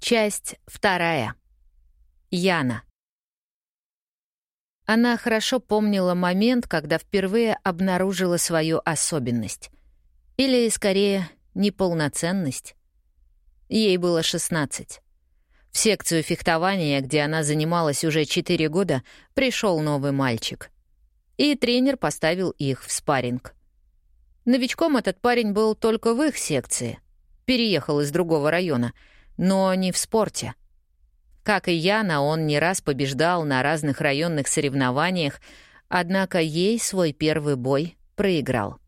Часть вторая. Яна. Она хорошо помнила момент, когда впервые обнаружила свою особенность. Или, скорее, неполноценность. Ей было 16. В секцию фехтования, где она занималась уже 4 года, пришел новый мальчик. И тренер поставил их в спарринг. Новичком этот парень был только в их секции. Переехал из другого района, но не в спорте. Как и Яна, он не раз побеждал на разных районных соревнованиях, однако ей свой первый бой проиграл.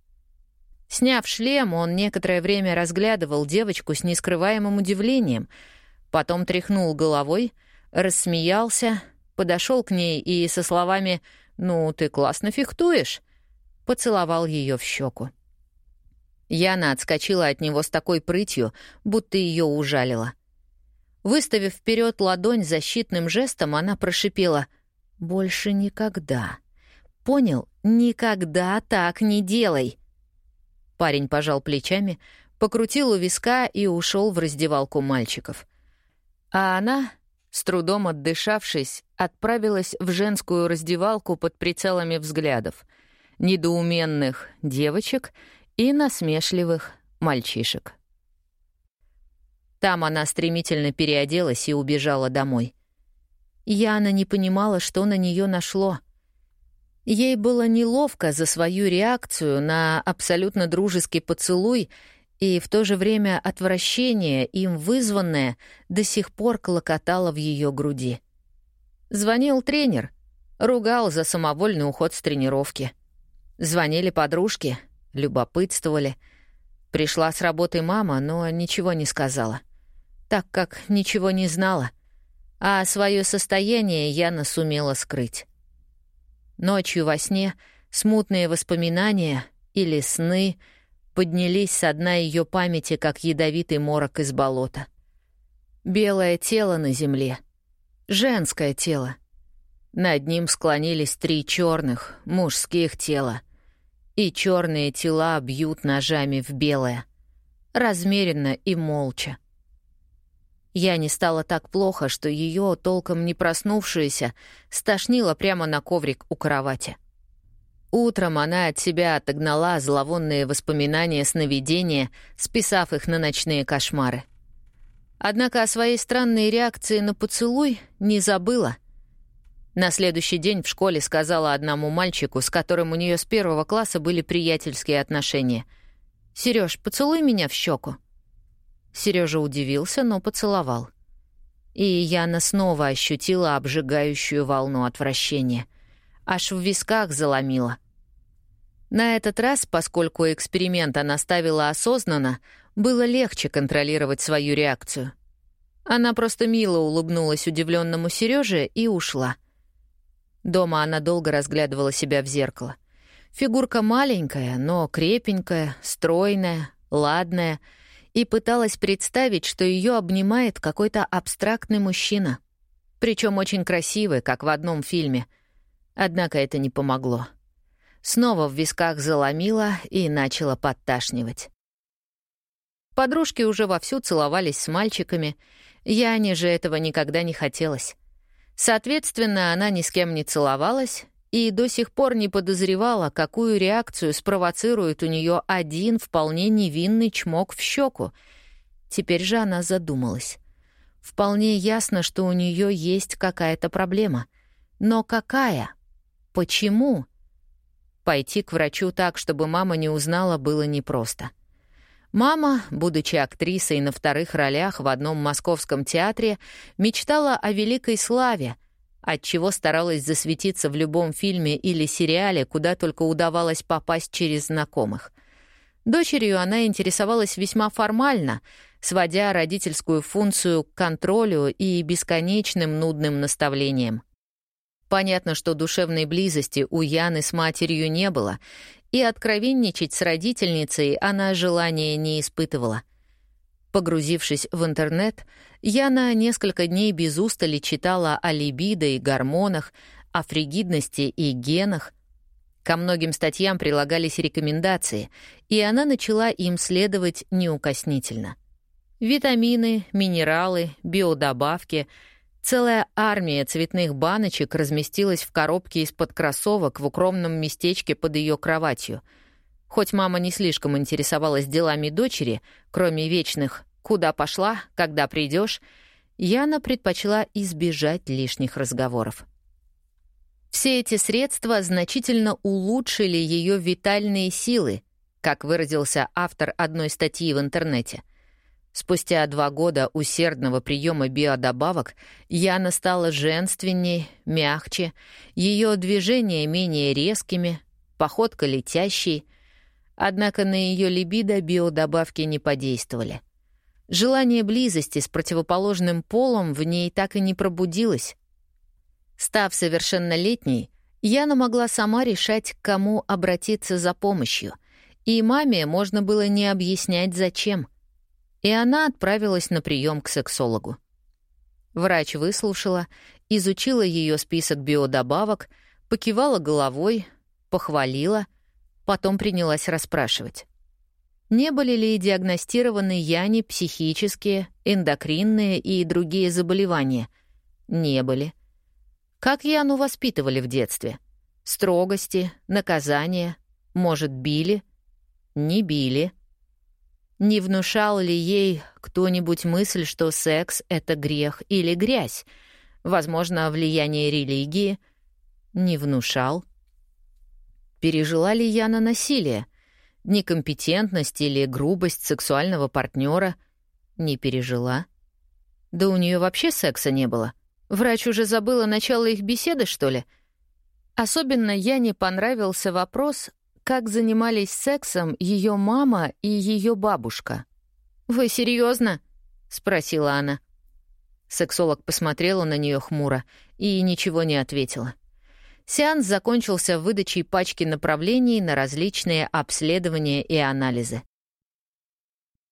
Сняв шлем, он некоторое время разглядывал девочку с нескрываемым удивлением, потом тряхнул головой, рассмеялся, подошел к ней и со словами «Ну, ты классно фехтуешь», поцеловал ее в щеку. Яна отскочила от него с такой прытью, будто ее ужалила. Выставив вперед ладонь защитным жестом, она прошипела «Больше никогда». «Понял? Никогда так не делай!» Парень пожал плечами, покрутил у виска и ушел в раздевалку мальчиков. А она, с трудом отдышавшись, отправилась в женскую раздевалку под прицелами взглядов, недоуменных девочек и насмешливых мальчишек. Там она стремительно переоделась и убежала домой. Яна не понимала, что на нее нашло. Ей было неловко за свою реакцию на абсолютно дружеский поцелуй, и в то же время отвращение, им вызванное, до сих пор клокотало в ее груди. Звонил тренер, ругал за самовольный уход с тренировки. Звонили подружки, любопытствовали. Пришла с работы мама, но ничего не сказала — так как ничего не знала, а свое состояние Яна сумела скрыть. Ночью во сне смутные воспоминания или сны поднялись со дна ее памяти, как ядовитый морок из болота. Белое тело на земле, женское тело. Над ним склонились три черных мужских тела, и черные тела бьют ножами в белое, размеренно и молча. Я не стало так плохо, что ее, толком не проснувшуюся, стошнило прямо на коврик у кровати. Утром она от себя отогнала зловонные воспоминания сновидения, списав их на ночные кошмары. Однако о своей странной реакции на поцелуй не забыла. На следующий день в школе сказала одному мальчику, с которым у нее с первого класса были приятельские отношения. «Серёж, поцелуй меня в щеку». Сережа удивился, но поцеловал. И Яна снова ощутила обжигающую волну отвращения. Аж в висках заломила. На этот раз, поскольку эксперимент она ставила осознанно, было легче контролировать свою реакцию. Она просто мило улыбнулась удивленному Сереже и ушла. Дома она долго разглядывала себя в зеркало. Фигурка маленькая, но крепенькая, стройная, ладная — и пыталась представить, что ее обнимает какой-то абстрактный мужчина. Причем очень красивый, как в одном фильме. Однако это не помогло. Снова в висках заломило и начало подташнивать. Подружки уже вовсю целовались с мальчиками. Яне же этого никогда не хотелось. Соответственно, она ни с кем не целовалась, и до сих пор не подозревала, какую реакцию спровоцирует у нее один вполне невинный чмок в щеку. Теперь же она задумалась. Вполне ясно, что у нее есть какая-то проблема. Но какая? Почему? Пойти к врачу так, чтобы мама не узнала, было непросто. Мама, будучи актрисой на вторых ролях в одном московском театре, мечтала о великой славе — отчего старалась засветиться в любом фильме или сериале, куда только удавалось попасть через знакомых. Дочерью она интересовалась весьма формально, сводя родительскую функцию к контролю и бесконечным нудным наставлениям. Понятно, что душевной близости у Яны с матерью не было, и откровенничать с родительницей она желания не испытывала — Погрузившись в интернет, я на несколько дней без устали читала о либидо и гормонах, о фригидности и генах. Ко многим статьям прилагались рекомендации, и она начала им следовать неукоснительно. Витамины, минералы, биодобавки — Целая армия цветных баночек разместилась в коробке из-под кроссовок в укромном местечке под ее кроватью. Хоть мама не слишком интересовалась делами дочери, кроме вечных «куда пошла?», «когда придешь?», Яна предпочла избежать лишних разговоров. Все эти средства значительно улучшили ее витальные силы, как выразился автор одной статьи в интернете — Спустя два года усердного приема биодобавок Яна стала женственней, мягче, ее движения менее резкими, походка летящей. Однако на ее либидо биодобавки не подействовали. Желание близости с противоположным полом в ней так и не пробудилось. Став совершеннолетней, Яна могла сама решать, к кому обратиться за помощью, и маме можно было не объяснять, зачем — и она отправилась на прием к сексологу. Врач выслушала, изучила ее список биодобавок, покивала головой, похвалила, потом принялась расспрашивать. Не были ли диагностированы Яне психические, эндокринные и другие заболевания? Не были. Как Яну воспитывали в детстве? Строгости, наказания, может, били? Не били. Не внушал ли ей кто-нибудь мысль, что секс — это грех или грязь? Возможно, влияние религии? Не внушал. Пережила ли Яна насилие? Некомпетентность или грубость сексуального партнера? Не пережила. Да у нее вообще секса не было. Врач уже забыла начало их беседы, что ли? Особенно Яне понравился вопрос, как занимались сексом ее мама и ее бабушка. «Вы серьезно? спросила она. Сексолог посмотрела на нее хмуро и ничего не ответила. Сеанс закончился выдачей пачки направлений на различные обследования и анализы.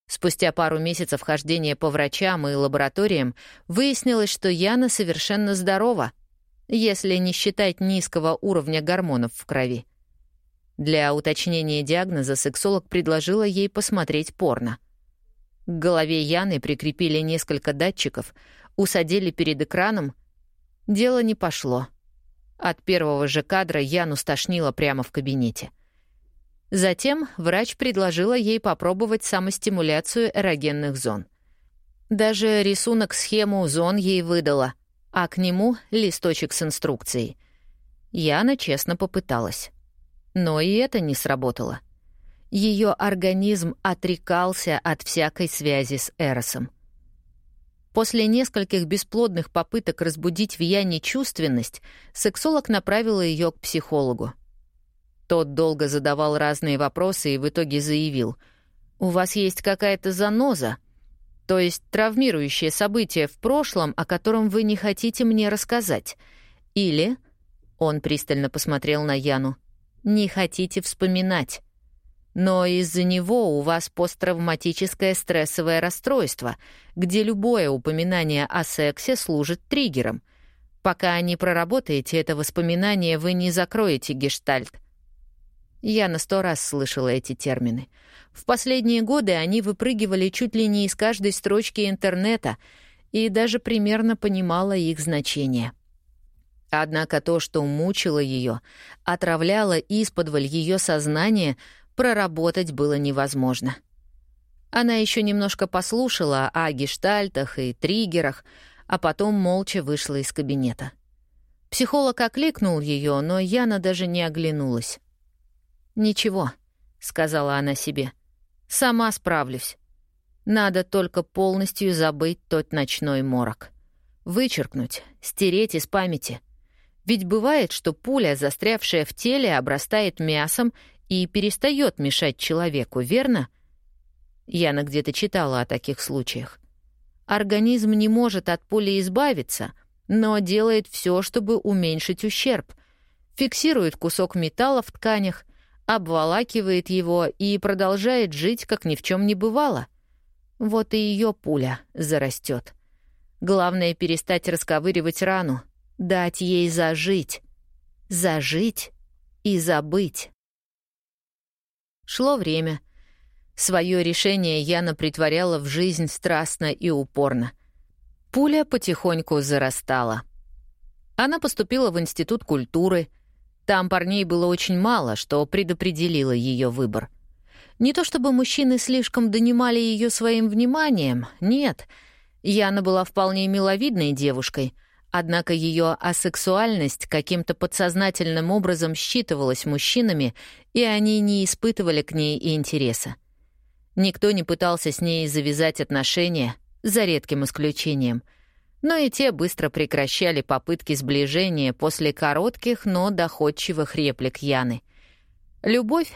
Спустя пару месяцев хождения по врачам и лабораториям выяснилось, что Яна совершенно здорова, если не считать низкого уровня гормонов в крови. Для уточнения диагноза сексолог предложила ей посмотреть порно. К голове Яны прикрепили несколько датчиков, усадили перед экраном. Дело не пошло. От первого же кадра Яну стошнило прямо в кабинете. Затем врач предложила ей попробовать самостимуляцию эрогенных зон. Даже рисунок-схему зон ей выдала, а к нему — листочек с инструкцией. Яна честно попыталась. Но и это не сработало. Ее организм отрекался от всякой связи с Эросом. После нескольких бесплодных попыток разбудить в Яне чувственность, сексолог направила ее к психологу. Тот долго задавал разные вопросы и в итоге заявил, «У вас есть какая-то заноза, то есть травмирующее событие в прошлом, о котором вы не хотите мне рассказать. Или...» Он пристально посмотрел на Яну не хотите вспоминать. Но из-за него у вас посттравматическое стрессовое расстройство, где любое упоминание о сексе служит триггером. Пока не проработаете это воспоминание, вы не закроете гештальт. Я на сто раз слышала эти термины. В последние годы они выпрыгивали чуть ли не из каждой строчки интернета и даже примерно понимала их значение. Однако то, что мучило ее, отравляло исподволь ее сознание, проработать было невозможно. Она еще немножко послушала о гештальтах и триггерах, а потом молча вышла из кабинета. Психолог окликнул ее, но Яна даже не оглянулась. «Ничего», — сказала она себе, — «сама справлюсь. Надо только полностью забыть тот ночной морок. Вычеркнуть, стереть из памяти — ведь бывает, что пуля, застрявшая в теле, обрастает мясом и перестает мешать человеку, верно? Яна где-то читала о таких случаях. Организм не может от пули избавиться, но делает все, чтобы уменьшить ущерб. Фиксирует кусок металла в тканях, обволакивает его и продолжает жить, как ни в чем не бывало. Вот и ее пуля зарастет. Главное — перестать расковыривать рану — дать ей зажить, зажить и забыть. Шло время. Свое решение Яна притворяла в жизнь страстно и упорно. Пуля потихоньку зарастала. Она поступила в Институт культуры. Там парней было очень мало, что предопределило ее выбор. Не то чтобы мужчины слишком донимали ее своим вниманием, нет. Яна была вполне миловидной девушкой, однако ее асексуальность каким-то подсознательным образом считывалась мужчинами, и они не испытывали к ней интереса. Никто не пытался с ней завязать отношения, за редким исключением. Но и те быстро прекращали попытки сближения после коротких, но доходчивых реплик Яны. Любовь,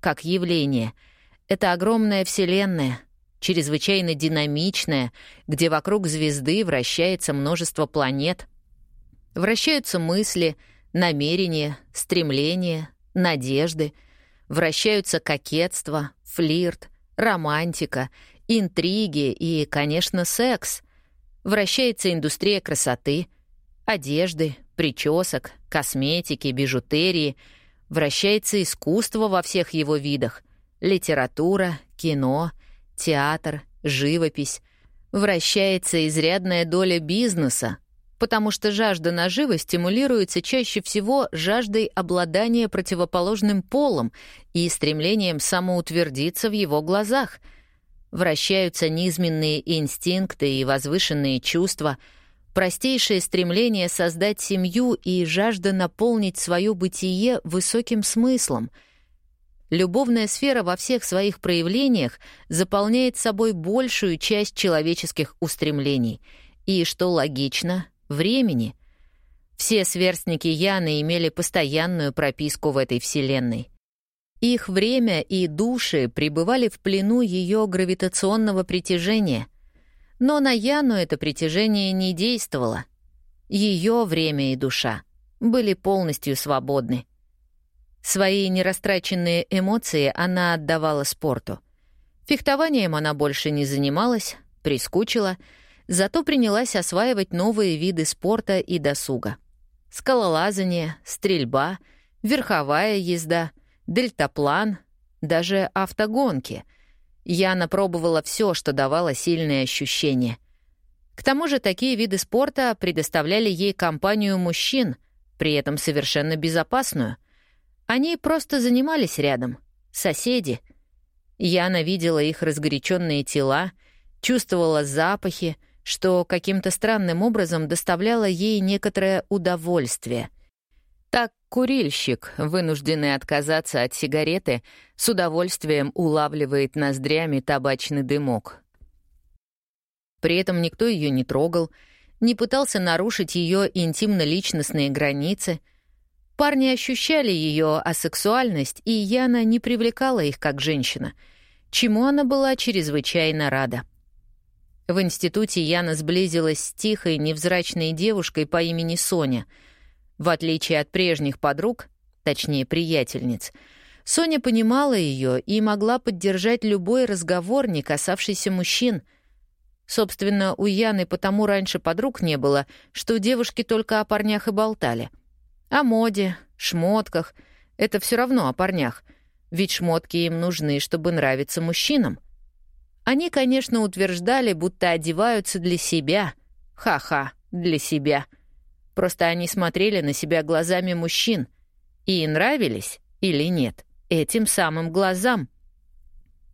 как явление, — это огромная вселенная, чрезвычайно динамичная, где вокруг звезды вращается множество планет. Вращаются мысли, намерения, стремления, надежды, вращаются кокетство, флирт, романтика, интриги и, конечно, секс. Вращается индустрия красоты, одежды, причесок, косметики, бижутерии. Вращается искусство во всех его видах. Литература, кино, театр, живопись. Вращается изрядная доля бизнеса, потому что жажда наживы стимулируется чаще всего жаждой обладания противоположным полом и стремлением самоутвердиться в его глазах. Вращаются низменные инстинкты и возвышенные чувства, простейшее стремление создать семью и жажда наполнить свое бытие высоким смыслом. Любовная сфера во всех своих проявлениях заполняет собой большую часть человеческих устремлений — и, что логично, времени. Все сверстники Яны имели постоянную прописку в этой вселенной. Их время и души пребывали в плену ее гравитационного притяжения. Но на Яну это притяжение не действовало. Ее время и душа были полностью свободны. Свои нерастраченные эмоции она отдавала спорту. Фехтованием она больше не занималась, прискучила — Зато принялась осваивать новые виды спорта и досуга. Скалолазание, стрельба, верховая езда, дельтаплан, даже автогонки. Яна пробовала все, что давало сильные ощущения. К тому же такие виды спорта предоставляли ей компанию мужчин, при этом совершенно безопасную. Они просто занимались рядом, соседи. Яна видела их разгоряченные тела, чувствовала запахи, что каким-то странным образом доставляло ей некоторое удовольствие. Так курильщик, вынужденный отказаться от сигареты, с удовольствием улавливает ноздрями табачный дымок. При этом никто ее не трогал, не пытался нарушить ее интимно-личностные границы. Парни ощущали ее асексуальность, и Яна не привлекала их как женщина, чему она была чрезвычайно рада. В институте Яна сблизилась с тихой, невзрачной девушкой по имени Соня. В отличие от прежних подруг, точнее, приятельниц, Соня понимала ее и могла поддержать любой разговор, не касавшийся мужчин. Собственно, у Яны потому раньше подруг не было, что девушки только о парнях и болтали. О моде, шмотках — это все равно о парнях, ведь шмотки им нужны, чтобы нравиться мужчинам — они, конечно, утверждали, будто одеваются для себя. Ха-ха, для себя. Просто они смотрели на себя глазами мужчин. И нравились или нет этим самым глазам.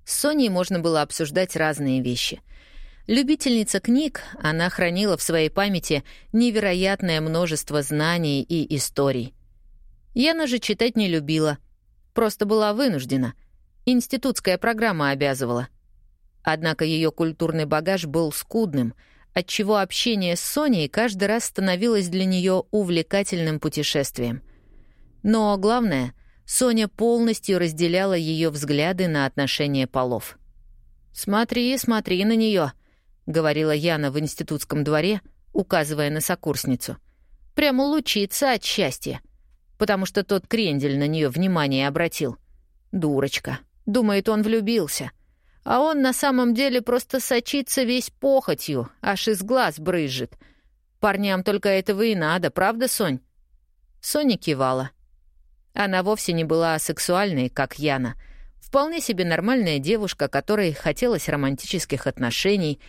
С Соней можно было обсуждать разные вещи. Любительница книг, она хранила в своей памяти невероятное множество знаний и историй. Яна же читать не любила. Просто была вынуждена. Институтская программа обязывала — Однако ее культурный багаж был скудным, отчего общение с Соней каждый раз становилось для нее увлекательным путешествием. Но главное, Соня полностью разделяла ее взгляды на отношения полов. «Смотри, смотри на нее, говорила Яна в институтском дворе, указывая на сокурсницу. «Прямо лучится от счастья, потому что тот крендель на нее внимание обратил. Дурочка. Думает, он влюбился а он на самом деле просто сочится весь похотью, аж из глаз брызжет. Парням только этого и надо, правда, Сонь?» Соня кивала. Она вовсе не была сексуальной, как Яна. Вполне себе нормальная девушка, которой хотелось романтических отношений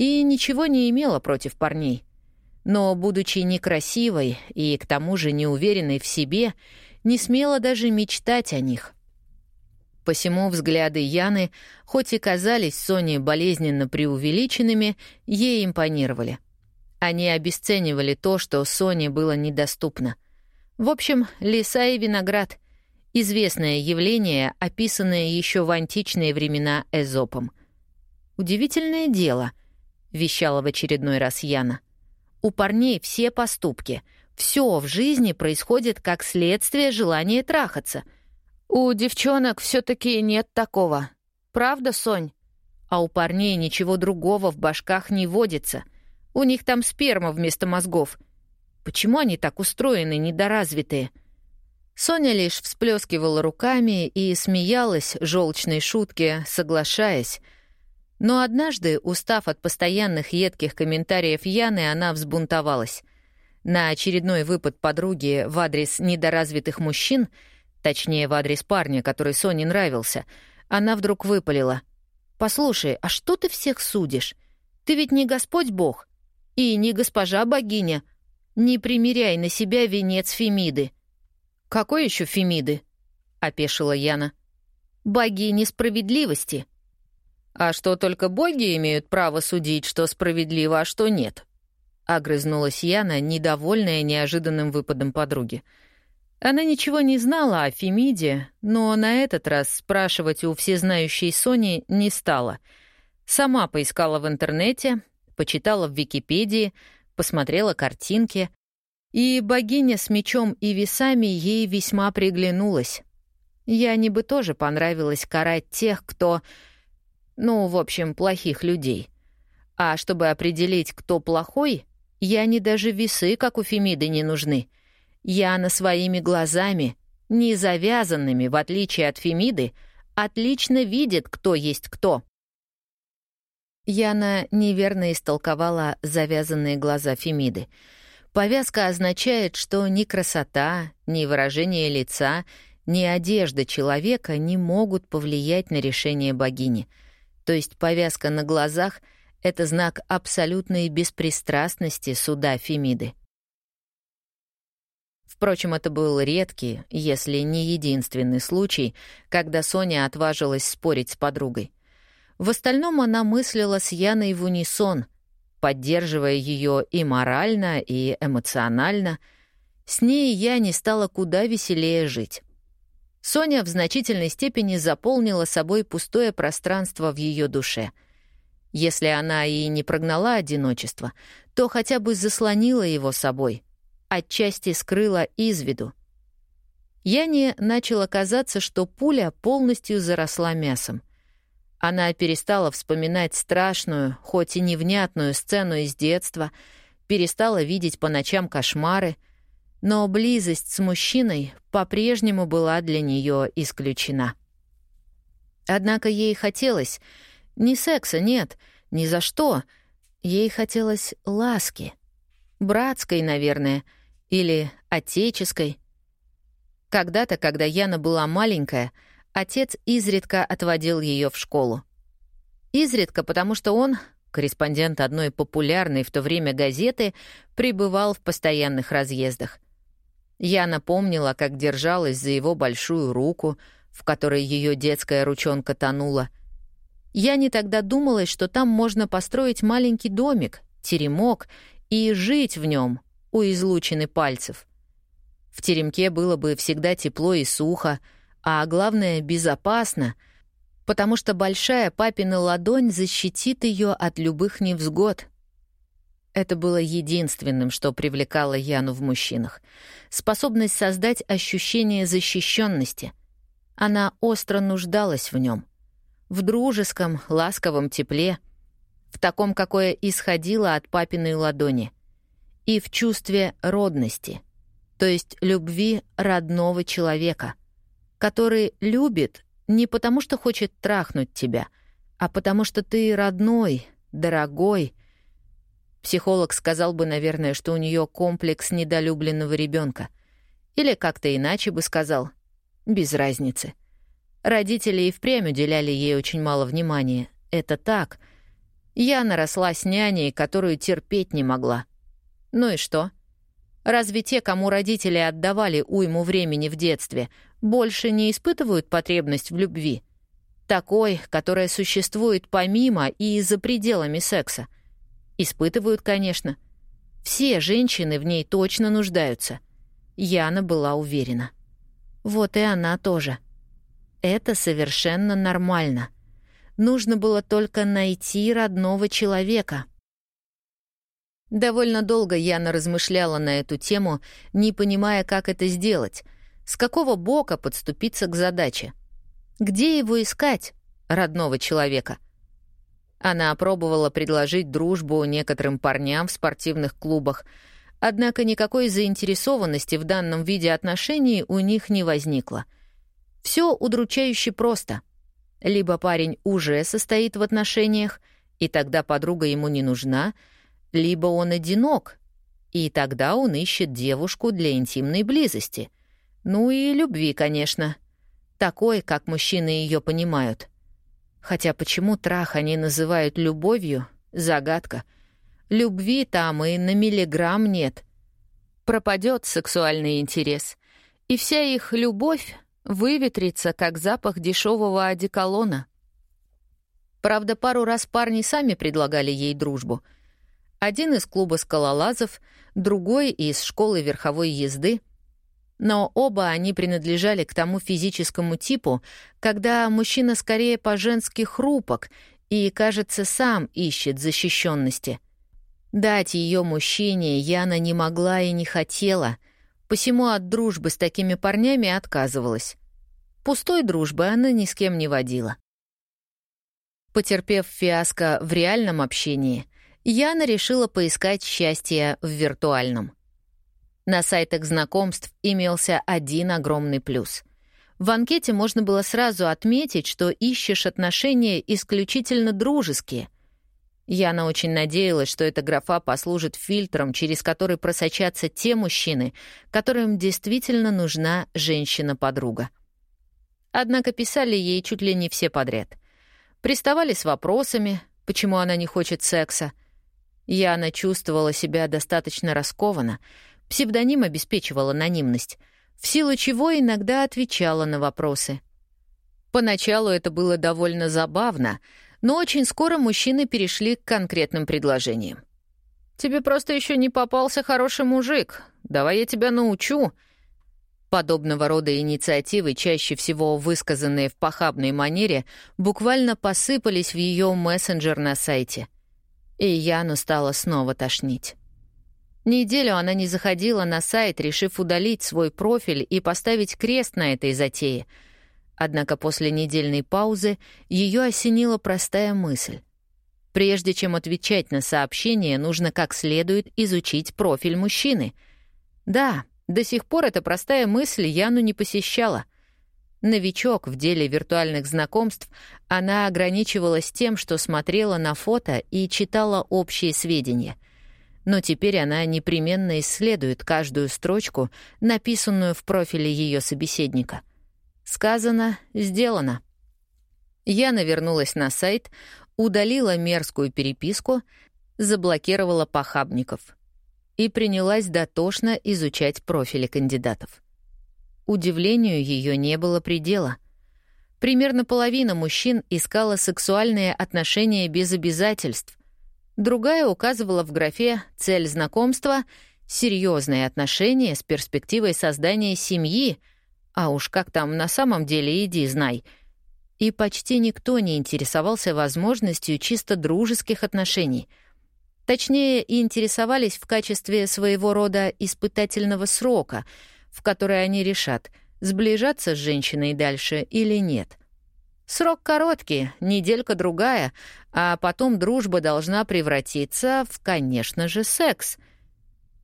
и ничего не имела против парней. Но, будучи некрасивой и к тому же неуверенной в себе, не смела даже мечтать о них. Посему взгляды Яны, хоть и казались Соне болезненно преувеличенными, ей импонировали. Они обесценивали то, что Соне было недоступно. В общем, леса и виноград — Известное явление, описанное еще в античные времена Эзопом. «Удивительное дело», — вещала в очередной раз Яна. «У парней все поступки, все в жизни происходит как следствие желания трахаться. У девчонок все таки нет такого. Правда, Сонь? А у парней ничего другого в башках не водится. У них там сперма вместо мозгов. Почему они так устроены, недоразвитые?» Соня лишь всплескивала руками и смеялась желчной шутке, соглашаясь. Но однажды, устав от постоянных едких комментариев Яны, она взбунтовалась. На очередной выпад подруги в адрес недоразвитых мужчин, точнее, в адрес парня, который Соне нравился, она вдруг выпалила. «Послушай, а что ты всех судишь? Ты ведь не Господь Бог и не госпожа богиня. Не примеряй на себя венец Фемиды». «Какой еще Фемиды?» — опешила Яна. «Богини справедливости». «А что, только боги имеют право судить, что справедливо, а что нет?» — огрызнулась Яна, недовольная неожиданным выпадом подруги. Она ничего не знала о Фемиде, но на этот раз спрашивать у всезнающей Сони не стала. Сама поискала в интернете, почитала в Википедии, посмотрела картинки, и богиня с мечом и весами ей весьма приглянулась. Яне бы тоже понравилось карать тех, кто... Ну, в общем, плохих людей. А чтобы определить, кто плохой, Яне даже весы, как у Фемиды, не нужны. Яна своими глазами, не завязанными, в отличие от Фемиды, отлично видит, кто есть кто. Яна неверно истолковала завязанные глаза Фемиды — Повязка означает, что ни красота, ни выражение лица, ни одежда человека не могут повлиять на решение богини. То есть повязка на глазах — это знак абсолютной беспристрастности суда Фемиды. Впрочем, это был редкий, если не единственный случай, когда Соня отважилась спорить с подругой. В остальном она мыслила с Яной в унисон — поддерживая ее и морально, и эмоционально. С ней я не стала куда веселее жить. Соня в значительной степени заполнила собой пустое пространство в ее душе. Если она и не прогнала одиночество, то хотя бы заслонила его собой, отчасти скрыла из виду. Яне начало казаться, что пуля полностью заросла мясом — она перестала вспоминать страшную, хоть и невнятную сцену из детства, перестала видеть по ночам кошмары, но близость с мужчиной по-прежнему была для нее исключена. Однако ей хотелось не секса, нет, ни за что. Ей хотелось ласки. Братской, наверное, или отеческой. Когда-то, когда Яна была маленькая — отец изредка отводил ее в школу. Изредка, потому что он, корреспондент одной популярной в то время газеты, пребывал в постоянных разъездах. Я напомнила, как держалась за его большую руку, в которой ее детская ручонка тонула. Я не тогда думала, что там можно построить маленький домик, теремок, и жить в нем у излучины пальцев. В теремке было бы всегда тепло и сухо, а главное — безопасно, потому что большая папина ладонь защитит ее от любых невзгод. Это было единственным, что привлекало Яну в мужчинах. Способность создать ощущение защищенности. Она остро нуждалась в нем. В дружеском, ласковом тепле, в таком, какое исходило от папиной ладони. И в чувстве родности, то есть любви родного человека — который любит не потому, что хочет трахнуть тебя, а потому что ты родной, дорогой. Психолог сказал бы, наверное, что у нее комплекс недолюбленного ребенка. Или как-то иначе бы сказал. Без разницы. Родители и впрямь уделяли ей очень мало внимания. Это так. Яна росла с няней, которую терпеть не могла. Ну и что? Разве те, кому родители отдавали уйму времени в детстве, больше не испытывают потребность в любви? Такой, которая существует помимо и за пределами секса. Испытывают, конечно. Все женщины в ней точно нуждаются. Яна была уверена. Вот и она тоже. Это совершенно нормально. Нужно было только найти родного человека. Довольно долго Яна размышляла на эту тему, не понимая, как это сделать, с какого бока подступиться к задаче. Где его искать, родного человека? Она пробовала предложить дружбу некоторым парням в спортивных клубах, однако никакой заинтересованности в данном виде отношений у них не возникло — все удручающе просто. Либо парень уже состоит в отношениях, и тогда подруга ему не нужна, либо он одинок, и тогда он ищет девушку для интимной близости. Ну и любви, конечно. Такой, как мужчины ее понимают. Хотя почему трах они называют любовью — загадка. Любви там и на миллиграмм нет. Пропадет сексуальный интерес. И вся их любовь выветрится, как запах дешевого одеколона. Правда, пару раз парни сами предлагали ей дружбу. Один из клуба скалолазов, другой — из школы верховой езды. Но оба они принадлежали к тому физическому типу, когда мужчина скорее по-женски хрупок и, кажется, сам ищет защищенности. Дать ее мужчине Яна не могла и не хотела — посему от дружбы с такими парнями отказывалась. Пустой дружбы она ни с кем не водила. Потерпев фиаско в реальном общении, Яна решила поискать счастье в виртуальном. На сайтах знакомств имелся один огромный плюс. В анкете можно было сразу отметить, что ищешь отношения исключительно дружеские — Яна очень надеялась, что эта графа послужит фильтром, через который просочатся те мужчины, которым действительно нужна женщина-подруга. Однако писали ей чуть ли не все подряд. Приставали с вопросами, почему она не хочет секса. Яна чувствовала себя достаточно раскованно, псевдоним обеспечивал анонимность, в силу чего иногда отвечала на вопросы. Поначалу это было довольно забавно — но очень скоро мужчины перешли к конкретным предложениям. «Тебе просто еще не попался хороший мужик. Давай я тебя научу». Подобного рода инициативы, чаще всего высказанные в похабной манере, буквально посыпались в ее мессенджер на сайте. И Яну стало снова тошнить. Неделю она не заходила на сайт, решив удалить свой профиль и поставить крест на этой затее — Однако после недельной паузы ее осенила простая мысль. Прежде чем отвечать на сообщение, нужно как следует изучить профиль мужчины. Да, до сих пор эта простая мысль Яну не посещала. Новичок в деле виртуальных знакомств, она ограничивалась тем, что смотрела на фото и читала общие сведения. Но теперь она непременно исследует каждую строчку, написанную в профиле ее собеседника — Сказано, сделано. Яна вернулась на сайт, удалила мерзкую переписку, заблокировала похабников и принялась дотошно изучать профили кандидатов. Удивлению ее не было предела. Примерно половина мужчин искала сексуальные отношения без обязательств. Другая указывала в графе «цель знакомства» серьезные отношения с перспективой создания семьи — а уж как там на самом деле, иди знай. И почти никто не интересовался возможностью чисто дружеских отношений. Точнее, интересовались в качестве своего рода испытательного срока, в который они решат, сближаться с женщиной дальше или нет. Срок короткий, неделька-другая, а потом дружба должна превратиться в, конечно же, секс.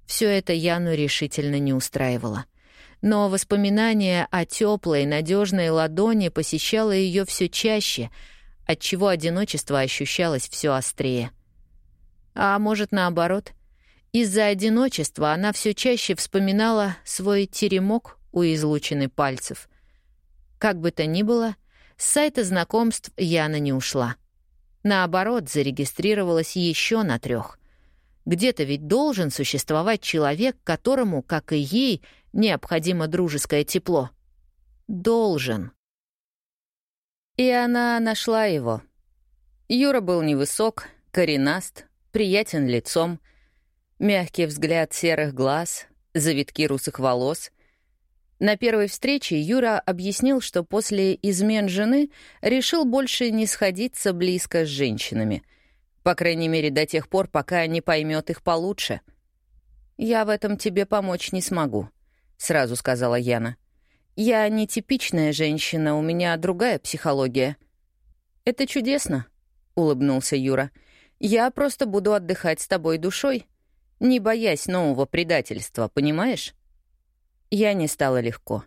Все это Яну решительно не устраивало но воспоминание о теплой, надежной ладони посещало ее все чаще, отчего одиночество ощущалось все острее. А может, наоборот, из-за одиночества она все чаще вспоминала свой теремок у излучины пальцев. Как бы то ни было, с сайта знакомств Яна не ушла. Наоборот, зарегистрировалась еще на трех. Где-то ведь должен существовать человек, которому, как и ей, необходимо дружеское тепло. Должен. И она нашла его. Юра был невысок, коренаст, приятен лицом, мягкий взгляд серых глаз, завитки русых волос. На первой встрече Юра объяснил, что после измен жены решил больше не сходиться близко с женщинами. По крайней мере, до тех пор, пока не поймет их получше. «Я в этом тебе помочь не смогу», — сразу сказала Яна. «Я не типичная женщина, у меня другая психология». «Это чудесно», — улыбнулся Юра. «Я просто буду отдыхать с тобой душой, не боясь нового предательства, понимаешь?» Я не стало легко.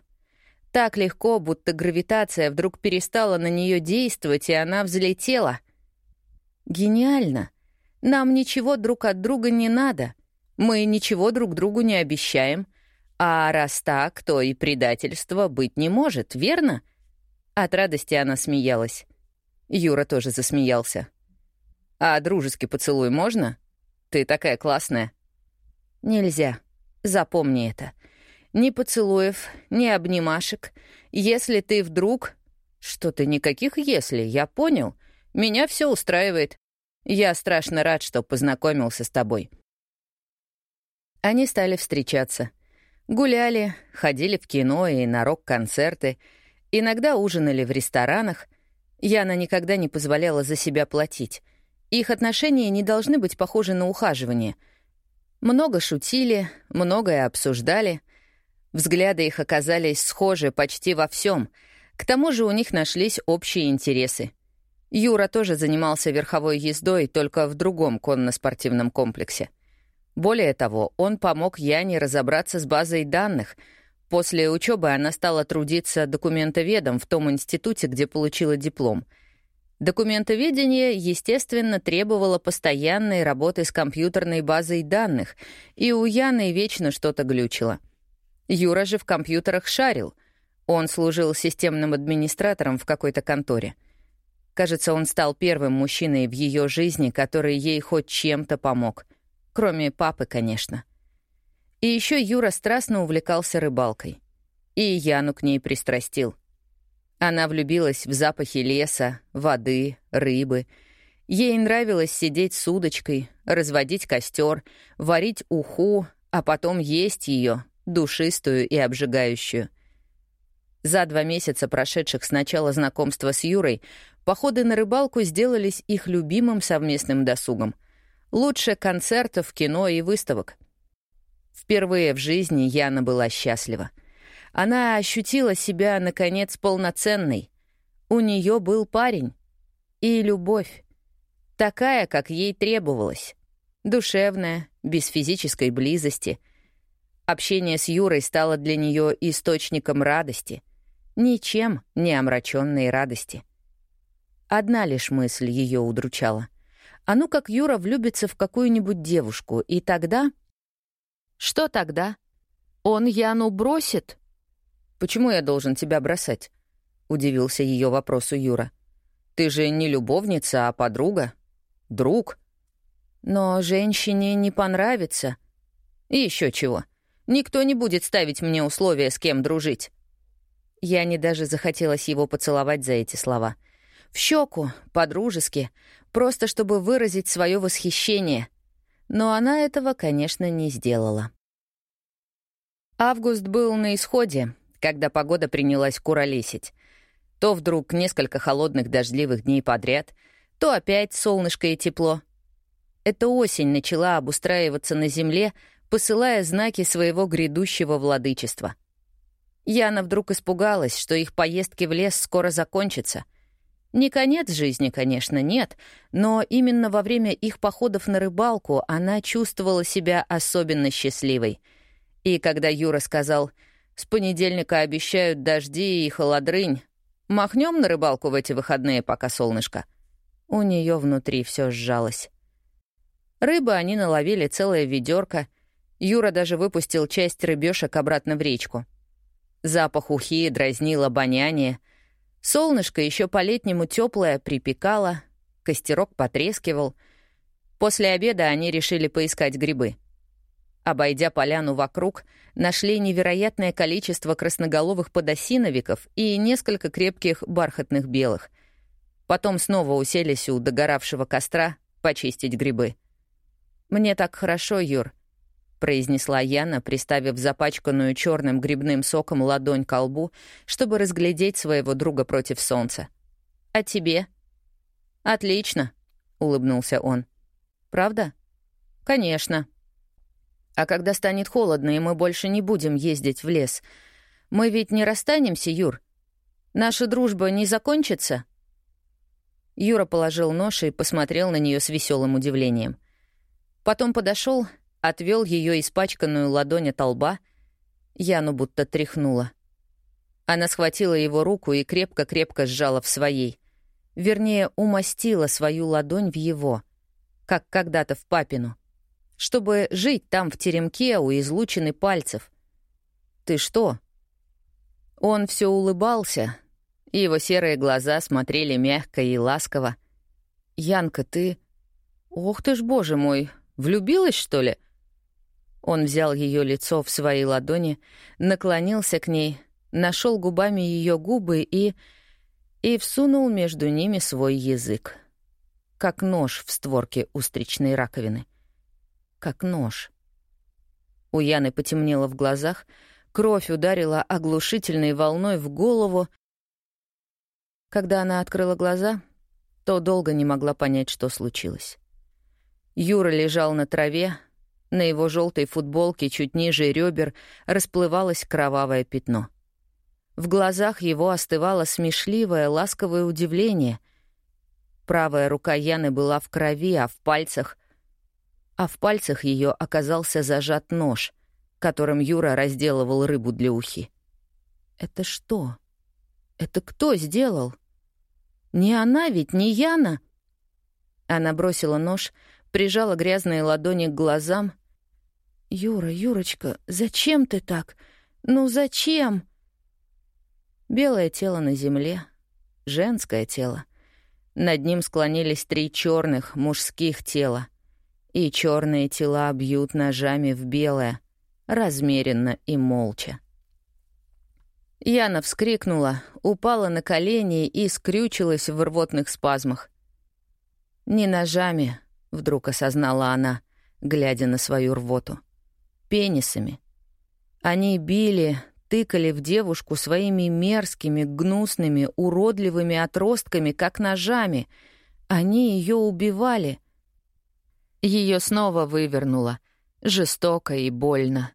Так легко, будто гравитация вдруг перестала на нее действовать, и она взлетела. Гениально. Нам ничего друг от друга не надо. Мы ничего друг другу не обещаем. А раз так, то и предательства быть не может, верно? От радости она смеялась. Юра тоже засмеялся. «А дружеский поцелуй можно? Ты такая классная». «Нельзя. Запомни это. Ни поцелуев, ни обнимашек. Если ты вдруг...» «Что ты, никаких «если», я понял. Меня все устраивает. Я страшно рад, что познакомился с тобой». Они стали встречаться. Гуляли, ходили в кино и на рок-концерты, иногда ужинали в ресторанах. Яна никогда не позволяла за себя платить. Их отношения не должны быть похожи на ухаживание. Много шутили, многое обсуждали. Взгляды их оказались схожи почти во всем. К тому же у них нашлись общие интересы. Юра тоже занимался верховой ездой, только в другом конно-спортивном комплексе — более того, он помог Яне разобраться с базой данных. После учебы она стала трудиться документоведом в том институте, где получила диплом. Документоведение, естественно, требовало постоянной работы с компьютерной базой данных, и у Яны вечно что-то глючило. Юра же в компьютерах шарил. Он служил системным администратором в какой-то конторе. Кажется, он стал первым мужчиной в ее жизни, который ей хоть чем-то помог — Кроме папы, конечно. И еще Юра страстно увлекался рыбалкой. И Яну к ней пристрастил. Она влюбилась в запахи леса, воды, рыбы. Ей нравилось сидеть с удочкой, разводить костер, варить уху, а потом есть ее, душистую и обжигающую. За два месяца, прошедших с начала знакомства с Юрой, походы на рыбалку сделались их любимым совместным досугом — Лучше концертов, кино и выставок. Впервые в жизни Яна была счастлива. Она ощутила себя, наконец, полноценной. У нее был парень. И любовь. Такая, как ей требовалось. Душевная, без физической близости. Общение с Юрой стало для нее источником радости. Ничем не омраченной радости. Одна лишь мысль ее удручала — а ну как Юра влюбится в какую-нибудь девушку, и тогда... Что тогда? Он Яну бросит? Почему я должен тебя бросать? Удивился ее вопросу Юра. Ты же не любовница, а подруга. Друг. Но женщине не понравится. И еще чего. Никто не будет ставить мне условия, с кем дружить. Я не даже захотелось его поцеловать за эти слова. В щеку, по-дружески, просто чтобы выразить свое восхищение. Но она этого, конечно, не сделала. Август был на исходе, когда погода принялась куролесить. То вдруг несколько холодных дождливых дней подряд, то опять солнышко и тепло. Эта осень начала обустраиваться на земле, посылая знаки своего грядущего владычества. Яна вдруг испугалась, что их поездки в лес скоро закончатся — не конец жизни, конечно, нет, но именно во время их походов на рыбалку она чувствовала себя особенно счастливой. И когда Юра сказал «С понедельника обещают дожди и холодрынь, махнем на рыбалку в эти выходные, пока солнышко», у нее внутри все сжалось. Рыбы они наловили целое ведерко. Юра даже выпустил часть рыбешек обратно в речку. Запах ухи дразнил обоняние — Солнышко еще по-летнему теплое припекало, костерок потрескивал. После обеда они решили поискать грибы. Обойдя поляну вокруг, нашли невероятное количество красноголовых подосиновиков и несколько крепких бархатных белых. Потом снова уселись у догоравшего костра почистить грибы. «Мне так хорошо, Юр», — произнесла Яна, приставив запачканную черным грибным соком ладонь к лбу, чтобы разглядеть своего друга против солнца. «А тебе?» «Отлично», — улыбнулся он. «Правда?» «Конечно», а когда станет холодно, и мы больше не будем ездить в лес, мы ведь не расстанемся, Юр? Наша дружба не закончится?» Юра положил нож и посмотрел на нее с веселым удивлением. Потом подошел, отвел ее испачканную ладонь от лба. Яну будто тряхнула. Она схватила его руку и крепко-крепко сжала в своей. Вернее, умастила свою ладонь в его, как когда-то в папину чтобы жить там в теремке у излучины пальцев. «Ты что?» Он все улыбался, его серые глаза смотрели мягко и ласково. «Янка, ты... Ох ты ж, боже мой, влюбилась, что ли?» Он взял ее лицо в свои ладони, наклонился к ней, нашел губами ее губы и... и всунул между ними свой язык. Как нож в створке устричной раковины как нож. У Яны потемнело в глазах, кровь ударила оглушительной волной в голову. Когда она открыла глаза, то долго не могла понять, что случилось. Юра лежал на траве, на его желтой футболке чуть ниже ребер расплывалось кровавое пятно. В глазах его остывало смешливое, ласковое удивление. Правая рука Яны была в крови, а в пальцах а в пальцах ее оказался зажат нож, которым Юра разделывал рыбу для ухи. «Это что? Это кто сделал? Не она ведь, не Яна?» Она бросила нож, прижала грязные ладони к глазам. «Юра, Юрочка, зачем ты так? Ну зачем?» Белое тело на земле, женское тело. Над ним склонились три черных мужских тела — и черные тела бьют ножами в белое, размеренно и молча. Яна вскрикнула, упала на колени и скрючилась в рвотных спазмах. «Не ножами», — вдруг осознала она, глядя на свою рвоту. «Пенисами. Они били, тыкали в девушку своими мерзкими, гнусными, уродливыми отростками, как ножами. Они ее убивали — ее снова вывернуло, жестоко и больно.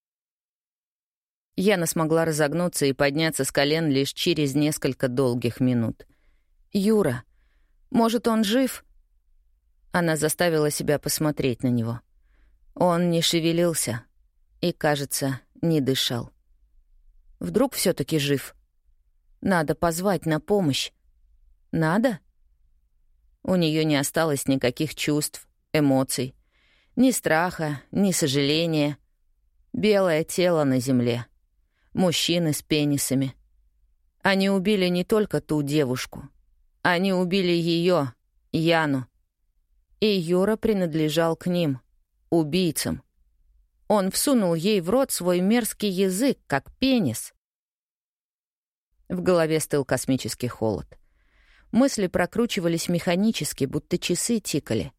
Яна смогла разогнуться и подняться с колен лишь через несколько долгих минут. «Юра, может, он жив?» Она заставила себя посмотреть на него. Он не шевелился и, кажется, не дышал. Вдруг все таки жив? Надо позвать на помощь. Надо? У нее не осталось никаких чувств, эмоций. Ни страха, ни сожаления. Белое тело на земле. Мужчины с пенисами. Они убили не только ту девушку. Они убили ее, Яну. И Юра принадлежал к ним, убийцам. Он всунул ей в рот свой мерзкий язык, как пенис. В голове стыл космический холод. Мысли прокручивались механически, будто часы тикали.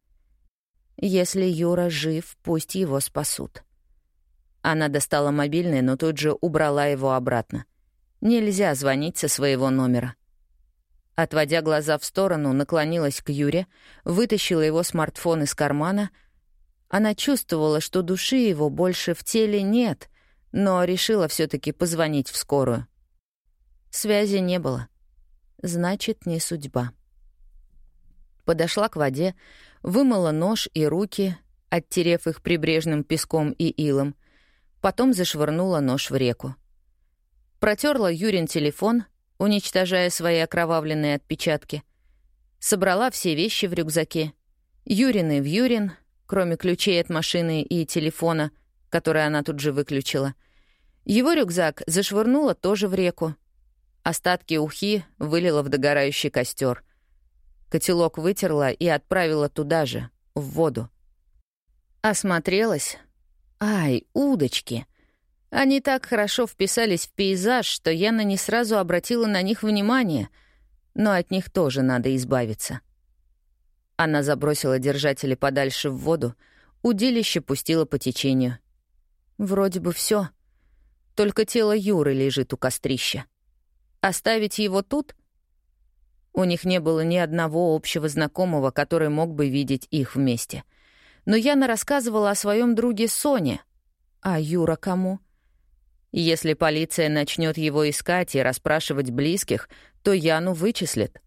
Если Юра жив, пусть его спасут. Она достала мобильный, но тут же убрала его обратно. Нельзя звонить со своего номера. Отводя глаза в сторону, наклонилась к Юре, вытащила его смартфон из кармана. Она чувствовала, что души его больше в теле нет, но решила все таки позвонить в скорую. Связи не было. Значит, не судьба. Подошла к воде, вымыла нож и руки, оттерев их прибрежным песком и илом, потом зашвырнула нож в реку. Протерла Юрин телефон, уничтожая свои окровавленные отпечатки. Собрала все вещи в рюкзаке. Юрины в Юрин, кроме ключей от машины и телефона, который она тут же выключила. Его рюкзак зашвырнула тоже в реку. Остатки ухи вылила в догорающий костер. Котелок вытерла и отправила туда же, в воду. Осмотрелась. Ай, удочки! Они так хорошо вписались в пейзаж, что Яна не сразу обратила на них внимание, но от них тоже надо избавиться. Она забросила держатели подальше в воду, удилище пустила по течению. Вроде бы все. Только тело Юры лежит у кострища. Оставить его тут? У них не было ни одного общего знакомого, который мог бы видеть их вместе. Но Яна рассказывала о своем друге Соне. А Юра кому? Если полиция начнет его искать и расспрашивать близких, то Яну вычислят.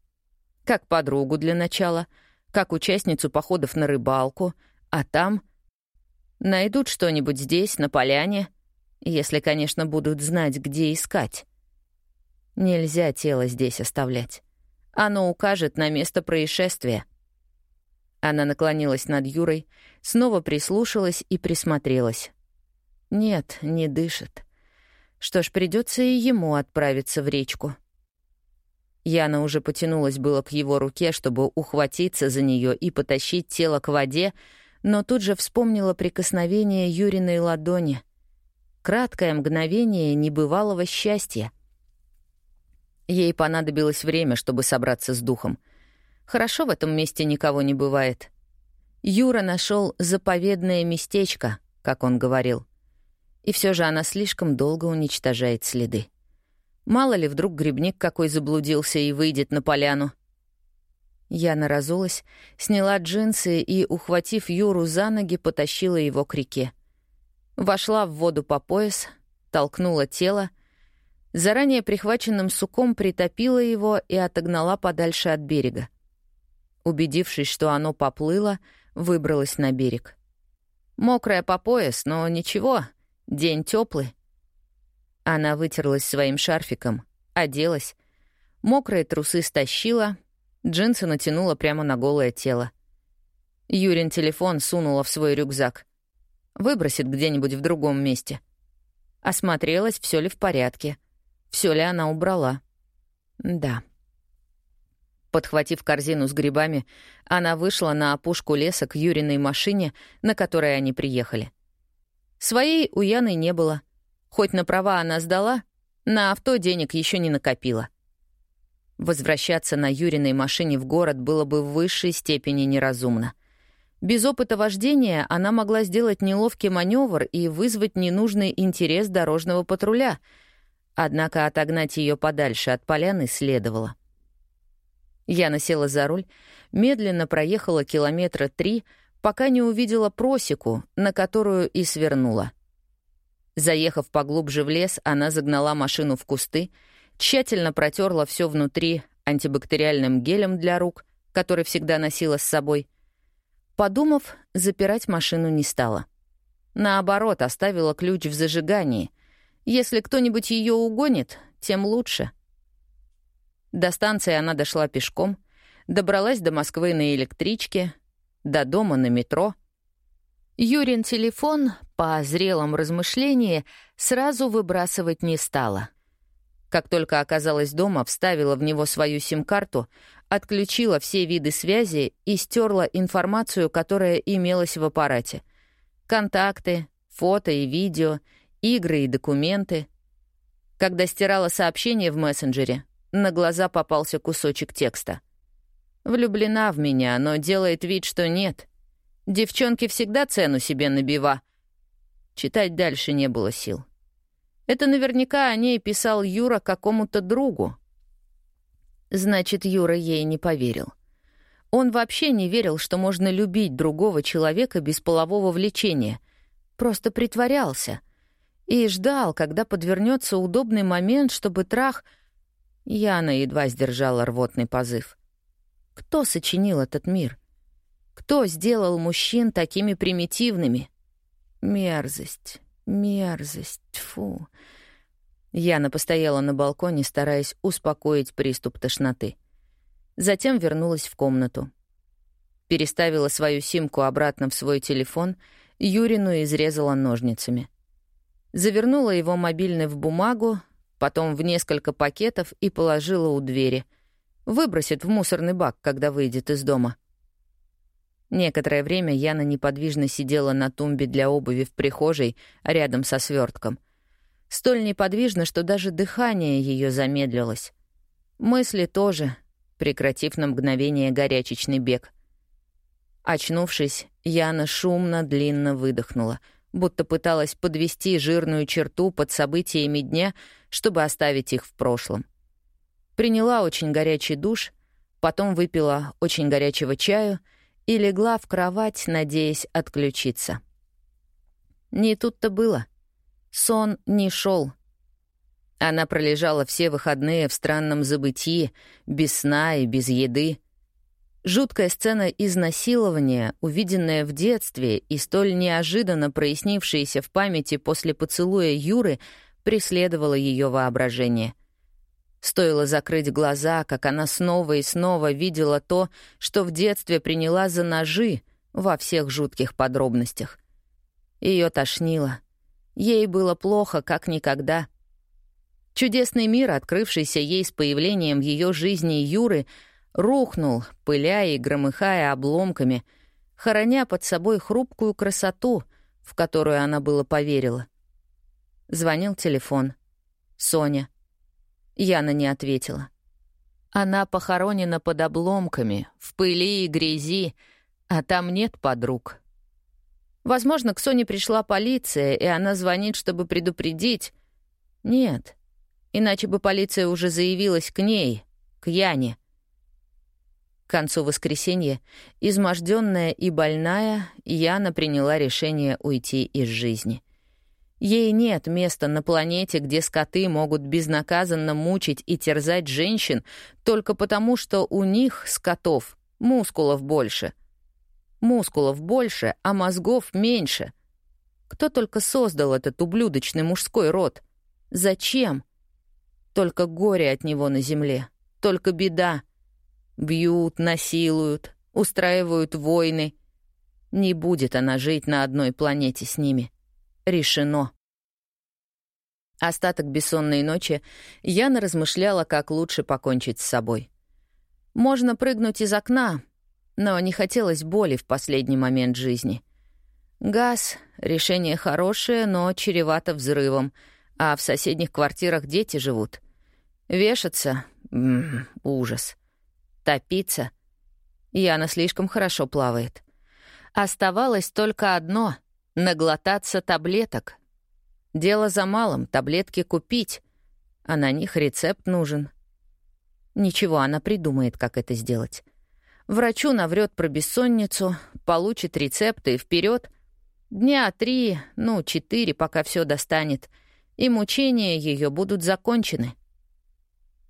Как подругу для начала, как участницу походов на рыбалку, а там найдут что-нибудь здесь, на поляне, если, конечно, будут знать, где искать. Нельзя тело здесь оставлять. Оно укажет на место происшествия. Она наклонилась над Юрой, снова прислушалась и присмотрелась. Нет, не дышит. Что ж, придется и ему отправиться в речку. Яна уже потянулась было к его руке, чтобы ухватиться за нее и потащить тело к воде, но тут же вспомнила прикосновение Юриной ладони. Краткое мгновение небывалого счастья — Ей понадобилось время, чтобы собраться с духом. Хорошо в этом месте никого не бывает. Юра нашел заповедное местечко, как он говорил. И все же она слишком долго уничтожает следы. Мало ли, вдруг грибник какой заблудился и выйдет на поляну. Яна разулась, сняла джинсы и, ухватив Юру за ноги, потащила его к реке. Вошла в воду по пояс, толкнула тело — заранее прихваченным суком притопила его и отогнала подальше от берега. Убедившись, что оно поплыло, выбралась на берег. Мокрая по пояс, но ничего, день теплый. Она вытерлась своим шарфиком, оделась, мокрые трусы стащила, джинсы натянула прямо на голое тело. Юрин телефон сунула в свой рюкзак. Выбросит где-нибудь в другом месте. Осмотрелась, все ли в порядке — все ли она убрала? Да. Подхватив корзину с грибами, она вышла на опушку леса к Юриной машине, на которой они приехали. Своей у Яны не было. Хоть на права она сдала, на авто денег еще не накопила. Возвращаться на Юриной машине в город было бы в высшей степени неразумно. Без опыта вождения она могла сделать неловкий маневр и вызвать ненужный интерес дорожного патруля — Однако отогнать ее подальше от поляны следовало. Я насела за руль, медленно проехала километра три, пока не увидела просеку, на которую и свернула. Заехав поглубже в лес, она загнала машину в кусты, тщательно протерла все внутри антибактериальным гелем для рук, который всегда носила с собой. Подумав, запирать машину не стала. Наоборот, оставила ключ в зажигании — если кто-нибудь ее угонит, тем лучше. До станции она дошла пешком, добралась до Москвы на электричке, до дома на метро. Юрин телефон, по зрелом размышлении, сразу выбрасывать не стала. Как только оказалась дома, вставила в него свою сим-карту, отключила все виды связи и стерла информацию, которая имелась в аппарате. Контакты, фото и видео — игры и документы. Когда стирала сообщение в мессенджере, на глаза попался кусочек текста. «Влюблена в меня, но делает вид, что нет. Девчонки всегда цену себе набива». Читать дальше не было сил. Это наверняка о ней писал Юра какому-то другу. Значит, Юра ей не поверил. Он вообще не верил, что можно любить другого человека без полового влечения. Просто притворялся — и ждал, когда подвернется удобный момент, чтобы трах... Яна едва сдержала рвотный позыв. Кто сочинил этот мир? Кто сделал мужчин такими примитивными? Мерзость, мерзость, фу. Яна постояла на балконе, стараясь успокоить приступ тошноты. Затем вернулась в комнату. Переставила свою симку обратно в свой телефон, Юрину изрезала ножницами — завернула его мобильный в бумагу, потом в несколько пакетов и положила у двери. Выбросит в мусорный бак, когда выйдет из дома. Некоторое время Яна неподвижно сидела на тумбе для обуви в прихожей рядом со свертком. Столь неподвижно, что даже дыхание ее замедлилось. Мысли тоже, прекратив на мгновение горячечный бег. Очнувшись, Яна шумно, длинно выдохнула, будто пыталась подвести жирную черту под событиями дня, чтобы оставить их в прошлом. Приняла очень горячий душ, потом выпила очень горячего чаю и легла в кровать, надеясь отключиться. Не тут-то было. Сон не шел. Она пролежала все выходные в странном забытии, без сна и без еды. Жуткая сцена изнасилования, увиденная в детстве и столь неожиданно прояснившаяся в памяти после поцелуя Юры, преследовала ее воображение. Стоило закрыть глаза, как она снова и снова видела то, что в детстве приняла за ножи во всех жутких подробностях. Ее тошнило. Ей было плохо, как никогда. Чудесный мир, открывшийся ей с появлением в ее жизни Юры, рухнул, пыляя и громыхая обломками, хороня под собой хрупкую красоту, в которую она было поверила. Звонил телефон. Соня. Яна не ответила. Она похоронена под обломками, в пыли и грязи, а там нет подруг. Возможно, к Соне пришла полиция, и она звонит, чтобы предупредить. Нет, иначе бы полиция уже заявилась к ней, к Яне. К концу воскресенья, изможденная и больная, Яна приняла решение уйти из жизни. Ей нет места на планете, где скоты могут безнаказанно мучить и терзать женщин только потому, что у них, скотов, мускулов больше. Мускулов больше, а мозгов меньше. Кто только создал этот ублюдочный мужской род? Зачем? Только горе от него на земле, только беда. Бьют, насилуют, устраивают войны. Не будет она жить на одной планете с ними. Решено. Остаток бессонной ночи Яна размышляла, как лучше покончить с собой. Можно прыгнуть из окна, но не хотелось боли в последний момент жизни. Газ — решение хорошее, но чревато взрывом, а в соседних квартирах дети живут. Вешаться — ужас. Топиться. Яна слишком хорошо плавает. Оставалось только одно — наглотаться таблеток. Дело за малым — таблетки купить, а на них рецепт нужен. Ничего, она придумает, как это сделать. Врачу наврет про бессонницу, получит рецепты и вперед. Дня три, ну, четыре, пока все достанет, и мучения ее будут закончены.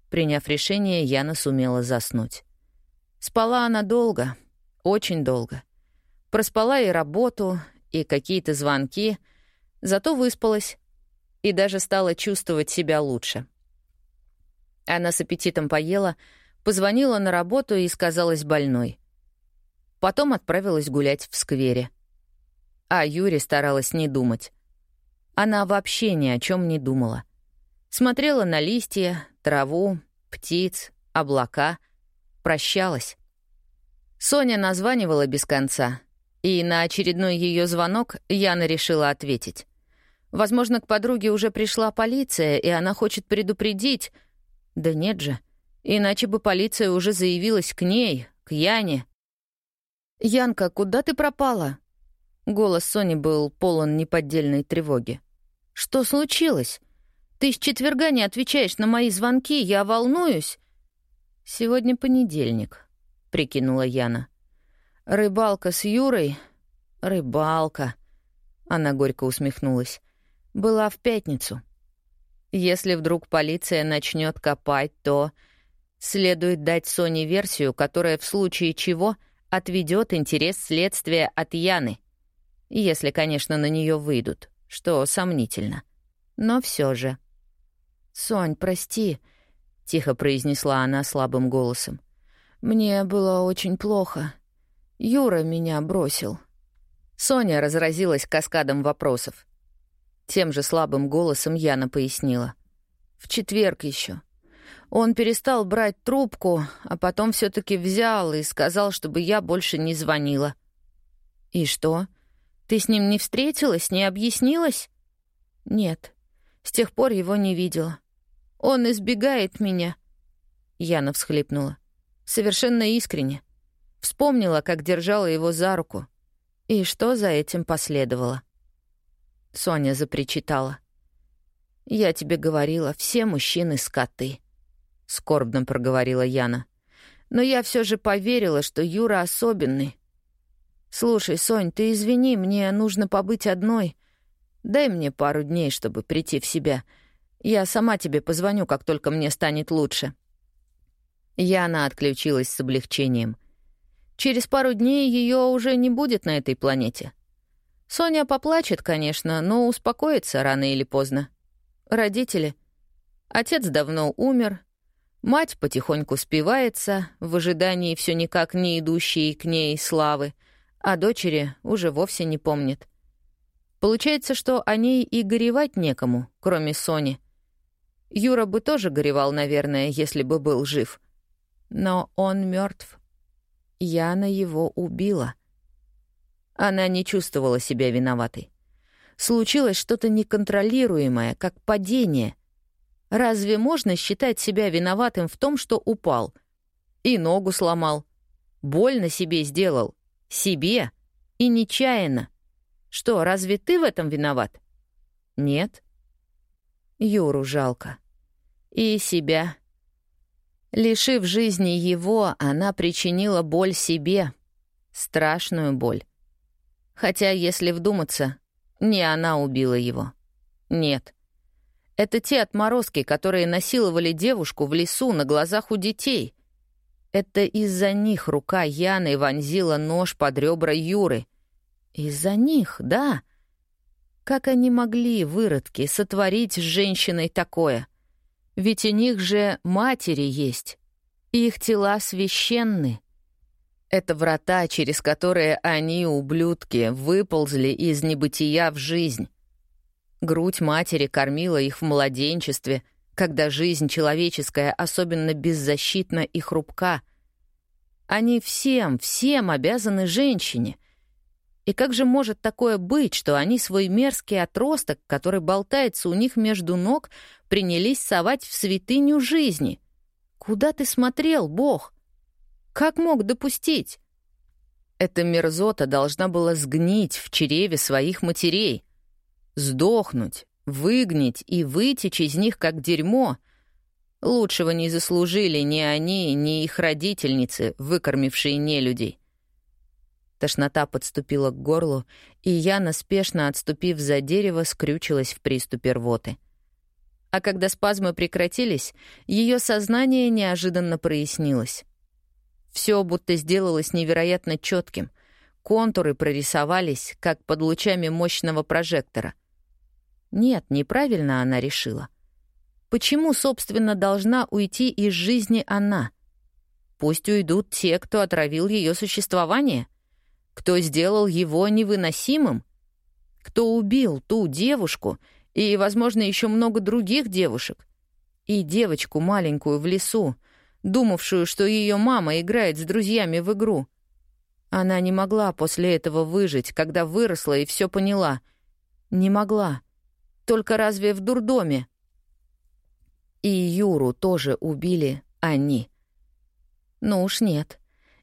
Приняв решение, Яна сумела заснуть. Спала она долго, очень долго. Проспала и работу, и какие-то звонки, зато выспалась и даже стала чувствовать себя лучше. Она с аппетитом поела, позвонила на работу и сказалась больной. Потом отправилась гулять в сквере. А Юре старалась не думать. Она вообще ни о чем не думала. Смотрела на листья, траву, птиц, облака, прощалась. Соня названивала без конца, и на очередной ее звонок Яна решила ответить. Возможно, к подруге уже пришла полиция, и она хочет предупредить. Да нет же, иначе бы полиция уже заявилась к ней, к Яне. «Янка, куда ты пропала?» Голос Сони был полон неподдельной тревоги. «Что случилось? Ты с четверга не отвечаешь на мои звонки, я волнуюсь. Сегодня понедельник, прикинула Яна. Рыбалка с Юрой? Рыбалка. Она горько усмехнулась. Была в пятницу. Если вдруг полиция начнет копать, то следует дать Соне версию, которая в случае чего отведет интерес следствия от Яны. Если, конечно, на нее выйдут, что сомнительно. Но все же. «Сонь, прости», — тихо произнесла она слабым голосом. «Мне было очень плохо. Юра меня бросил». Соня разразилась каскадом вопросов. Тем же слабым голосом Яна пояснила. В четверг еще. Он перестал брать трубку, а потом все таки взял и сказал, чтобы я больше не звонила. «И что? Ты с ним не встретилась, не объяснилась?» «Нет. С тех пор его не видела. Он избегает меня». Яна всхлипнула. Совершенно искренне. Вспомнила, как держала его за руку. И что за этим последовало. Соня запричитала. «Я тебе говорила, все мужчины — скоты», — скорбно проговорила Яна. «Но я все же поверила, что Юра особенный. Слушай, Сонь, ты извини, мне нужно побыть одной. Дай мне пару дней, чтобы прийти в себя. Я сама тебе позвоню, как только мне станет лучше». Яна отключилась с облегчением. Через пару дней ее уже не будет на этой планете. Соня поплачет, конечно, но успокоится рано или поздно. Родители. Отец давно умер. Мать потихоньку спивается, в ожидании все никак не идущей к ней славы, а дочери уже вовсе не помнит. Получается, что о ней и горевать некому, кроме Сони. Юра бы тоже горевал, наверное, если бы был жив. Но он мертв. Яна его убила. Она не чувствовала себя виноватой. Случилось что-то неконтролируемое, как падение. Разве можно считать себя виноватым в том, что упал? И ногу сломал. Больно себе сделал. Себе. И нечаянно. Что, разве ты в этом виноват? Нет. Юру жалко. И себя. Лишив жизни его, она причинила боль себе. Страшную боль. Хотя, если вдуматься, не она убила его. Нет. Это те отморозки, которые насиловали девушку в лесу на глазах у детей. Это из-за них рука Яны вонзила нож под ребра Юры. Из-за них, да. Как они могли, выродки, сотворить с женщиной такое? Ведь у них же матери есть. Их тела священны. Это врата, через которые они, ублюдки, выползли из небытия в жизнь. Грудь матери кормила их в младенчестве, когда жизнь человеческая особенно беззащитна и хрупка. Они всем, всем обязаны женщине. И как же может такое быть, что они свой мерзкий отросток, который болтается у них между ног, принялись совать в святыню жизни? Куда ты смотрел, Бог? Как мог допустить? Эта мерзота должна была сгнить в чреве своих матерей, сдохнуть, выгнить и вытечь из них как дерьмо. Лучшего не заслужили ни они, ни их родительницы, выкормившие нелюдей. Тошнота подступила к горлу, и Яна, спешно отступив за дерево, скрючилась в приступе рвоты. А когда спазмы прекратились, ее сознание неожиданно прояснилось. Все будто сделалось невероятно четким. Контуры прорисовались, как под лучами мощного прожектора. Нет, неправильно она решила. Почему, собственно, должна уйти из жизни она? Пусть уйдут те, кто отравил ее существование — кто сделал его невыносимым? Кто убил ту девушку и, возможно, еще много других девушек? И девочку маленькую в лесу, думавшую, что ее мама играет с друзьями в игру. Она не могла после этого выжить, когда выросла и все поняла. Не могла. Только разве в дурдоме? И Юру тоже убили они. Ну уж нет.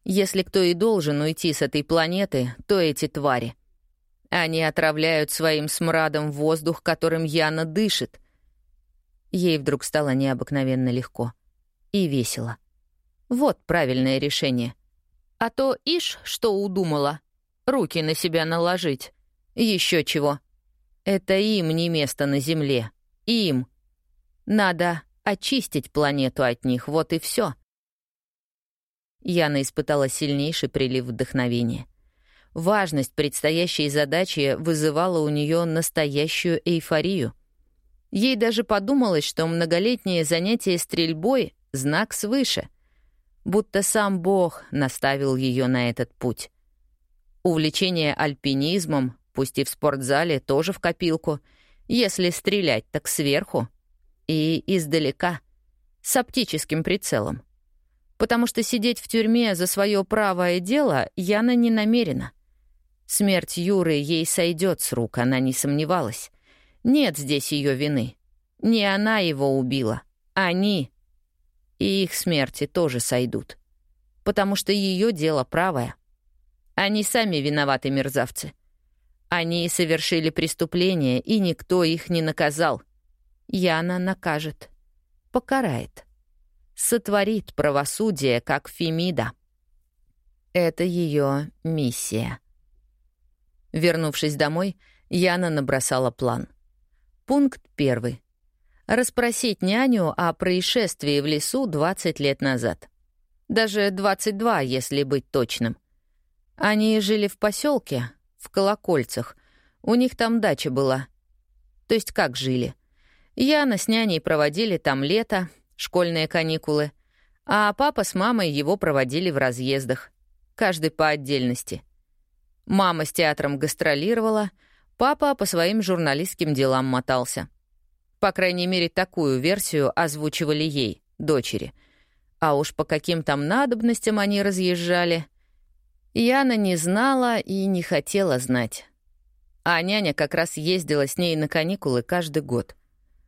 Если кто и должен уйти с этой планеты, то эти твари. Они отравляют своим смрадом воздух, которым Яна дышит. Ей вдруг стало необыкновенно легко. И весело. Вот правильное решение. А то ишь, что удумала. Руки на себя наложить. Еще чего. Это им не место на Земле. Им. Надо очистить планету от них, вот и все. Яна испытала сильнейший прилив вдохновения. Важность предстоящей задачи вызывала у нее настоящую эйфорию. Ей даже подумалось, что многолетнее занятие стрельбой — знак свыше, будто сам Бог наставил ее на этот путь. Увлечение альпинизмом, пусть и в спортзале, тоже в копилку, если стрелять так сверху. и издалека, с оптическим прицелом. Потому что сидеть в тюрьме за свое правое дело Яна не намерена. Смерть Юры ей сойдет с рук, она не сомневалась. Нет здесь ее вины. Не она его убила. Они. И их смерти тоже сойдут. Потому что ее дело правое. Они сами виноваты, мерзавцы. Они совершили преступление, и никто их не наказал. Яна накажет. Покарает. Сотворит правосудие, как Фемида. Это ее миссия. Вернувшись домой, Яна набросала план. Пункт первый. Расспросить няню о происшествии в лесу 20 лет назад. Даже 22, если быть точным. Они жили в поселке, в Колокольцах. У них там дача была. То есть как жили? Яна с няней проводили там лето, школьные каникулы, а папа с мамой его проводили в разъездах, каждый по отдельности. Мама с театром гастролировала — Папа по своим журналистским делам мотался. По крайней мере, такую версию озвучивали ей, дочери. А уж по каким там надобностям они разъезжали, Яна не знала и не хотела знать. А няня как раз ездила с ней на каникулы каждый год.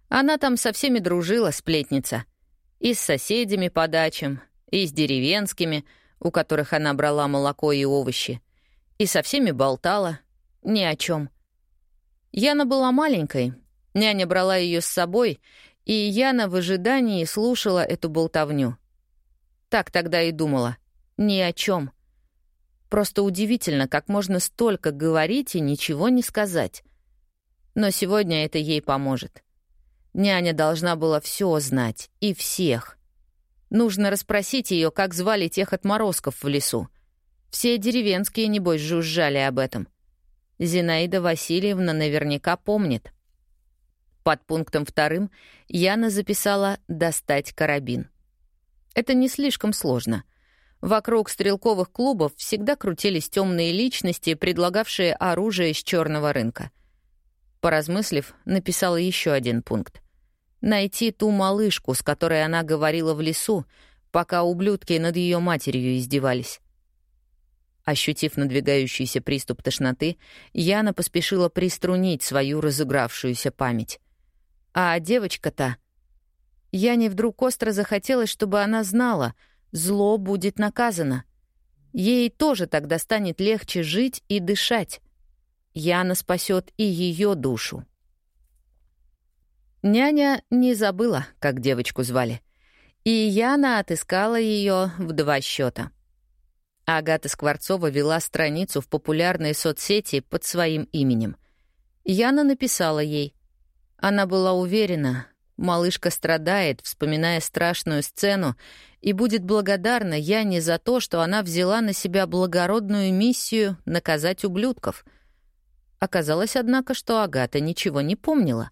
Она там со всеми дружила, сплетница. И с соседями по дачам, и с деревенскими, у которых она брала молоко и овощи. И со всеми болтала. Ни о чем. Яна была маленькой, няня брала ее с собой, и Яна в ожидании слушала эту болтовню. Так тогда и думала. Ни о чем. Просто удивительно, как можно столько говорить и ничего не сказать. Но сегодня это ей поможет. Няня должна была все знать, и всех. Нужно расспросить ее, как звали тех отморозков в лесу. Все деревенские, небось, жужжали об этом — Зинаида Васильевна наверняка помнит. Под пунктом вторым Яна записала «достать карабин». Это не слишком сложно. Вокруг стрелковых клубов всегда крутились темные личности, предлагавшие оружие с черного рынка. Поразмыслив, написала еще один пункт. Найти ту малышку, с которой она говорила в лесу, пока ублюдки над ее матерью издевались. Ощутив надвигающийся приступ тошноты, Яна поспешила приструнить свою разыгравшуюся память. А девочка-то... Яне вдруг остро захотелось, чтобы она знала, зло будет наказано. Ей тоже тогда станет легче жить и дышать. Яна спасет и ее душу. Няня не забыла, как девочку звали. И Яна отыскала ее в два счета. Агата Скворцова вела страницу в популярной соцсети под своим именем. Яна написала ей. Она была уверена, малышка страдает, вспоминая страшную сцену, и будет благодарна Яне за то, что она взяла на себя благородную миссию наказать ублюдков. Оказалось, однако, что Агата ничего не помнила.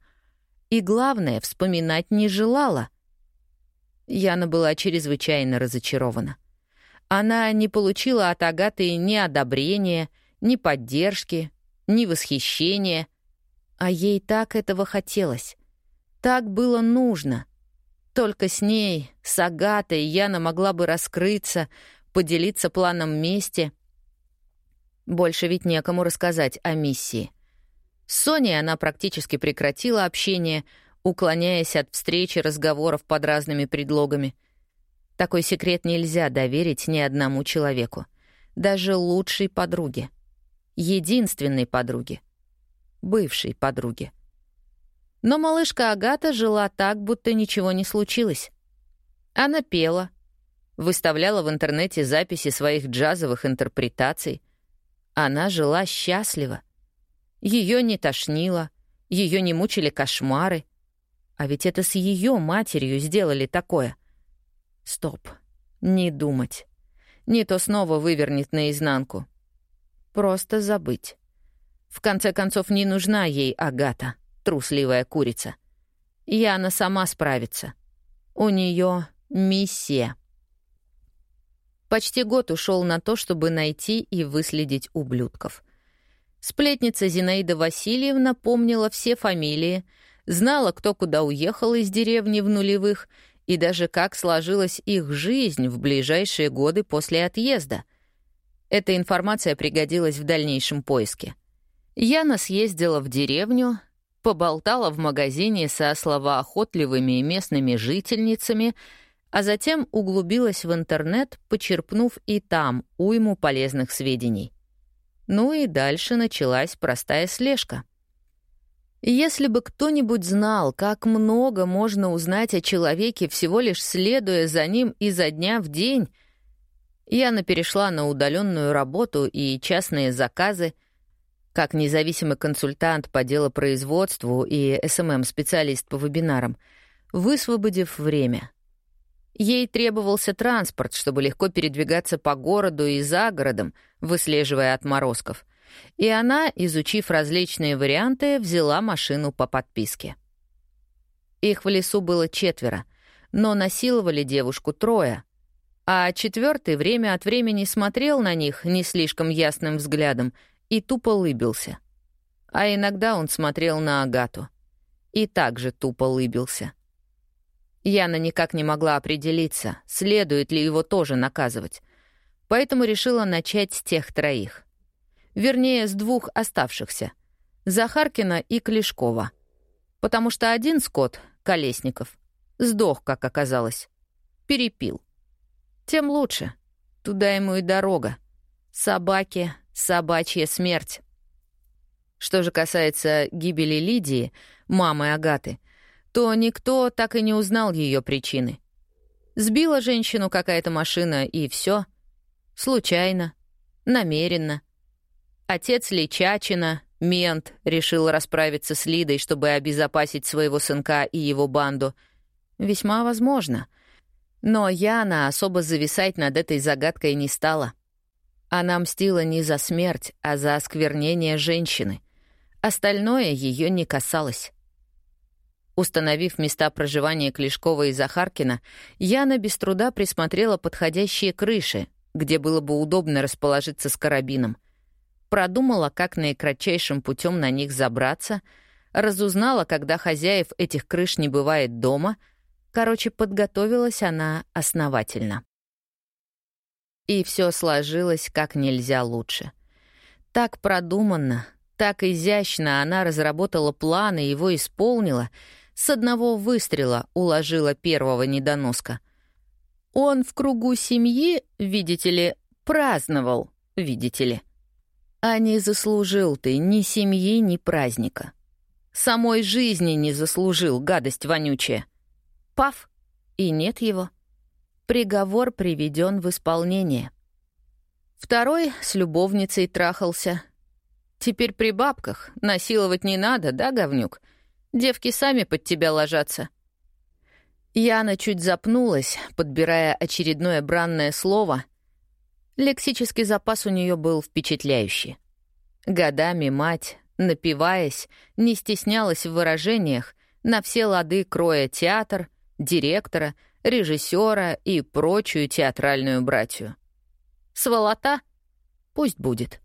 И главное, вспоминать не желала. Яна была чрезвычайно разочарована. Она не получила от Агаты ни одобрения, ни поддержки, ни восхищения. А ей так этого хотелось. Так было нужно. Только с ней, с Агатой, Яна могла бы раскрыться, поделиться планом мести. Больше ведь некому рассказать о миссии. С Соней она практически прекратила общение, уклоняясь от встречи разговоров под разными предлогами — такой секрет нельзя доверить ни одному человеку. Даже лучшей подруге. Единственной подруге. Бывшей подруге. Но малышка Агата жила так, будто ничего не случилось. Она пела, выставляла в интернете записи своих джазовых интерпретаций. Она жила счастливо. Ее не тошнило, ее не мучили кошмары. А ведь это с ее матерью сделали такое — Стоп. Не думать. Не то снова вывернет наизнанку. Просто забыть. В конце концов, не нужна ей Агата, трусливая курица. Яна сама справится. У нее миссия. Почти год ушел на то, чтобы найти и выследить ублюдков. Сплетница Зинаида Васильевна помнила все фамилии, знала, кто куда уехал из деревни в нулевых и даже как сложилась их жизнь в ближайшие годы после отъезда. Эта информация пригодилась в дальнейшем поиске. Яна съездила в деревню, поболтала в магазине со словоохотливыми местными жительницами, а затем углубилась в интернет, почерпнув и там уйму полезных сведений. Ну и дальше началась простая слежка. Если бы кто-нибудь знал, как много можно узнать о человеке, всего лишь следуя за ним изо дня в день, Яна перешла на удаленную работу и частные заказы — как независимый консультант по делопроизводству и СММ-специалист по вебинарам, высвободив время. Ей требовался транспорт, чтобы легко передвигаться по городу и за городом, выслеживая отморозков. И она, изучив различные варианты, взяла машину по подписке. Их в лесу было четверо, но насиловали девушку трое, а четвертый время от времени смотрел на них не слишком ясным взглядом и тупо лыбился. А иногда он смотрел на Агату и также тупо лыбился. Яна никак не могла определиться, следует ли его тоже наказывать, поэтому решила начать с тех троих. Вернее, с двух оставшихся — Захаркина и Клешкова. Потому что один скот, Колесников, сдох, как оказалось. Перепил. Тем лучше. Туда ему и дорога. Собаки, собачья смерть. Что же касается гибели Лидии, мамы Агаты, то никто так и не узнал ее причины. Сбила женщину какая-то машина, и все. Случайно, намеренно. Отец Личачина, мент, решил расправиться с Лидой, чтобы обезопасить своего сынка и его банду. Весьма возможно. Но Яна особо зависать над этой загадкой не стала. Она мстила не за смерть, а за осквернение женщины. Остальное ее не касалось. Установив места проживания Клешкова и Захаркина, Яна без труда присмотрела подходящие крыши, где было бы удобно расположиться с карабином. Продумала, как наикратчайшим путем на них забраться, разузнала, когда хозяев этих крыш не бывает дома. Короче, подготовилась она основательно. И все сложилось как нельзя лучше. Так продуманно, так изящно она разработала план и его исполнила, с одного выстрела уложила первого недоноска. Он в кругу семьи, видите ли, праздновал, видите ли. А не заслужил ты ни семьи, ни праздника. Самой жизни не заслужил, гадость вонючая. Пав, и нет его. Приговор приведен в исполнение. Второй с любовницей трахался. Теперь при бабках. Насиловать не надо, да, говнюк? Девки сами под тебя ложатся. Яна чуть запнулась, подбирая очередное бранное слово. Лексический запас у нее был впечатляющий. Годами мать, напиваясь, не стеснялась в выражениях, на все лады кроя театр, директора — режиссера и прочую театральную братью. Сволота? Пусть будет.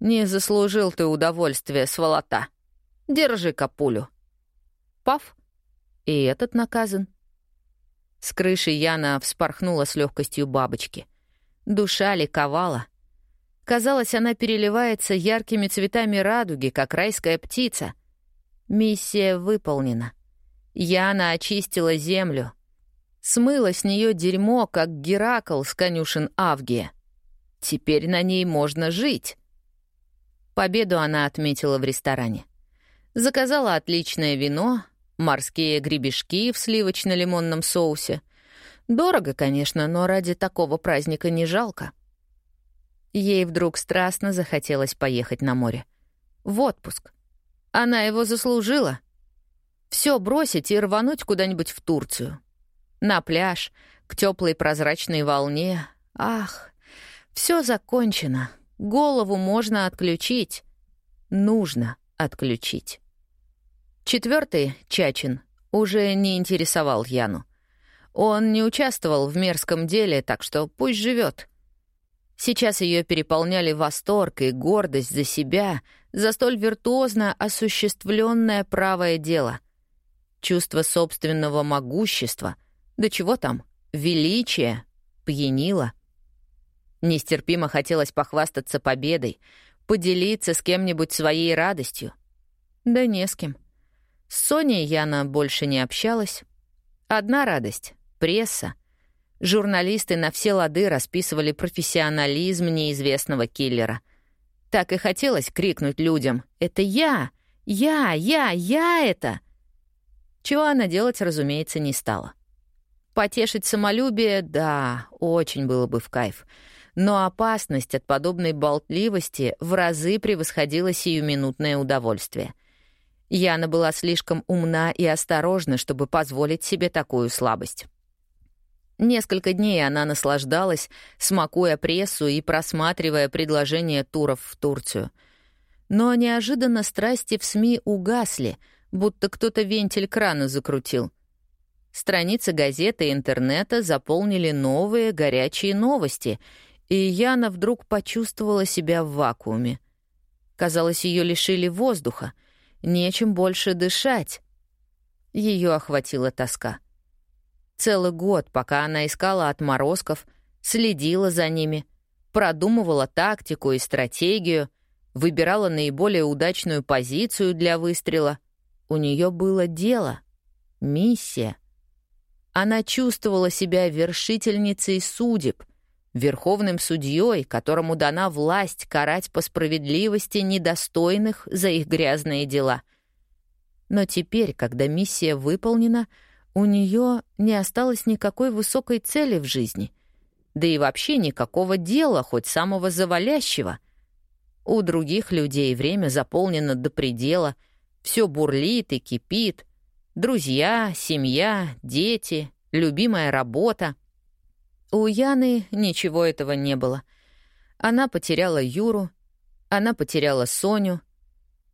Не заслужил ты удовольствия, сволота. Держи капулю. Пав. И этот наказан. С крыши Яна вспорхнула с легкостью бабочки. Душа ликовала. Казалось, она переливается яркими цветами радуги, как райская птица. Миссия выполнена. Яна очистила землю, Смыло с нее дерьмо, как Геракл с конюшен Авгия. Теперь на ней можно жить. Победу она отметила в ресторане. Заказала отличное вино, морские гребешки в сливочно-лимонном соусе. Дорого, конечно, но ради такого праздника не жалко. Ей вдруг страстно захотелось поехать на море. В отпуск. Она его заслужила. Все бросить и рвануть куда-нибудь в Турцию. На пляж, к теплой прозрачной волне. Ах, все закончено. Голову можно отключить. Нужно отключить. Четвертый, Чачин, уже не интересовал Яну. Он не участвовал в мерзком деле, так что пусть живет. Сейчас ее переполняли восторг и гордость за себя, за столь виртуозно осуществленное правое дело. Чувство собственного могущества, да чего там, величия, пьянило. Нестерпимо хотелось похвастаться победой, поделиться с кем-нибудь своей радостью. Да не с кем. С Соней Яна больше не общалась. Одна радость — пресса. Журналисты на все лады расписывали профессионализм неизвестного киллера. Так и хотелось крикнуть людям «Это я! Я! Я! Я это!» Чего она делать, разумеется, не стала. Потешить самолюбие, да, очень было бы в кайф. Но опасность от подобной болтливости в разы превосходила сиюминутное удовольствие — Яна была слишком умна и осторожна, чтобы позволить себе такую слабость. Несколько дней она наслаждалась, смакуя прессу и просматривая предложения туров в Турцию. Но неожиданно страсти в СМИ угасли, будто кто-то вентиль крана закрутил. Страницы газеты и интернета заполнили новые горячие новости, и Яна вдруг почувствовала себя в вакууме. Казалось, ее лишили воздуха — нечем больше дышать. Ее охватила тоска. Целый год, пока она искала отморозков, следила за ними, продумывала тактику и стратегию, выбирала наиболее удачную позицию для выстрела. У нее было дело, миссия. Она чувствовала себя вершительницей судеб, верховным судьей, которому дана власть карать по справедливости недостойных за их грязные дела. Но теперь, когда миссия выполнена, у нее не осталось никакой высокой цели в жизни, да и вообще никакого дела, хоть самого завалящего. У других людей время заполнено до предела, все бурлит и кипит. Друзья, семья, дети, любимая работа — у Яны ничего этого не было. Она потеряла Юру, она потеряла Соню.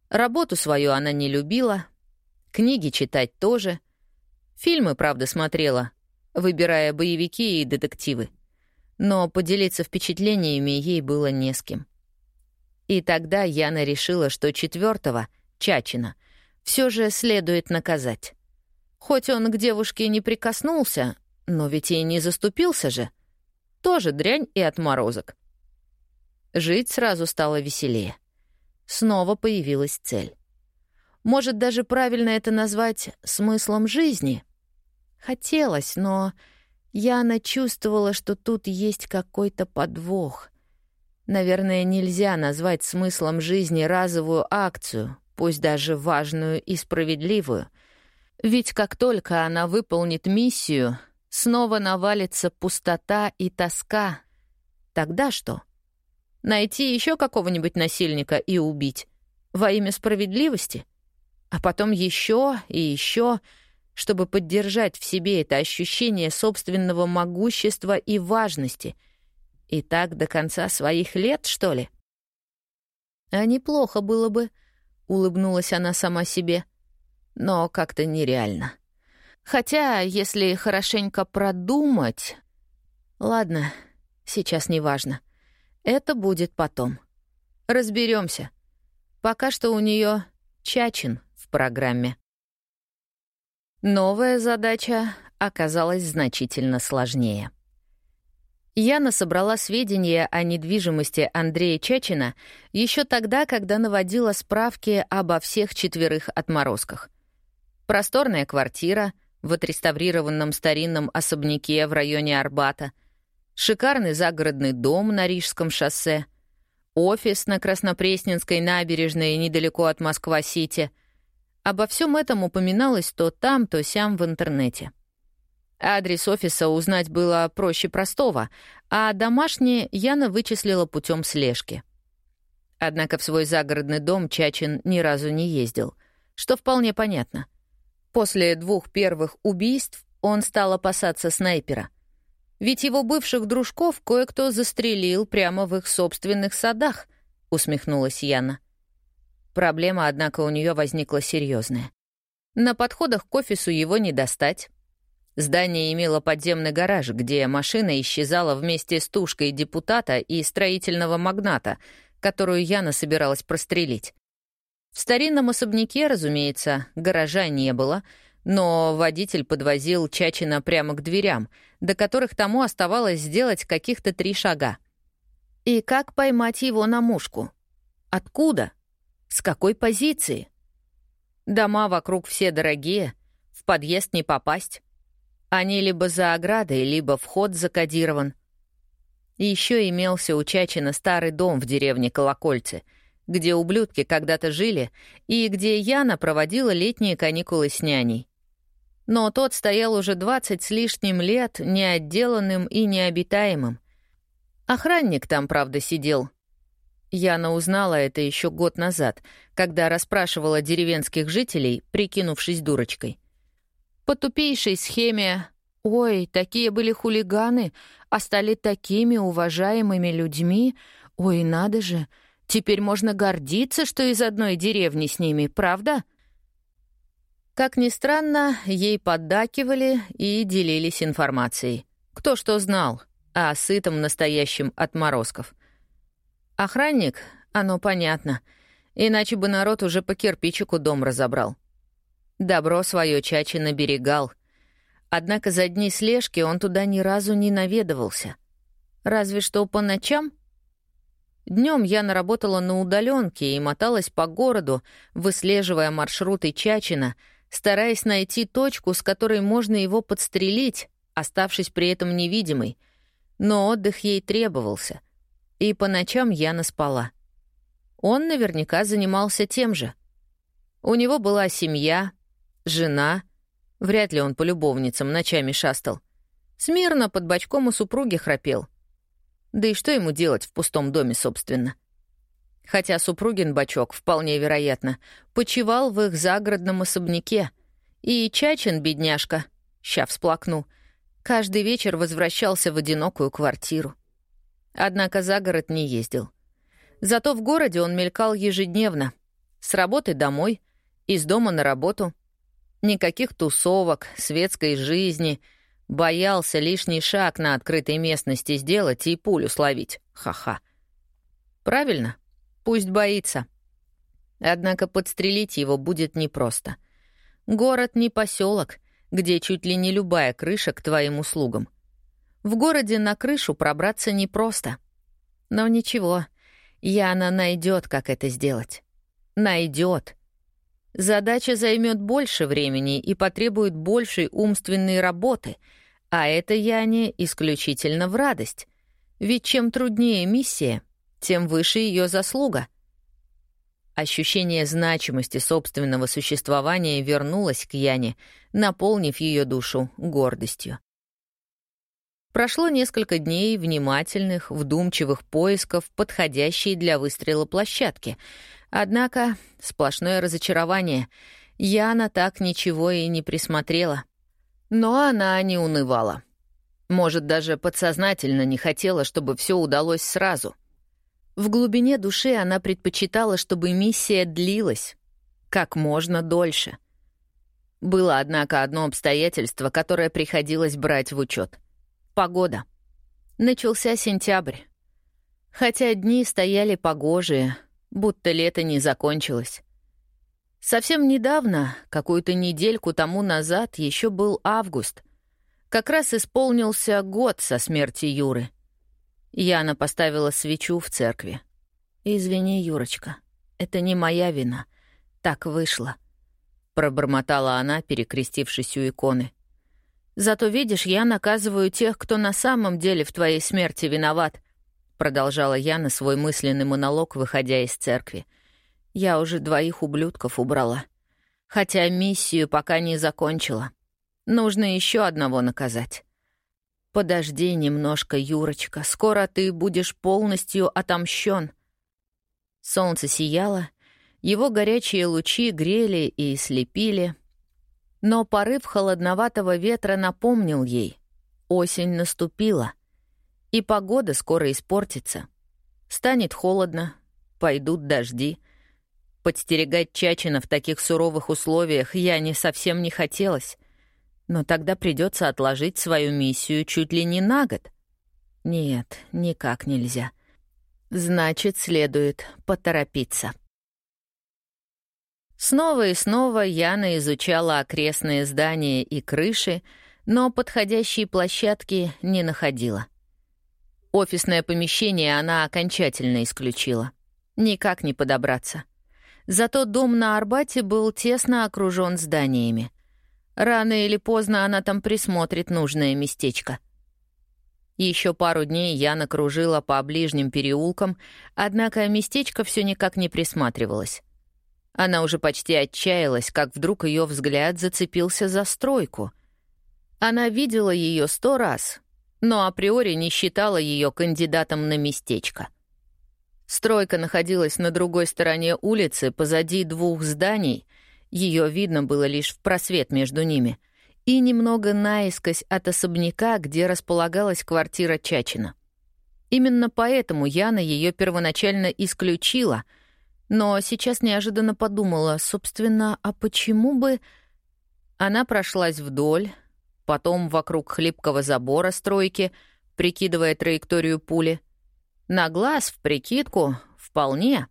Работу свою она не любила, книги читать тоже. Фильмы, правда, смотрела, выбирая боевики и детективы. Но поделиться впечатлениями ей было не с кем. И тогда Яна решила, что четвертого, Чачина, все же следует наказать. Хоть он к девушке не прикоснулся, но ведь и не заступился же. Тоже дрянь и отморозок. Жить сразу стало веселее. Снова появилась цель. Может, даже правильно это назвать смыслом жизни? Хотелось, но Яна чувствовала, что тут есть какой-то подвох. Наверное, нельзя назвать смыслом жизни разовую акцию, пусть даже важную и справедливую. Ведь как только она выполнит миссию, снова навалится пустота и тоска. Тогда что? Найти еще какого-нибудь насильника и убить? Во имя справедливости? А потом еще и еще, чтобы поддержать в себе это ощущение собственного могущества и важности. И так до конца своих лет, что ли? А неплохо было бы, — улыбнулась она сама себе. Но как-то нереально. — Хотя, если хорошенько продумать... Ладно, сейчас не важно. Это будет потом. Разберемся. Пока что у нее Чачин в программе. Новая задача оказалась значительно сложнее. Яна собрала сведения о недвижимости Андрея Чачина еще тогда, когда наводила справки обо всех четверых отморозках. Просторная квартира — в отреставрированном старинном особняке в районе Арбата, шикарный загородный дом на Рижском шоссе, офис на Краснопресненской набережной недалеко от Москва-Сити. Обо всем этом упоминалось то там, то сям в интернете. Адрес офиса узнать было проще простого, а домашнее Яна вычислила путем слежки. Однако в свой загородный дом Чачин ни разу не ездил, что вполне понятно — После двух первых убийств он стал опасаться снайпера. Ведь его бывших дружков кое-кто застрелил прямо в их собственных садах, усмехнулась Яна. Проблема, однако, у нее возникла серьезная. На подходах к офису его не достать. Здание имело подземный гараж, где машина исчезала вместе с тушкой депутата и строительного магната, которую Яна собиралась прострелить. В старинном особняке, разумеется, гаража не было, но водитель подвозил Чачина прямо к дверям, до которых тому оставалось сделать каких-то три шага. И как поймать его на мушку? Откуда? С какой позиции? Дома вокруг все дорогие, в подъезд не попасть. Они либо за оградой, либо вход закодирован. Еще имелся у Чачина старый дом в деревне Колокольцы, где ублюдки когда-то жили и где Яна проводила летние каникулы с няней. Но тот стоял уже двадцать с лишним лет неотделанным и необитаемым. Охранник там, правда, сидел. Яна узнала это еще год назад, когда расспрашивала деревенских жителей, прикинувшись дурочкой. По тупейшей схеме «Ой, такие были хулиганы, а стали такими уважаемыми людьми. Ой, надо же, теперь можно гордиться, что из одной деревни с ними, правда?» Как ни странно, ей поддакивали и делились информацией. Кто что знал о сытом настоящем отморозков. Охранник? Оно понятно. Иначе бы народ уже по кирпичику дом разобрал. Добро свое чачи наберегал. Однако за дни слежки он туда ни разу не наведывался. Разве что по ночам — Днем я наработала на удаленке и моталась по городу, выслеживая маршруты Чачина — стараясь найти точку, с которой можно его подстрелить, оставшись при этом невидимой. Но отдых ей требовался. И по ночам Яна спала. Он наверняка занимался тем же. У него была семья, жена. Вряд ли он по любовницам ночами шастал. Смирно под бочком у супруги храпел. Да и что ему делать в пустом доме, собственно? Хотя супругин бачок, вполне вероятно, почевал в их загородном особняке. И Чачин, бедняжка, ща всплакну, каждый вечер возвращался в одинокую квартиру. Однако за город не ездил. Зато в городе он мелькал ежедневно. С работы домой, из дома на работу. Никаких тусовок, светской жизни. Боялся лишний шаг на открытой местности сделать и пулю словить. Ха-ха. Правильно? Пусть боится. Однако подстрелить его будет непросто. Город не поселок, где чуть ли не любая крыша к твоим услугам. В городе на крышу пробраться непросто. Но ничего, Яна найдет, как это сделать. Найдет. Задача займет больше времени и потребует большей умственной работы, а это Яне исключительно в радость. Ведь чем труднее миссия — тем выше ее заслуга. Ощущение значимости собственного существования вернулось к Яне, наполнив ее душу гордостью. Прошло несколько дней внимательных, вдумчивых поисков подходящей для выстрела площадки. Однако сплошное разочарование. Яна так ничего и не присмотрела. Но она не унывала. Может, даже подсознательно не хотела, чтобы все удалось сразу — в глубине души она предпочитала, чтобы миссия длилась как можно дольше. Было, однако, одно обстоятельство, которое приходилось брать в учет. Погода. Начался сентябрь. Хотя дни стояли погожие, будто лето не закончилось. Совсем недавно, какую-то недельку тому назад, еще был август. Как раз исполнился год со смерти Юры. Яна поставила свечу в церкви. «Извини, Юрочка, это не моя вина. Так вышло», — пробормотала она, перекрестившись у иконы. «Зато, видишь, я наказываю тех, кто на самом деле в твоей смерти виноват», — продолжала Яна свой мысленный монолог, выходя из церкви. «Я уже двоих ублюдков убрала. Хотя миссию пока не закончила. Нужно еще одного наказать. «Подожди немножко, Юрочка, скоро ты будешь полностью отомщен». Солнце сияло, его горячие лучи грели и слепили. Но порыв холодноватого ветра напомнил ей. Осень наступила, и погода скоро испортится. Станет холодно, пойдут дожди. Подстерегать Чачина в таких суровых условиях я не совсем не хотелось. Но тогда придется отложить свою миссию чуть ли не на год. Нет, никак нельзя. Значит, следует поторопиться. Снова и снова Яна изучала окрестные здания и крыши, но подходящей площадки не находила. Офисное помещение она окончательно исключила. Никак не подобраться. Зато дом на Арбате был тесно окружен зданиями. Рано или поздно она там присмотрит нужное местечко. Еще пару дней я накружила по ближним переулкам, однако местечко все никак не присматривалось. Она уже почти отчаялась, как вдруг ее взгляд зацепился за стройку. Она видела ее сто раз, но априори не считала ее кандидатом на местечко. Стройка находилась на другой стороне улицы, позади двух зданий, ее видно было лишь в просвет между ними — и немного наискось от особняка, где располагалась квартира Чачина. Именно поэтому Яна ее первоначально исключила, но сейчас неожиданно подумала, собственно, а почему бы... Она прошлась вдоль, потом вокруг хлипкого забора стройки, прикидывая траекторию пули. На глаз, в прикидку, вполне.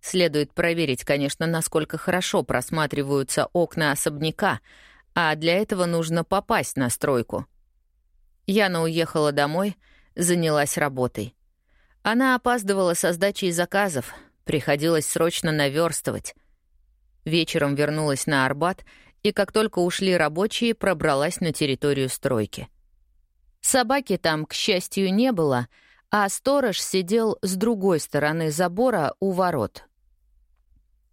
Следует проверить, конечно, насколько хорошо просматриваются окна особняка — а для этого нужно попасть на стройку. Яна уехала домой, занялась работой. Она опаздывала со сдачей заказов, приходилось срочно наверстывать. Вечером вернулась на Арбат и, как только ушли рабочие, пробралась на территорию стройки. Собаки там, к счастью, не было, а сторож сидел с другой стороны забора у ворот.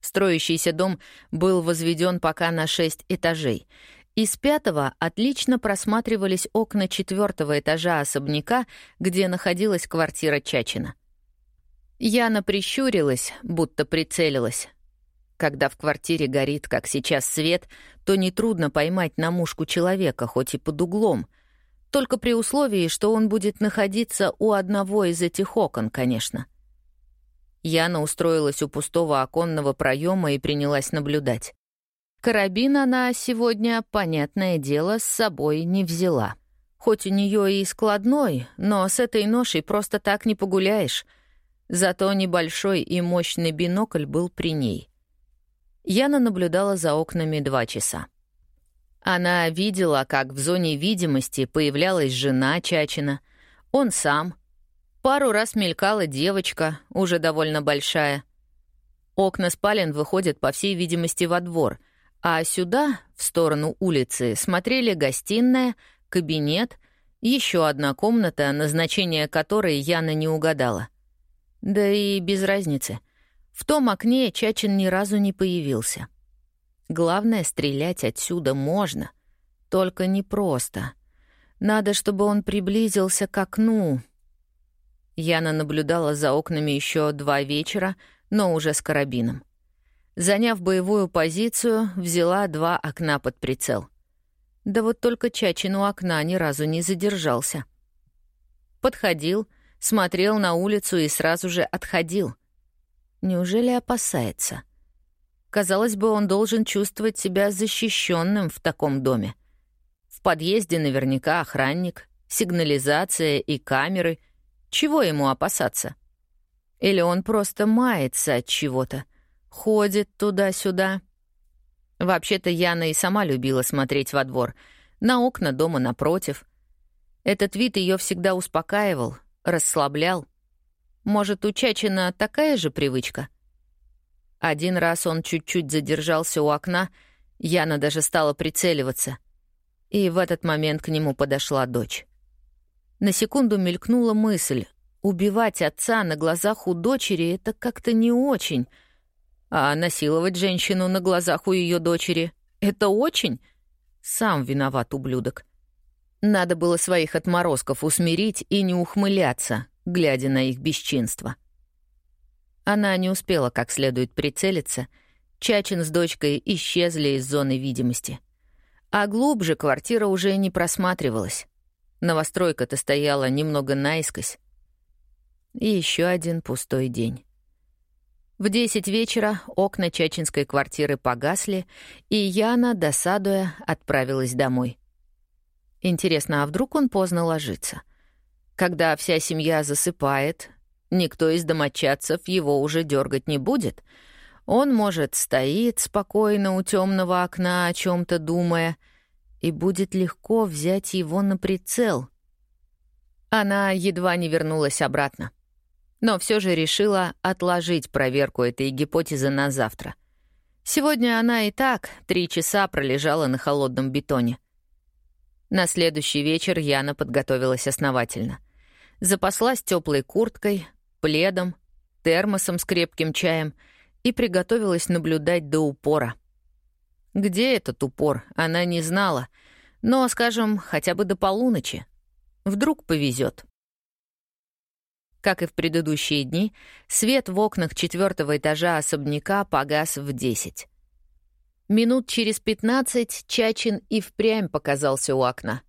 Строящийся дом был возведен пока на шесть этажей. Из пятого отлично просматривались окна четвертого этажа особняка, где находилась квартира Чачина. Яна прищурилась, будто прицелилась. Когда в квартире горит, как сейчас, свет, то нетрудно поймать на мушку человека, хоть и под углом. Только при условии, что он будет находиться у одного из этих окон, конечно. — Яна устроилась у пустого оконного проема и принялась наблюдать. Карабин она сегодня, понятное дело, с собой не взяла. Хоть у нее и складной, но с этой ношей просто так не погуляешь. Зато небольшой и мощный бинокль был при ней. Яна наблюдала за окнами два часа. Она видела, как в зоне видимости появлялась жена Чачина, он сам, Пару раз мелькала девочка, уже довольно большая. Окна спален выходят, по всей видимости, во двор, а сюда, в сторону улицы, смотрели гостиная, кабинет, еще одна комната, назначение которой Яна не угадала. Да и без разницы. В том окне Чачин ни разу не появился. Главное, стрелять отсюда можно, только не просто. Надо, чтобы он приблизился к окну, Яна наблюдала за окнами еще два вечера, но уже с карабином. Заняв боевую позицию, взяла два окна под прицел. Да вот только Чачин у окна ни разу не задержался. Подходил, смотрел на улицу и сразу же отходил. Неужели опасается? Казалось бы, он должен чувствовать себя защищенным в таком доме. В подъезде наверняка охранник, сигнализация и камеры — чего ему опасаться? Или он просто мается от чего-то, ходит туда-сюда? Вообще-то Яна и сама любила смотреть во двор, на окна дома напротив. Этот вид ее всегда успокаивал, расслаблял. Может, у Чачина такая же привычка? Один раз он чуть-чуть задержался у окна, Яна даже стала прицеливаться. И в этот момент к нему подошла дочь. На секунду мелькнула мысль. Убивать отца на глазах у дочери — это как-то не очень. А насиловать женщину на глазах у ее дочери — это очень. Сам виноват ублюдок. Надо было своих отморозков усмирить и не ухмыляться, глядя на их бесчинство. Она не успела как следует прицелиться. Чачин с дочкой исчезли из зоны видимости. А глубже квартира уже не просматривалась. Новостройка-то стояла немного наискось. И еще один пустой день. В десять вечера окна чачинской квартиры погасли, и Яна, досадуя, отправилась домой. Интересно, а вдруг он поздно ложится? Когда вся семья засыпает, никто из домочадцев его уже дергать не будет. Он, может, стоит спокойно у темного окна, о чем то думая, и будет легко взять его на прицел. Она едва не вернулась обратно. Но все же решила отложить проверку этой гипотезы на завтра. Сегодня она и так три часа пролежала на холодном бетоне. На следующий вечер Яна подготовилась основательно. Запаслась теплой курткой, пледом, термосом с крепким чаем и приготовилась наблюдать до упора. Где этот упор, она не знала, но, скажем, хотя бы до полуночи. Вдруг повезет. Как и в предыдущие дни, свет в окнах четвертого этажа особняка погас в десять. Минут через пятнадцать Чачин и впрямь показался у окна.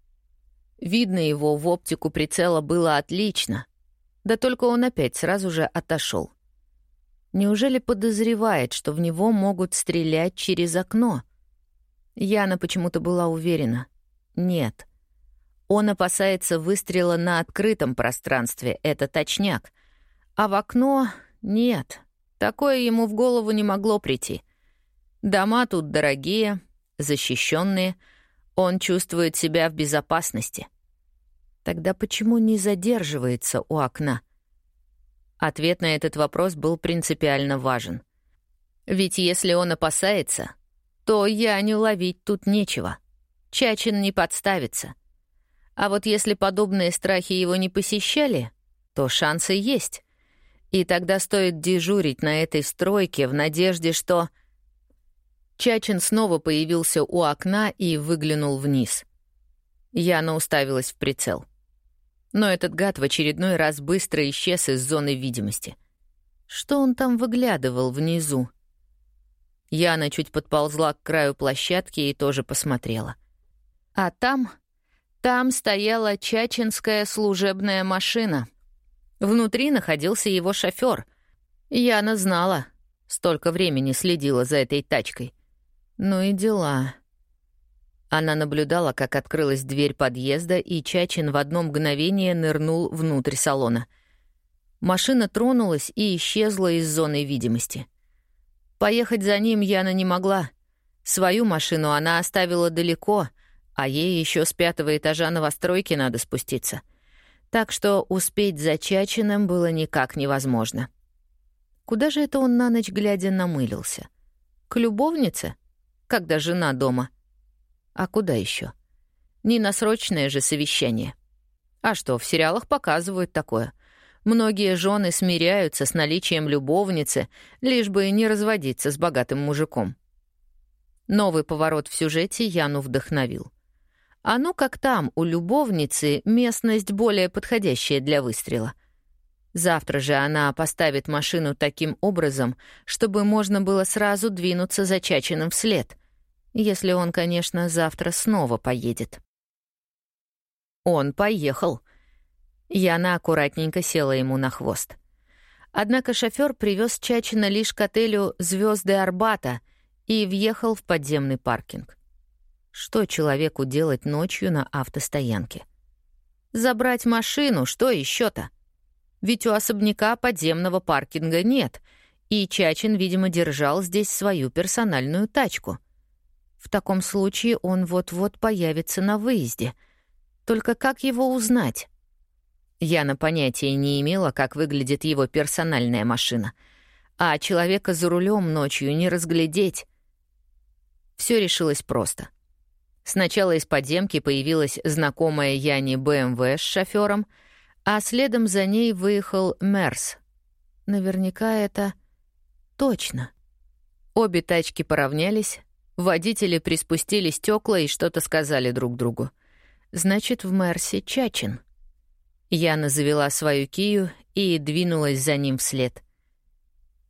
Видно его в оптику прицела было отлично, да только он опять сразу же отошел. Неужели подозревает, что в него могут стрелять через окно? Яна почему-то была уверена. Нет. Он опасается выстрела на открытом пространстве, это точняк. А в окно — нет. Такое ему в голову не могло прийти. Дома тут дорогие, защищенные. Он чувствует себя в безопасности. Тогда почему не задерживается у окна? Ответ на этот вопрос был принципиально важен. Ведь если он опасается, то я не ловить тут нечего. Чачин не подставится. А вот если подобные страхи его не посещали, то шансы есть. И тогда стоит дежурить на этой стройке в надежде, что... Чачин снова появился у окна и выглянул вниз. Яна уставилась в прицел. Но этот гад в очередной раз быстро исчез из зоны видимости. Что он там выглядывал внизу? Яна чуть подползла к краю площадки и тоже посмотрела. А там там стояла чачинская служебная машина. Внутри находился его шофер. Яна знала, столько времени следила за этой тачкой. Ну и дела. Она наблюдала, как открылась дверь подъезда, и Чачин в одно мгновение нырнул внутрь салона. Машина тронулась и исчезла из зоны видимости. Поехать за ним Яна не могла. Свою машину она оставила далеко — а ей еще с пятого этажа новостройки надо спуститься. Так что успеть за Чачиным было никак невозможно. Куда же это он на ночь глядя намылился? К любовнице? Когда жена дома? А куда еще? Не на срочное же совещание. А что, в сериалах показывают такое. Многие жены смиряются с наличием любовницы, лишь бы не разводиться с богатым мужиком. Новый поворот в сюжете Яну вдохновил. А ну как там, у любовницы, местность более подходящая для выстрела. Завтра же она поставит машину таким образом, чтобы можно было сразу двинуться за Чачиным вслед. Если он, конечно, завтра снова поедет. Он поехал. Яна аккуратненько села ему на хвост. Однако шофер привез Чачина лишь к отелю «Звезды Арбата» и въехал в подземный паркинг. Что человеку делать ночью на автостоянке? Забрать машину, что еще то Ведь у особняка подземного паркинга нет, и Чачин, видимо, держал здесь свою персональную тачку. В таком случае он вот-вот появится на выезде. Только как его узнать? Яна понятия не имела, как выглядит его персональная машина. А человека за рулем ночью не разглядеть. Все решилось просто — Сначала из подземки появилась знакомая Яне БМВ с шофером, а следом за ней выехал Мерс. Наверняка это... Точно. Обе тачки поравнялись, водители приспустили стекла и что-то сказали друг другу. Значит, в Мерсе Чачин. Яна завела свою кию и двинулась за ним вслед.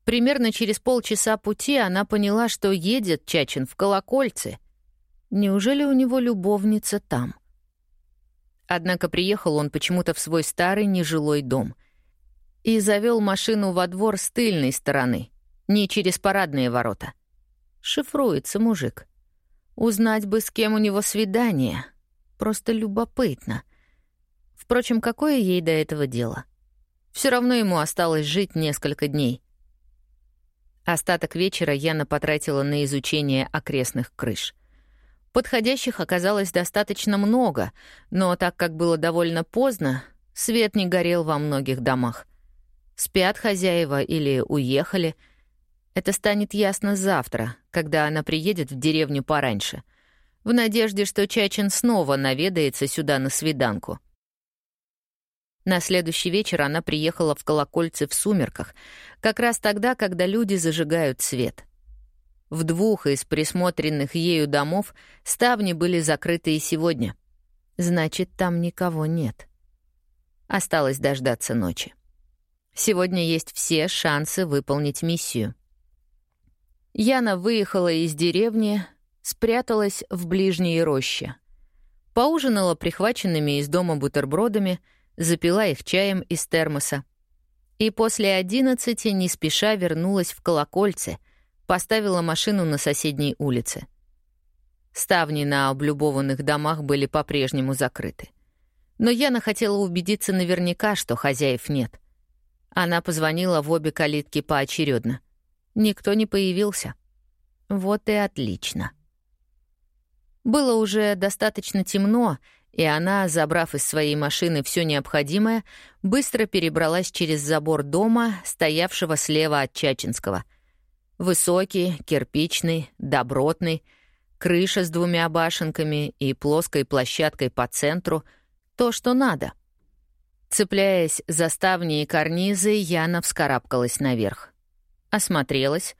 Примерно через полчаса пути она поняла, что едет Чачин в колокольце — Неужели у него любовница там? Однако приехал он почему-то в свой старый нежилой дом и завел машину во двор с тыльной стороны, не через парадные ворота. Шифруется мужик. Узнать бы, с кем у него свидание. Просто любопытно. Впрочем, какое ей до этого дело? Все равно ему осталось жить несколько дней. Остаток вечера Яна потратила на изучение окрестных крыш. Подходящих оказалось достаточно много, но так как было довольно поздно, свет не горел во многих домах. Спят хозяева или уехали. Это станет ясно завтра, когда она приедет в деревню пораньше, в надежде, что Чачин снова наведается сюда на свиданку. На следующий вечер она приехала в колокольце в сумерках, как раз тогда, когда люди зажигают свет. В двух из присмотренных ею домов ставни были закрыты и сегодня. Значит, там никого нет. Осталось дождаться ночи. Сегодня есть все шансы выполнить миссию. Яна выехала из деревни, спряталась в ближней роще. Поужинала прихваченными из дома бутербродами, запила их чаем из термоса. И после одиннадцати не спеша вернулась в колокольце, поставила машину на соседней улице. Ставни на облюбованных домах были по-прежнему закрыты. Но Яна хотела убедиться наверняка, что хозяев нет. Она позвонила в обе калитки поочередно. Никто не появился. Вот и отлично. Было уже достаточно темно, и она, забрав из своей машины все необходимое, быстро перебралась через забор дома, стоявшего слева от Чачинского. Высокий, кирпичный, добротный, крыша с двумя башенками и плоской площадкой по центру — то, что надо. Цепляясь за ставни и карнизы, Яна вскарабкалась наверх. Осмотрелась.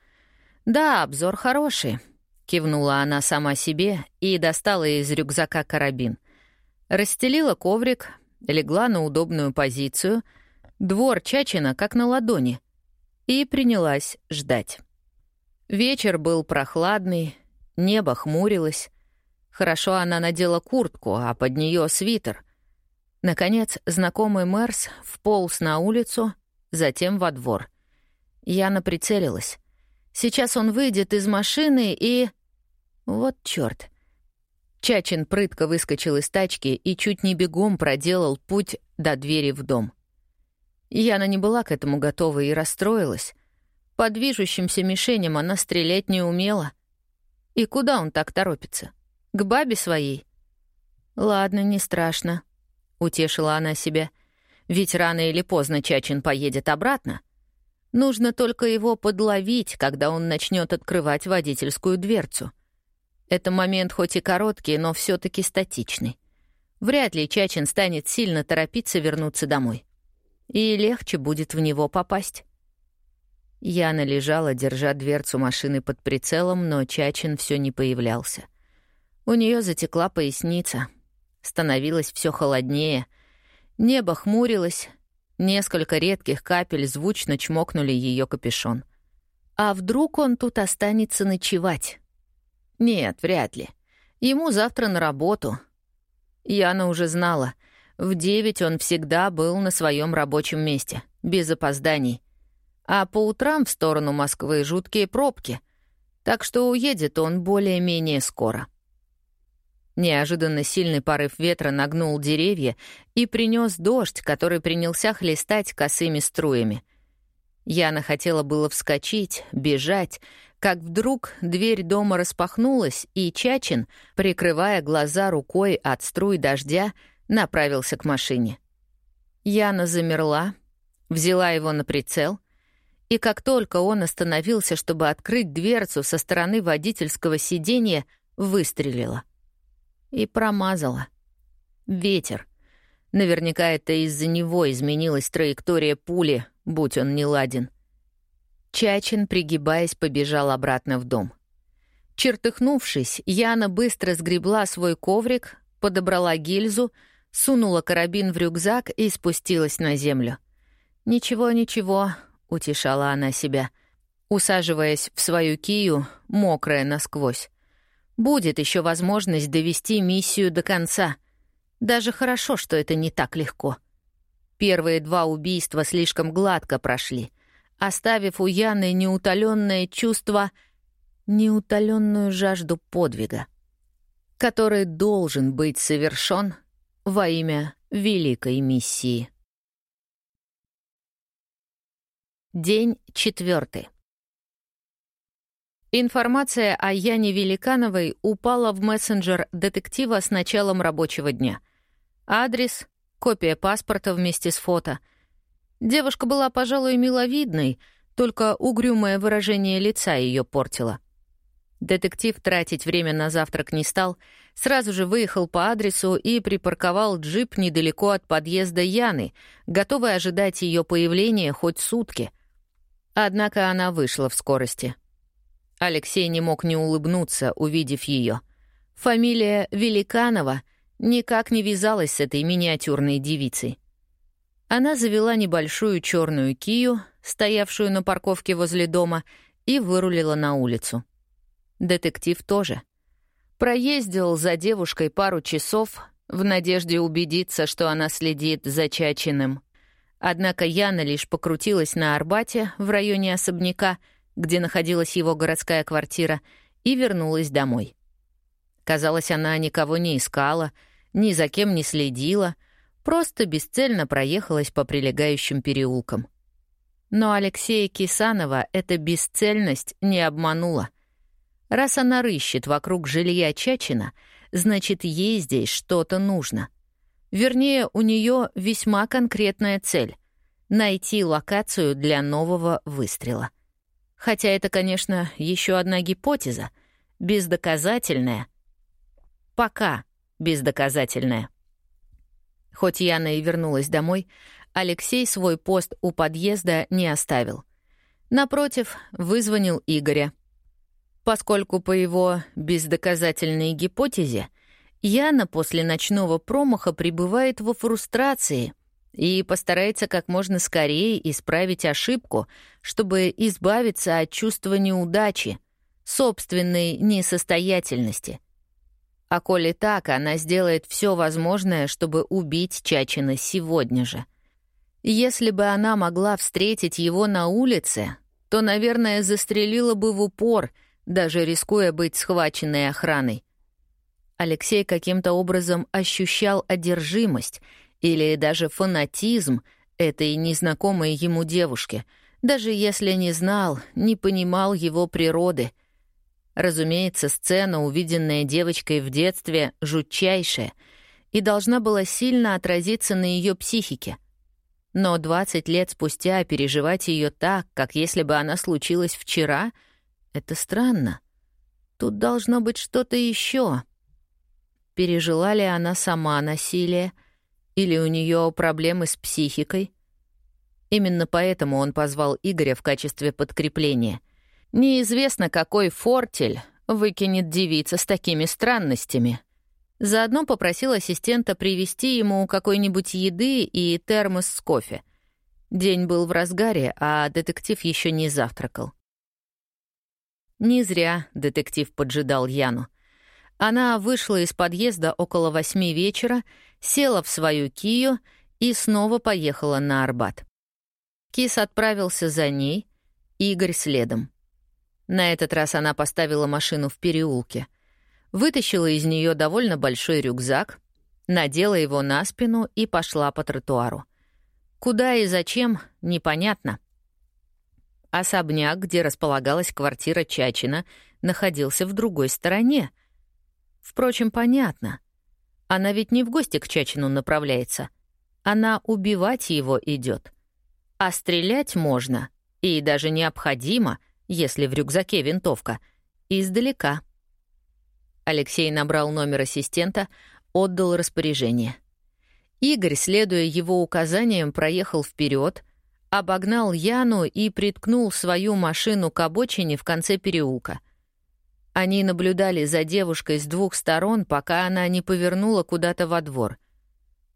«Да, обзор хороший», — кивнула она сама себе и достала из рюкзака карабин. Расстелила коврик, легла на удобную позицию, двор Чачина как на ладони, и принялась ждать. Вечер был прохладный, небо хмурилось. Хорошо она надела куртку, а под нее свитер — Наконец, знакомый Мерс вполз на улицу, затем во двор. Яна прицелилась. Сейчас он выйдет из машины и... Вот чёрт. Чачин прытко выскочил из тачки и чуть не бегом проделал путь до двери в дом. Яна не была к этому готова и расстроилась. По движущимся мишеням она стрелять не умела. И куда он так торопится? К бабе своей? Ладно, не страшно утешила она себя. Ведь рано или поздно Чачин поедет обратно. Нужно только его подловить, когда он начнет открывать водительскую дверцу. Это момент хоть и короткий, но все таки статичный. Вряд ли Чачин станет сильно торопиться вернуться домой. И легче будет в него попасть. Яна лежала, держа дверцу машины под прицелом, но Чачин все не появлялся. У нее затекла поясница — Становилось все холоднее. Небо хмурилось. Несколько редких капель звучно чмокнули ее капюшон. А вдруг он тут останется ночевать? Нет, вряд ли. Ему завтра на работу. Яна уже знала. В девять он всегда был на своем рабочем месте, без опозданий. А по утрам в сторону Москвы жуткие пробки. Так что уедет он более-менее скоро. Неожиданно сильный порыв ветра нагнул деревья и принес дождь, который принялся хлестать косыми струями. Яна хотела было вскочить, бежать, как вдруг дверь дома распахнулась, и Чачин, прикрывая глаза рукой от струй дождя, направился к машине. Яна замерла, взяла его на прицел, и как только он остановился, чтобы открыть дверцу со стороны водительского сиденья, выстрелила. И промазала. Ветер. Наверняка это из-за него изменилась траектория пули, будь он не ладен. Чачин, пригибаясь, побежал обратно в дом. Чертыхнувшись, Яна быстро сгребла свой коврик, подобрала гильзу, сунула карабин в рюкзак и спустилась на землю. «Ничего, ничего», — утешала она себя, усаживаясь в свою кию, мокрая насквозь. Будет еще возможность довести миссию до конца. Даже хорошо, что это не так легко. Первые два убийства слишком гладко прошли, оставив у Яны неутоленное чувство, неутоленную жажду подвига, который должен быть совершен во имя великой миссии. День четвертый. Информация о Яне Великановой упала в мессенджер детектива с началом рабочего дня. Адрес, копия паспорта вместе с фото. Девушка была, пожалуй, миловидной, только угрюмое выражение лица ее портило. Детектив тратить время на завтрак не стал, сразу же выехал по адресу и припарковал джип недалеко от подъезда Яны, готовый ожидать ее появления хоть сутки. Однако она вышла в скорости. Алексей не мог не улыбнуться, увидев ее. Фамилия Великанова никак не вязалась с этой миниатюрной девицей. Она завела небольшую черную кию, стоявшую на парковке возле дома, и вырулила на улицу. Детектив тоже. Проездил за девушкой пару часов в надежде убедиться, что она следит за Чачиным. Однако Яна лишь покрутилась на Арбате в районе особняка, где находилась его городская квартира, и вернулась домой. Казалось, она никого не искала, ни за кем не следила, просто бесцельно проехалась по прилегающим переулкам. Но Алексея Кисанова эта бесцельность не обманула — Раз она рыщет вокруг жилья Чачина, значит, ей здесь что-то нужно. Вернее, у нее весьма конкретная цель — найти локацию для нового выстрела. Хотя это, конечно, еще одна гипотеза, бездоказательная. Пока бездоказательная. Хоть Яна и вернулась домой, Алексей свой пост у подъезда не оставил. Напротив, вызвонил Игоря — поскольку по его бездоказательной гипотезе Яна после ночного промаха пребывает во фрустрации и постарается как можно скорее исправить ошибку, чтобы избавиться от чувства неудачи, собственной несостоятельности. А коли так, она сделает все возможное, чтобы убить Чачина сегодня же. Если бы она могла встретить его на улице, то, наверное, застрелила бы в упор — даже рискуя быть схваченной охраной. Алексей каким-то образом ощущал одержимость или даже фанатизм этой незнакомой ему девушки, даже если не знал, не понимал его природы. Разумеется, сцена, увиденная девочкой в детстве, жутчайшая и должна была сильно отразиться на ее психике. Но 20 лет спустя переживать ее так, как если бы она случилась вчера — это странно. Тут должно быть что-то еще. Пережила ли она сама насилие? Или у нее проблемы с психикой? Именно поэтому он позвал Игоря в качестве подкрепления. Неизвестно, какой фортель выкинет девица с такими странностями. Заодно попросил ассистента привезти ему какой-нибудь еды и термос с кофе. День был в разгаре, а детектив еще не завтракал. Не зря детектив поджидал Яну. Она вышла из подъезда около восьми вечера, села в свою Кию и снова поехала на Арбат. Кис отправился за ней, Игорь следом. На этот раз она поставила машину в переулке, вытащила из нее довольно большой рюкзак, надела его на спину и пошла по тротуару. Куда и зачем, непонятно — Особняк, где располагалась квартира Чачина, находился в другой стороне. Впрочем, понятно. Она ведь не в гости к Чачину направляется. Она убивать его идет. А стрелять можно, и даже необходимо, если в рюкзаке винтовка, издалека. Алексей набрал номер ассистента, отдал распоряжение. Игорь, следуя его указаниям, проехал вперед, обогнал Яну и приткнул свою машину к обочине в конце переулка. Они наблюдали за девушкой с двух сторон, пока она не повернула куда-то во двор.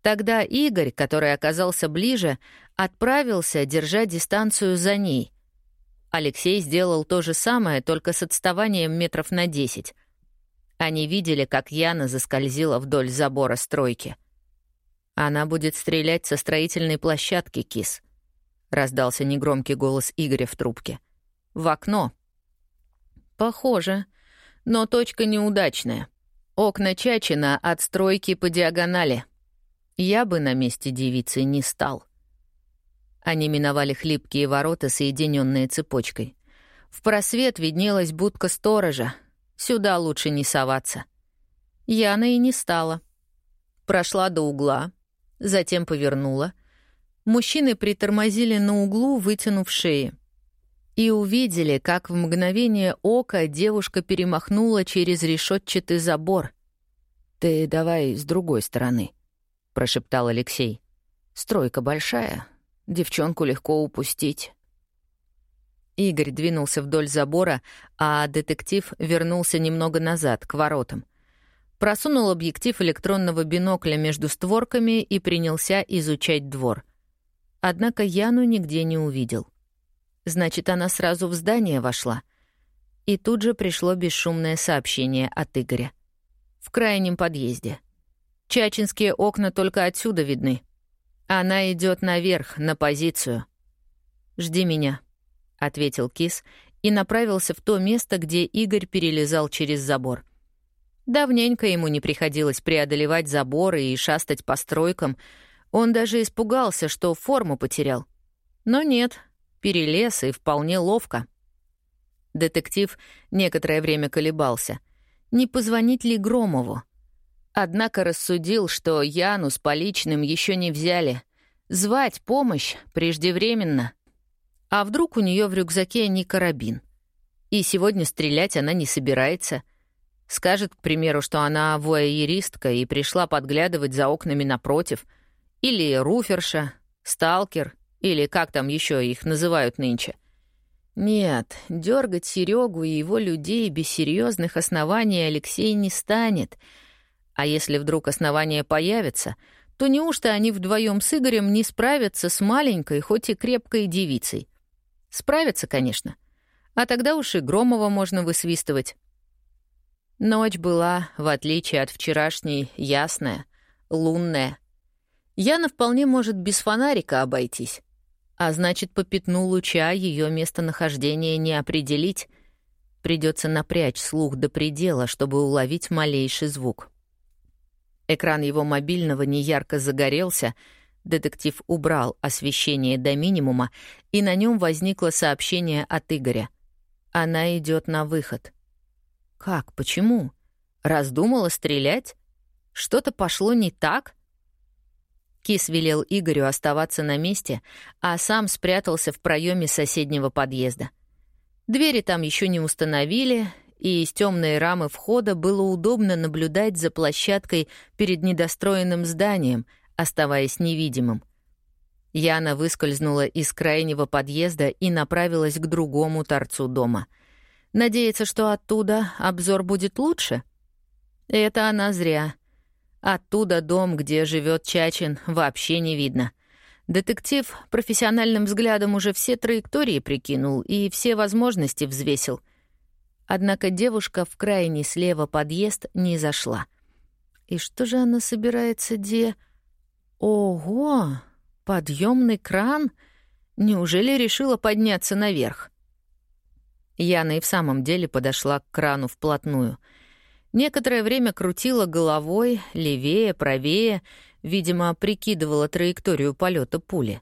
Тогда Игорь, который оказался ближе, отправился, держа дистанцию за ней. Алексей сделал то же самое, только с отставанием метров на десять. Они видели, как Яна заскользила вдоль забора стройки. Она будет стрелять со строительной площадки, кис. — раздался негромкий голос Игоря в трубке. «В окно». «Похоже. Но точка неудачная. Окна Чачина от стройки по диагонали. Я бы на месте девицы не стал». Они миновали хлипкие ворота, соединенные цепочкой. В просвет виднелась будка сторожа. Сюда лучше не соваться. Яна и не стала. Прошла до угла, затем повернула. Мужчины притормозили на углу, вытянув шеи. И увидели, как в мгновение ока девушка перемахнула через решетчатый забор. «Ты давай с другой стороны», — прошептал Алексей. «Стройка большая, девчонку легко упустить». Игорь двинулся вдоль забора, а детектив вернулся немного назад, к воротам. Просунул объектив электронного бинокля между створками и принялся изучать двор. Однако Яну нигде не увидел. Значит, она сразу в здание вошла. И тут же пришло бесшумное сообщение от Игоря. В крайнем подъезде. Чачинские окна только отсюда видны. Она идет наверх, на позицию. «Жди меня», — ответил Кис и направился в то место, где Игорь перелезал через забор. Давненько ему не приходилось преодолевать заборы и шастать по стройкам. Он даже испугался, что форму потерял. Но нет, перелез и вполне ловко. Детектив некоторое время колебался. Не позвонить ли Громову? Однако рассудил, что Яну с поличным еще не взяли. Звать помощь преждевременно — а вдруг у нее в рюкзаке не карабин? И сегодня стрелять она не собирается. Скажет, к примеру, что она вуайеристка и пришла подглядывать за окнами напротив. Или руферша, сталкер, или как там еще их называют нынче. Нет, дергать Серегу и его людей без серьезных оснований Алексей не станет. А если вдруг основания появятся, то неужто они вдвоем с Игорем не справятся с маленькой, хоть и крепкой девицей? Справится, конечно. А тогда уж и Громова можно высвистывать. Ночь была, в отличие от вчерашней, ясная, лунная. Яна вполне может без фонарика обойтись. А значит, по пятну луча ее местонахождение не определить. Придется напрячь слух до предела, чтобы уловить малейший звук. Экран его мобильного неярко загорелся — Детектив убрал освещение до минимума, и на нем возникло сообщение от Игоря. Она идет на выход. Как? Почему? Раздумала стрелять? Что-то пошло не так? Кис велел Игорю оставаться на месте, а сам спрятался в проеме соседнего подъезда. Двери там еще не установили, и из темной рамы входа было удобно наблюдать за площадкой перед недостроенным зданием, оставаясь невидимым. Яна выскользнула из крайнего подъезда и направилась к другому торцу дома. Надеется, что оттуда обзор будет лучше? Это она зря. Оттуда дом, где живет Чачин, вообще не видно. Детектив профессиональным взглядом уже все траектории прикинул и все возможности взвесил. Однако девушка в крайний слева подъезд не зашла. И что же она собирается де... Ого! Подъемный кран? Неужели решила подняться наверх? Яна и в самом деле подошла к крану вплотную. Некоторое время крутила головой, левее, правее, видимо, прикидывала траекторию полета пули.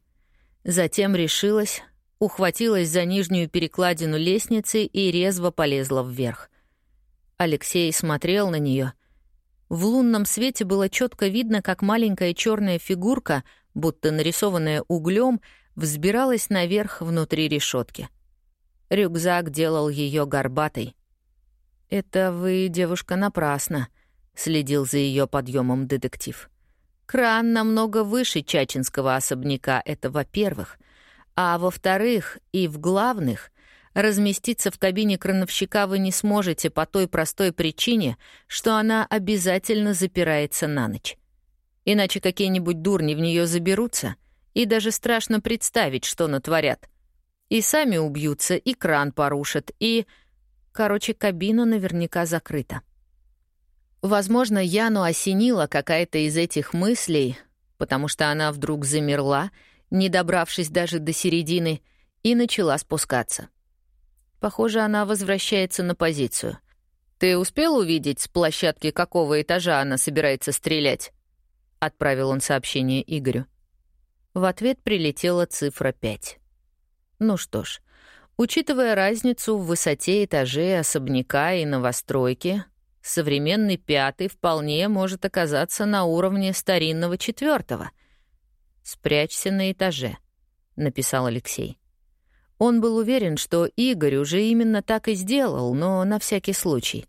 Затем решилась, ухватилась за нижнюю перекладину лестницы и резво полезла вверх. Алексей смотрел на нее, в лунном свете было четко видно, как маленькая черная фигурка, будто нарисованная углем, взбиралась наверх внутри решетки. Рюкзак делал ее горбатой. «Это вы, девушка, напрасно», — следил за ее подъемом детектив. «Кран намного выше чачинского особняка, это во-первых. А во-вторых, и в главных, Разместиться в кабине крановщика вы не сможете по той простой причине, что она обязательно запирается на ночь. Иначе какие-нибудь дурни в нее заберутся, и даже страшно представить, что натворят. И сами убьются, и кран порушат, и... Короче, кабина наверняка закрыта. Возможно, Яну осенила какая-то из этих мыслей, потому что она вдруг замерла, не добравшись даже до середины, и начала спускаться. Похоже, она возвращается на позицию. «Ты успел увидеть, с площадки какого этажа она собирается стрелять?» Отправил он сообщение Игорю. В ответ прилетела цифра 5. Ну что ж, Учитывая разницу в высоте этажей особняка и новостройки, современный пятый вполне может оказаться на уровне старинного четвертого. «Спрячься на этаже», — написал Алексей. Он был уверен, что Игорь уже именно так и сделал, но на всякий случай.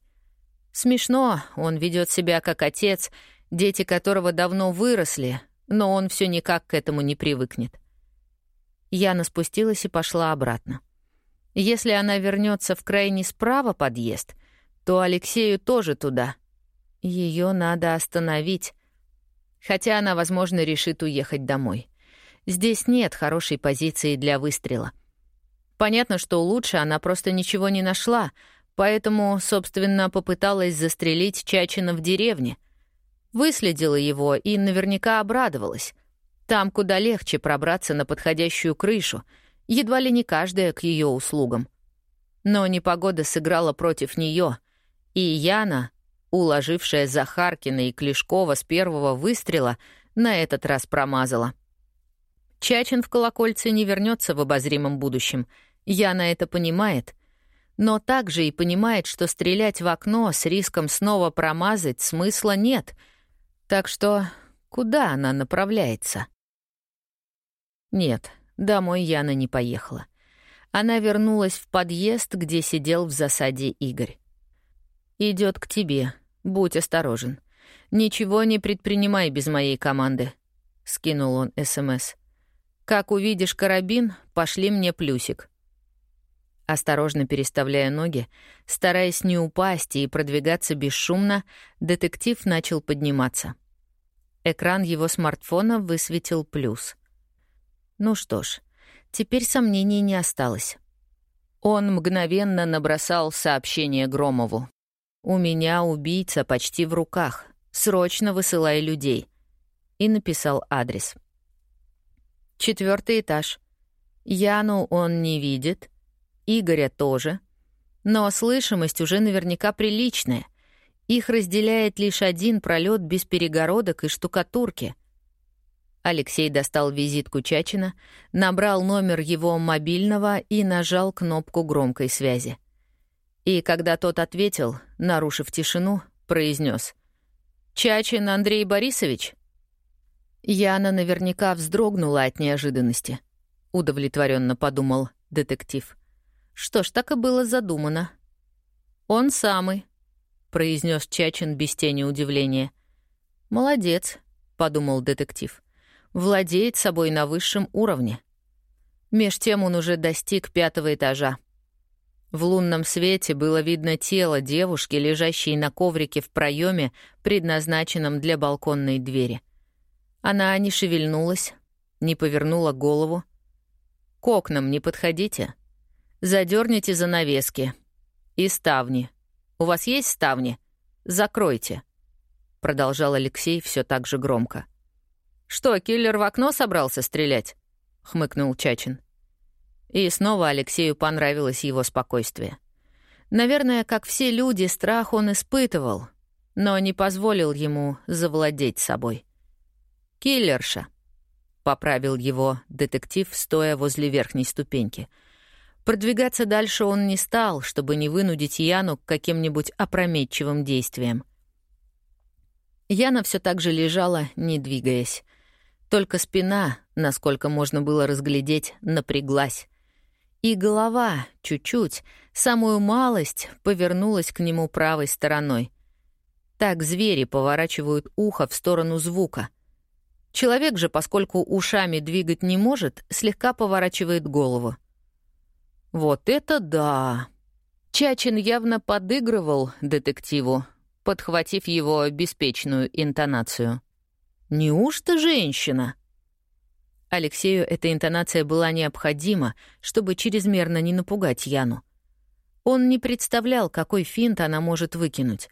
Смешно, он ведет себя как отец, дети которого давно выросли, но он все никак к этому не привыкнет. Яна спустилась и пошла обратно. Если она вернется в крайний справа подъезд, то Алексею тоже туда. Ее надо остановить. Хотя она, возможно, решит уехать домой. Здесь нет хорошей позиции для выстрела. Понятно, что лучше она просто ничего не нашла, поэтому, собственно, попыталась застрелить Чачина в деревне. Выследила его и наверняка обрадовалась. Там куда легче пробраться на подходящую крышу — едва ли не каждая к ее услугам. Но непогода сыграла против нее, и Яна, уложившая Захаркина и Клешкова с первого выстрела, на этот раз промазала. Чачин в колокольце не вернется в обозримом будущем. Яна это понимает. Но также и понимает, что стрелять в окно с риском снова промазать смысла нет. Так что куда она направляется? Нет, Домой Яна не поехала. Она вернулась в подъезд, где сидел в засаде Игорь. Идет к тебе. Будь осторожен. Ничего не предпринимай без моей команды», — скинул он СМС. «Как увидишь карабин, пошли мне плюсик». Осторожно переставляя ноги, стараясь не упасть и продвигаться бесшумно, детектив начал подниматься. Экран его смартфона высветил плюс — ну что ж, теперь сомнений не осталось. Он мгновенно набросал сообщение Громову. «У меня убийца почти в руках. Срочно высылай людей». И написал адрес. Четвертый этаж. Яну он не видит, Игоря тоже. Но слышимость уже наверняка приличная. Их разделяет лишь один пролет без перегородок и штукатурки — Алексей достал визитку Чачина, набрал номер его мобильного и нажал кнопку громкой связи. И когда тот ответил, нарушив тишину, произнес: «Чачин Андрей Борисович?» Яна наверняка вздрогнула от неожиданности. Удовлетворенно подумал детектив. Что ж, так и было задумано. «Он самый», — произнес Чачин без тени удивления. «Молодец», — подумал детектив владеет собой на высшем уровне. Меж тем он уже достиг пятого этажа. В лунном свете было видно тело девушки, лежащей на коврике в проеме, предназначенном для балконной двери. Она не шевельнулась, не повернула голову. «К окнам не подходите. Задерните занавески. И ставни. У вас есть ставни? Закройте», — продолжал Алексей все так же громко. «Что, киллер в окно собрался стрелять?» — хмыкнул Чачин. И снова Алексею понравилось его спокойствие. Наверное, как все люди, страх он испытывал, но не позволил ему завладеть собой. «Киллерша», — поправил его детектив, стоя возле верхней ступеньки. Продвигаться дальше он не стал, чтобы не вынудить Яну к каким-нибудь опрометчивым действиям. Яна все так же лежала, не двигаясь. Только спина, насколько можно было разглядеть, напряглась. И голова, чуть-чуть, самую малость, повернулась к нему правой стороной. Так звери поворачивают ухо в сторону звука. Человек же, поскольку ушами двигать не может, слегка поворачивает голову. Вот это да! Чачин явно подыгрывал детективу, подхватив его беспечную интонацию. Неужто женщина? Алексею эта интонация была необходима, чтобы чрезмерно не напугать Яну. Он не представлял, какой финт она может выкинуть.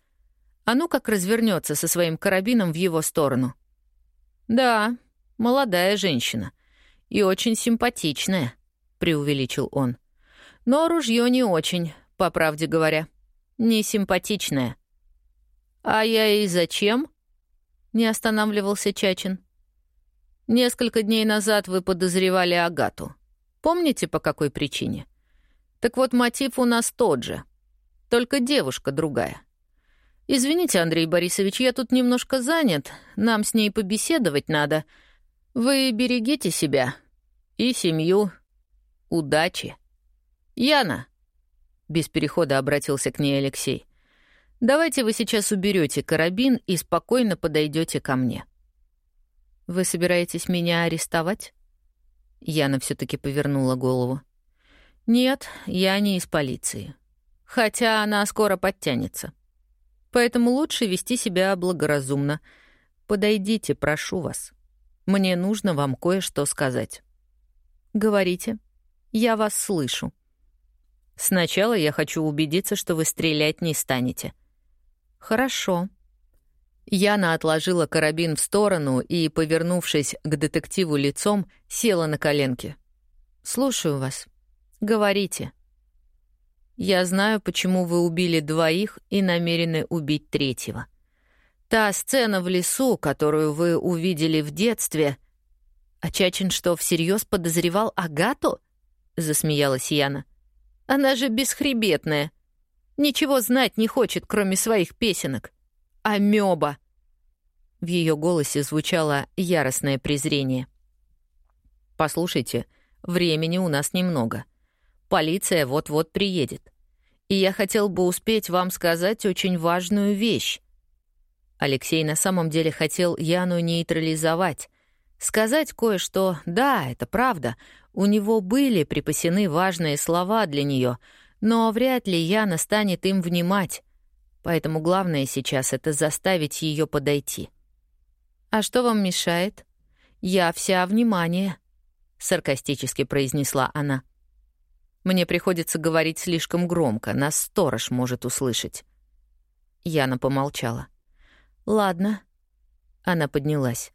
А ну как развернется со своим карабином в его сторону. «Да, молодая женщина. И очень симпатичная», — преувеличил он. «Но ружье не очень, по правде говоря. Не симпатичная». «А я и зачем?» Не останавливался Чачин. «Несколько дней назад вы подозревали Агату. Помните, по какой причине? Так вот, мотив у нас тот же, только девушка другая. Извините, Андрей Борисович, я тут немножко занят, нам с ней побеседовать надо. Вы берегите себя и семью. Удачи. Яна, без перехода обратился к ней Алексей. Давайте вы сейчас уберете карабин и спокойно подойдете ко мне. Вы собираетесь меня арестовать? Яна все таки повернула голову. «Нет, я не из полиции. Хотя она скоро подтянется. Поэтому лучше вести себя благоразумно. Подойдите, прошу вас. Мне нужно вам кое-что сказать». «Говорите. Я вас слышу». «Сначала я хочу убедиться, что вы стрелять не станете». «Хорошо». Яна отложила карабин в сторону и, повернувшись к детективу лицом, села на коленки. «Слушаю вас. Говорите». «Я знаю, почему вы убили двоих и намерены убить третьего. Та сцена в лесу, которую вы увидели в детстве...» «А Чачин что, всерьез подозревал Агату?» — засмеялась Яна. «Она же бесхребетная. Ничего знать не хочет, кроме своих песенок. Амеба!» В ее голосе звучало яростное презрение. «Послушайте, времени у нас немного. Полиция вот-вот приедет. И я хотел бы успеть вам сказать очень важную вещь. Алексей на самом деле хотел Яну нейтрализовать. Сказать кое-что, да, это правда, у него были припасены важные слова для нее, но вряд ли Яна станет им внимать. Поэтому главное сейчас — это заставить ее подойти. «А что вам мешает? Я вся внимание», — саркастически произнесла она. «Мне приходится говорить слишком громко, нас сторож может услышать». Яна помолчала. «Ладно». Она поднялась.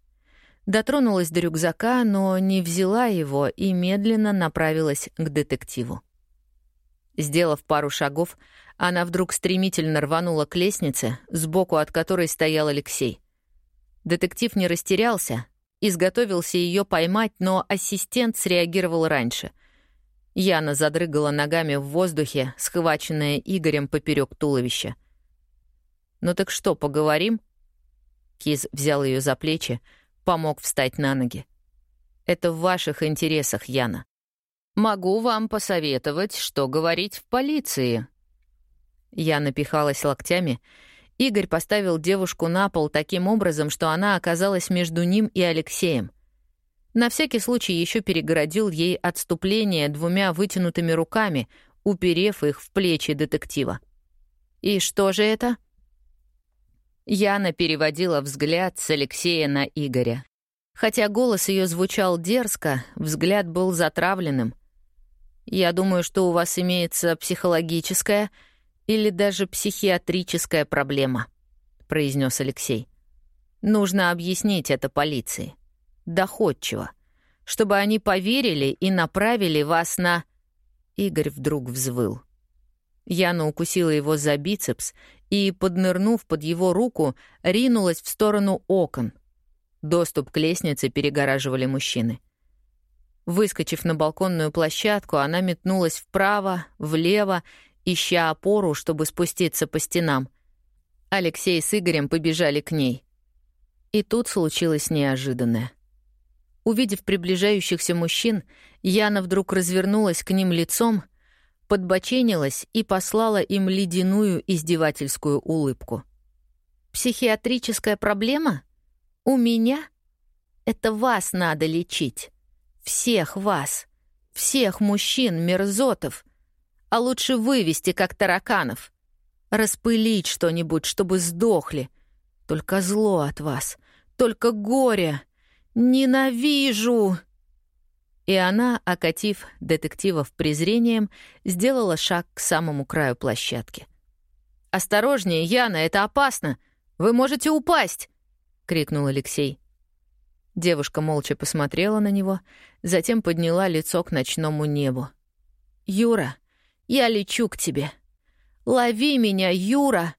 Дотронулась до рюкзака, но не взяла его и медленно направилась к детективу. Сделав пару шагов, она вдруг стремительно рванула к лестнице, сбоку от которой стоял Алексей. Детектив не растерялся, изготовился ее поймать, но ассистент среагировал раньше. Яна задрыгала ногами в воздухе, схваченная Игорем поперек туловища. «Ну так что, поговорим?» Киз взял ее за плечи, помог встать на ноги. «Это в ваших интересах, Яна. Могу вам посоветовать, что говорить в полиции». Я напихалась локтями. Игорь поставил девушку на пол таким образом, что она оказалась между ним и Алексеем. На всякий случай еще перегородил ей отступление двумя вытянутыми руками, уперев их в плечи детектива. «И что же это?» Яна переводила взгляд с Алексея на Игоря. Хотя голос ее звучал дерзко, взгляд был затравленным — я думаю, что у вас имеется психологическая или даже психиатрическая проблема», — произнес Алексей. «Нужно объяснить это полиции. Доходчиво. Чтобы они поверили и направили вас на...» Игорь вдруг взвыл. Яна укусила его за бицепс и, поднырнув под его руку, ринулась в сторону окон. Доступ к лестнице перегораживали мужчины. Выскочив на балконную площадку, она метнулась вправо, влево, ища опору, чтобы спуститься по стенам. Алексей с Игорем побежали к ней. И тут случилось неожиданное. Увидев приближающихся мужчин, Яна вдруг развернулась к ним лицом, подбоченилась и послала им ледяную издевательскую улыбку. «Психиатрическая проблема? У меня? Это вас надо лечить. Всех вас. Всех мужчин, мерзотов. А лучше вывести, как тараканов. Распылить что-нибудь, чтобы сдохли. Только зло от вас. Только горе. Ненавижу!» И она, окатив детективов презрением, сделала шаг к самому краю площадки. «Осторожнее, Яна, это опасно! Вы можете упасть!» — крикнул Алексей. Девушка молча посмотрела на него, затем подняла лицо к ночному небу. «Юра, я лечу к тебе! Лови меня, Юра!»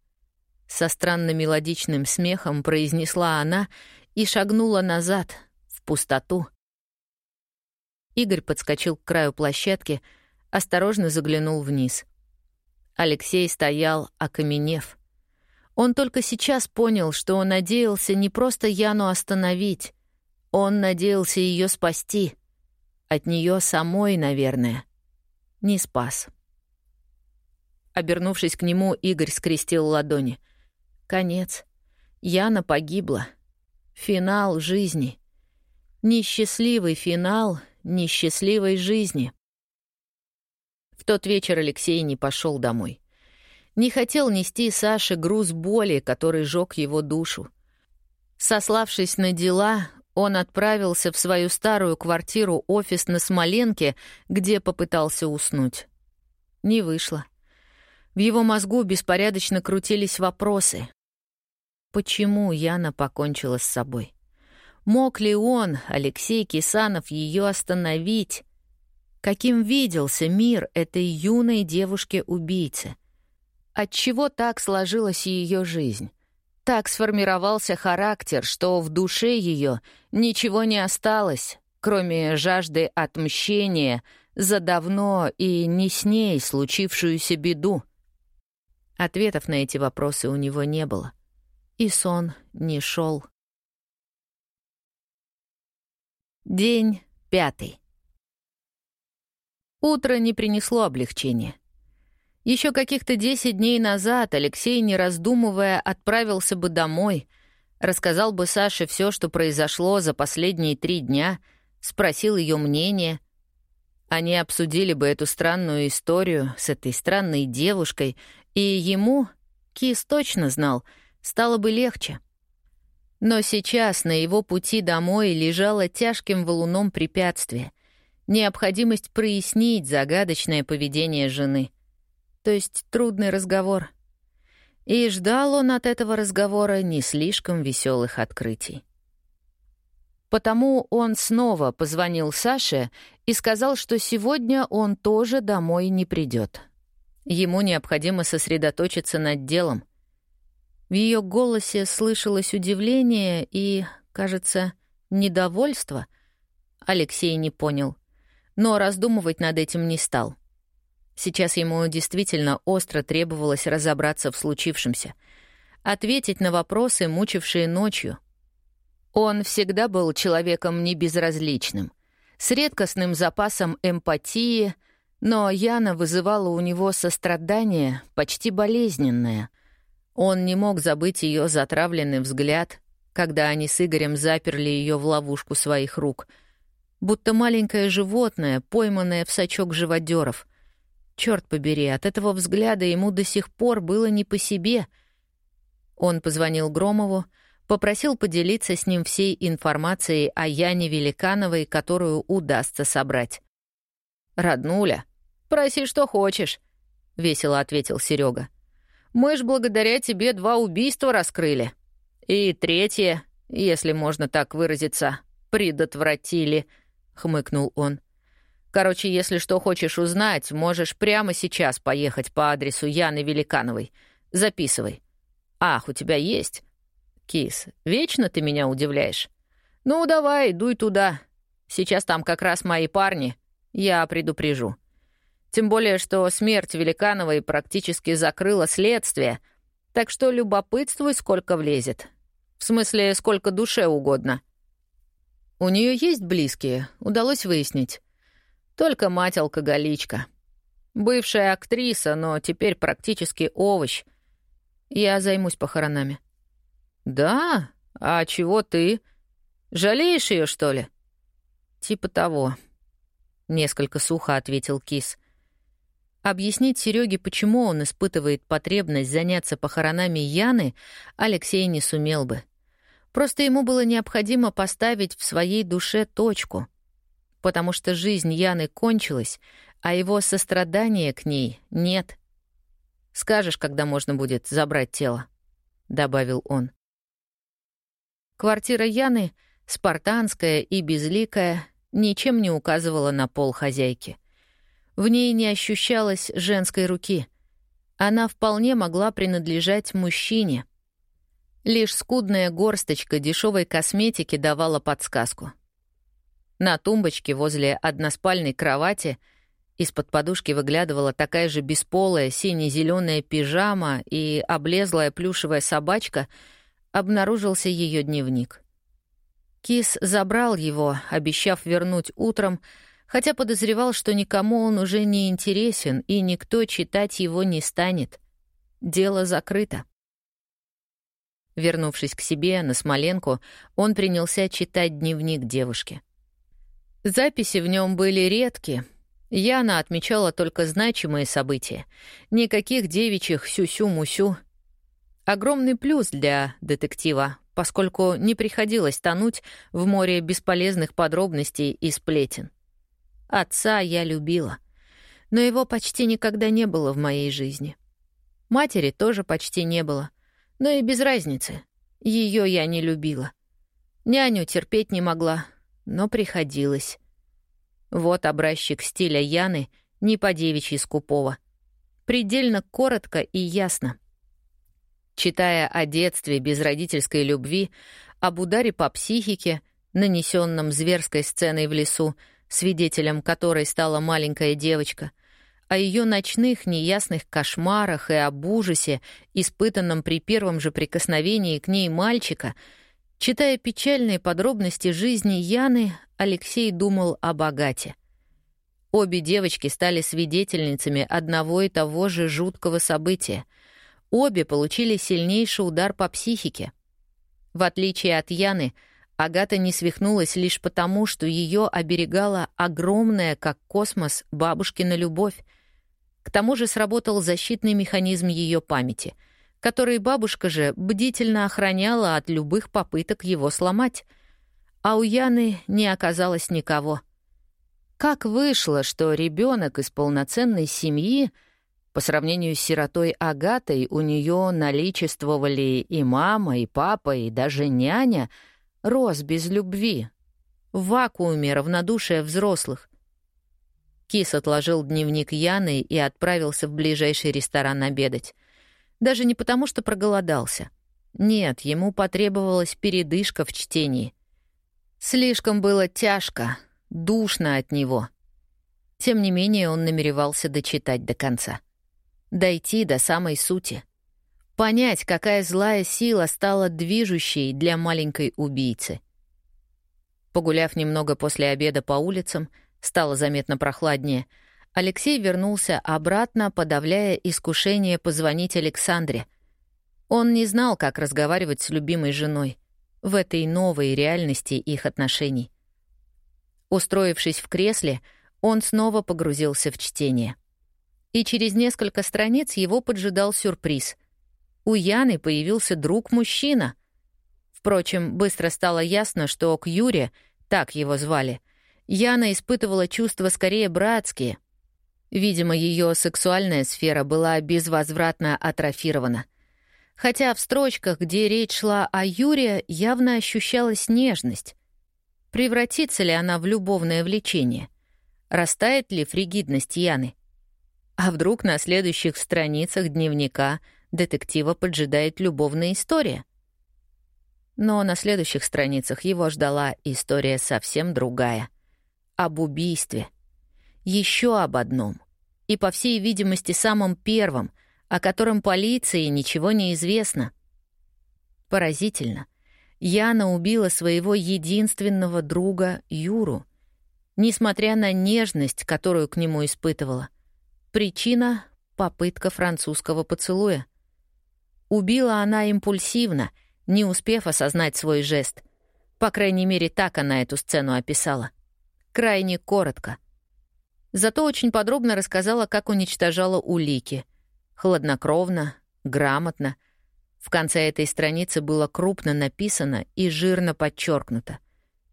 Со странно мелодичным смехом произнесла она и шагнула назад, в пустоту. Игорь подскочил к краю площадки, осторожно заглянул вниз. Алексей стоял, окаменев. Он только сейчас понял, что он надеялся не просто Яну остановить, он надеялся ее спасти. От нее самой, наверное. Не спас. Обернувшись к нему, Игорь скрестил ладони. Конец. Яна погибла. Финал жизни. Несчастливый финал несчастливой жизни. В тот вечер Алексей не пошел домой. Не хотел нести Саше груз боли, который жег его душу. Сославшись на дела, он отправился в свою старую квартиру-офис на Смоленке, где попытался уснуть. Не вышло. В его мозгу беспорядочно крутились вопросы. Почему Яна покончила с собой? Мог ли он, Алексей Кисанов, ее остановить? Каким виделся мир этой юной девушки-убийцы? Отчего так сложилась ее жизнь? Так сформировался характер, что в душе ее ничего не осталось, кроме жажды отмщения за давно и не с ней случившуюся беду. Ответов на эти вопросы у него не было. И сон не шел. День пятый. Утро не принесло облегчения. Еще каких-то десять дней назад Алексей, не раздумывая, отправился бы домой, рассказал бы Саше все, что произошло за последние три дня, спросил ее мнение. Они обсудили бы эту странную историю с этой странной девушкой, и ему, Кис точно знал, стало бы легче. Но сейчас на его пути домой лежало тяжким валуном препятствие — необходимость прояснить загадочное поведение жены — то есть трудный разговор. И ждал он от этого разговора не слишком веселых открытий. Потому он снова позвонил Саше и сказал, что сегодня он тоже домой не придет. Ему необходимо сосредоточиться над делом. В ее голосе слышалось удивление и, кажется, недовольство. Алексей не понял, но раздумывать над этим не стал — Сейчас ему действительно остро требовалось разобраться в случившемся, ответить на вопросы, мучившие ночью. Он всегда был человеком небезразличным, с редкостным запасом эмпатии, но Яна вызывала у него сострадание, почти болезненное. Он не мог забыть ее затравленный взгляд, когда они с Игорем заперли ее в ловушку своих рук, будто маленькое животное, пойманное в сачок живодеров — Черт побери, от этого взгляда ему до сих пор было не по себе. Он позвонил Громову, попросил поделиться с ним всей информацией о Яне Великановой, которую удастся собрать. «Роднуля, проси, что хочешь», — весело ответил Серега. «Мы ж благодаря тебе два убийства раскрыли. И третье, если можно так выразиться, предотвратили», — хмыкнул он. Короче, если что хочешь узнать, можешь прямо сейчас поехать по адресу Яны Великановой. Записывай. Ах, у тебя есть? Кис, вечно ты меня удивляешь. Ну, давай, дуй туда. Сейчас там как раз мои парни. Я предупрежу. Тем более, что смерть Великановой практически закрыла следствие, так что любопытствуй, сколько влезет. В смысле, сколько душе угодно. У нее есть близкие, удалось выяснить. Только мать-алкоголичка. Бывшая актриса, но теперь практически овощ. Я займусь похоронами. Да? А чего ты? Жалеешь ее, что ли? Типа того. Несколько сухо ответил Кис. Объяснить Сереге, почему он испытывает потребность заняться похоронами Яны, Алексей не сумел бы. Просто ему было необходимо поставить в своей душе точку — потому что жизнь Яны кончилась, а его сострадания к ней нет. «Скажешь, когда можно будет забрать тело», — добавил он. Квартира Яны, спартанская и безликая, ничем не указывала на пол хозяйки. В ней не ощущалось женской руки. Она вполне могла принадлежать мужчине. Лишь скудная горсточка дешевой косметики давала подсказку — на тумбочке возле односпальной кровати Из-под подушки выглядывала такая же бесполая сине-зеленая пижама и облезлая плюшевая собачка, обнаружился ее дневник. Кис забрал его, обещав вернуть утром, хотя подозревал, что никому он уже не интересен и никто читать его не станет. Дело закрыто. Вернувшись к себе на Смоленку, он принялся читать дневник девушки. Записи в нем были редкие. Яна отмечала только значимые события. Никаких девичьих сюсю-мусю. Огромный плюс для детектива, поскольку не приходилось тонуть в море бесполезных подробностей и сплетен. Отца я любила, но его почти никогда не было в моей жизни. Матери тоже почти не было, но и без разницы. Ее я не любила. Няню терпеть не могла, но приходилось. Вот образчик стиля Яны, не по девичьи скупого. Предельно коротко и ясно. Читая о детстве без родительской любви, об ударе по психике, нанесенном зверской сценой в лесу, свидетелем которой стала маленькая девочка, о ее ночных неясных кошмарах и об ужасе, испытанном при первом же прикосновении к ней мальчика, читая печальные подробности жизни Яны, Алексей думал о богате. Обе девочки стали свидетельницами одного и того же жуткого события. Обе получили сильнейший удар по психике. В отличие от Яны — Агата не свихнулась лишь потому, что ее оберегала огромная, как космос, бабушкина любовь. К тому же сработал защитный механизм ее памяти, который бабушка же бдительно охраняла от любых попыток его сломать. А у Яны не оказалось никого. Как вышло, что ребенок из полноценной семьи по сравнению с сиротой Агатой у нее наличествовали и мама, и папа, и даже няня — рос без любви, в вакууме равнодушия взрослых. Кис отложил дневник Яны и отправился в ближайший ресторан обедать. Даже не потому, что проголодался. Нет, ему потребовалась передышка в чтении. Слишком было тяжко, душно от него. Тем не менее, он намеревался дочитать до конца. Дойти до самой сути. Понять, какая злая сила стала движущей для маленькой убийцы. Погуляв немного после обеда по улицам, стало заметно прохладнее, Алексей вернулся обратно, подавляя искушение позвонить Александре. Он не знал, как разговаривать с любимой женой в этой новой реальности их отношений. Устроившись в кресле, он снова погрузился в чтение. И через несколько страниц его поджидал сюрприз — у Яны появился друг-мужчина. Впрочем, быстро стало ясно, что к Юре, так его звали, Яна испытывала чувства скорее братские. Видимо, ее сексуальная сфера была безвозвратно атрофирована. Хотя в строчках, где речь шла о Юре, явно ощущалась нежность. Превратится ли она в любовное влечение? Растает ли фригидность Яны? А вдруг на следующих страницах дневника — детектива поджидает любовная история. Но на следующих страницах его ждала история совсем другая. Об убийстве. Еще об одном. И, по всей видимости, самом первом, о котором полиции ничего не известно. Поразительно. Яна убила своего единственного друга Юру, несмотря на нежность, которую к нему испытывала. Причина — попытка французского поцелуя — Убила она импульсивно, не успев осознать свой жест. По крайней мере, так она эту сцену описала. Крайне коротко. Зато очень подробно рассказала, как уничтожала улики. Хладнокровно, грамотно. В конце этой страницы было крупно написано и жирно подчеркнуто.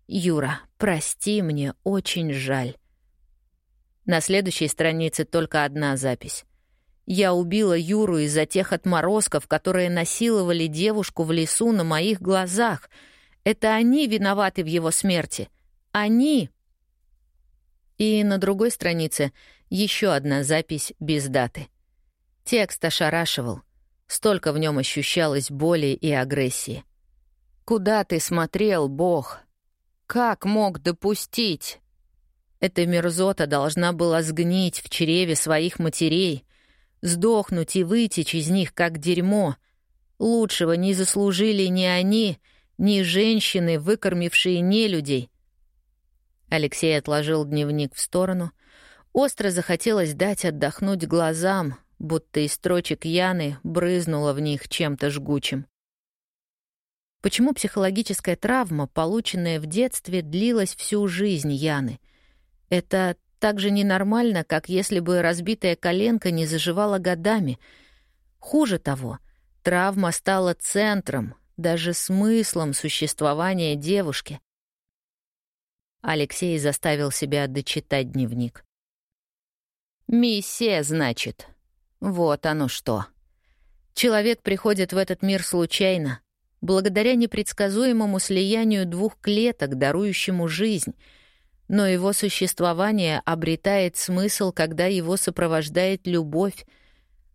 «Юра, прости, мне очень жаль». На следующей странице только одна запись. Я убила Юру из-за тех отморозков, которые насиловали девушку в лесу на моих глазах. Это они виноваты в его смерти. Они. И на другой странице еще одна запись без даты. Текст ошарашивал. Столько в нем ощущалось боли и агрессии. «Куда ты смотрел, Бог? Как мог допустить?» Эта мерзота должна была сгнить в чреве своих матерей, сдохнуть и вытечь из них, как дерьмо. Лучшего не заслужили ни они, ни женщины, выкормившие нелюдей. Алексей отложил дневник в сторону. Остро захотелось дать отдохнуть глазам, будто из строчек Яны брызнуло в них чем-то жгучим. Почему психологическая травма, полученная в детстве, длилась всю жизнь Яны? Это так же ненормально, как если бы разбитая коленка не заживала годами. Хуже того, травма стала центром, даже смыслом существования девушки. Алексей заставил себя дочитать дневник. «Миссия, значит. Вот оно что. Человек приходит в этот мир случайно, благодаря непредсказуемому слиянию двух клеток, дарующему жизнь — но его существование обретает смысл, когда его сопровождает любовь.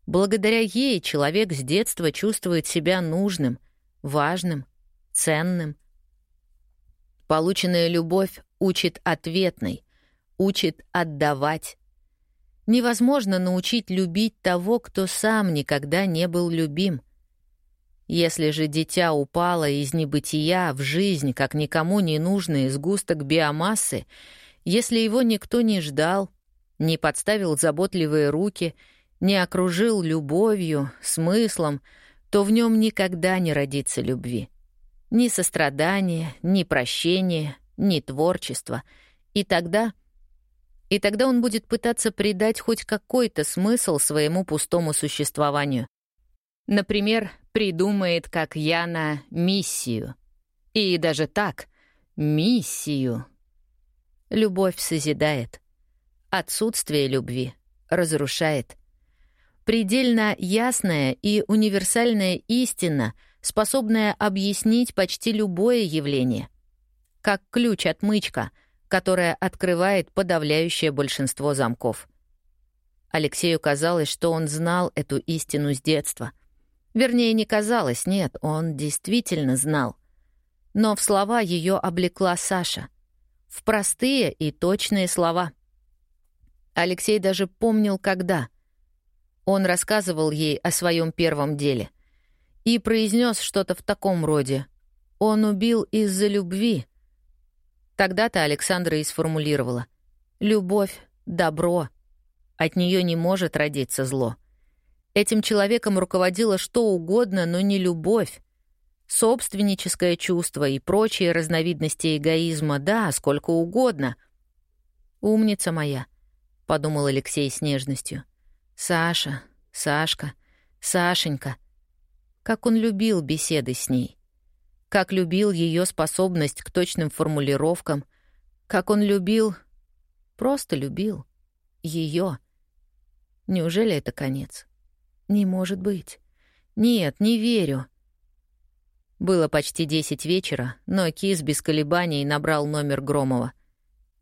Благодаря ей человек с детства чувствует себя нужным, важным, ценным. Полученная любовь учит ответной, учит отдавать. Невозможно научить любить того, кто сам никогда не был любим. Если же дитя упало из небытия в жизнь, как никому не нужный сгусток биомассы, если его никто не ждал, не подставил заботливые руки, не окружил любовью, смыслом, то в нем никогда не родится любви. Ни сострадания, ни прощения, ни творчества. И тогда... И тогда он будет пытаться придать хоть какой-то смысл своему пустому существованию. Например, придумает, как Яна, миссию. И даже так, миссию. Любовь созидает. Отсутствие любви разрушает. Предельно ясная и универсальная истина, способная объяснить почти любое явление. Как ключ-отмычка, которая открывает подавляющее большинство замков. Алексею казалось, что он знал эту истину с детства — Вернее, не казалось, нет, он действительно знал. Но в слова ее облекла Саша. В простые и точные слова. Алексей даже помнил, когда. Он рассказывал ей о своем первом деле. И произнес что-то в таком роде. «Он убил из-за любви». Тогда-то Александра и сформулировала. «Любовь — добро. От нее не может родиться зло». Этим человеком руководило что угодно, но не любовь. Собственническое чувство и прочие разновидности эгоизма, да, сколько угодно. «Умница моя», — подумал Алексей с нежностью. «Саша, Сашка, Сашенька». Как он любил беседы с ней. Как любил ее способность к точным формулировкам. Как он любил... Просто любил. ее. Неужели это конец? Не может быть. Нет, не верю. Было почти десять вечера, но Кис без колебаний набрал номер Громова.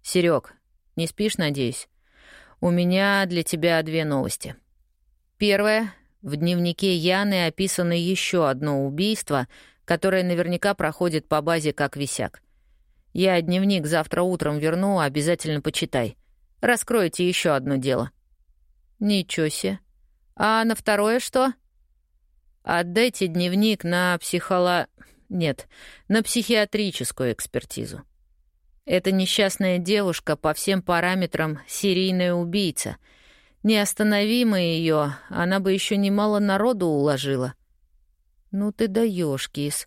Серег, не спишь, надеюсь? У меня для тебя две новости. Первое. В дневнике Яны описано еще одно убийство, которое наверняка проходит по базе как висяк. Я дневник завтра утром верну, обязательно почитай. Раскройте еще одно дело. Ничего себе. А на второе что? Отдайте дневник на психоло... Нет, на психиатрическую экспертизу. Эта несчастная девушка по всем параметрам серийная убийца. Неостановимая ее, она бы еще немало народу уложила. Ну ты даешь, кис.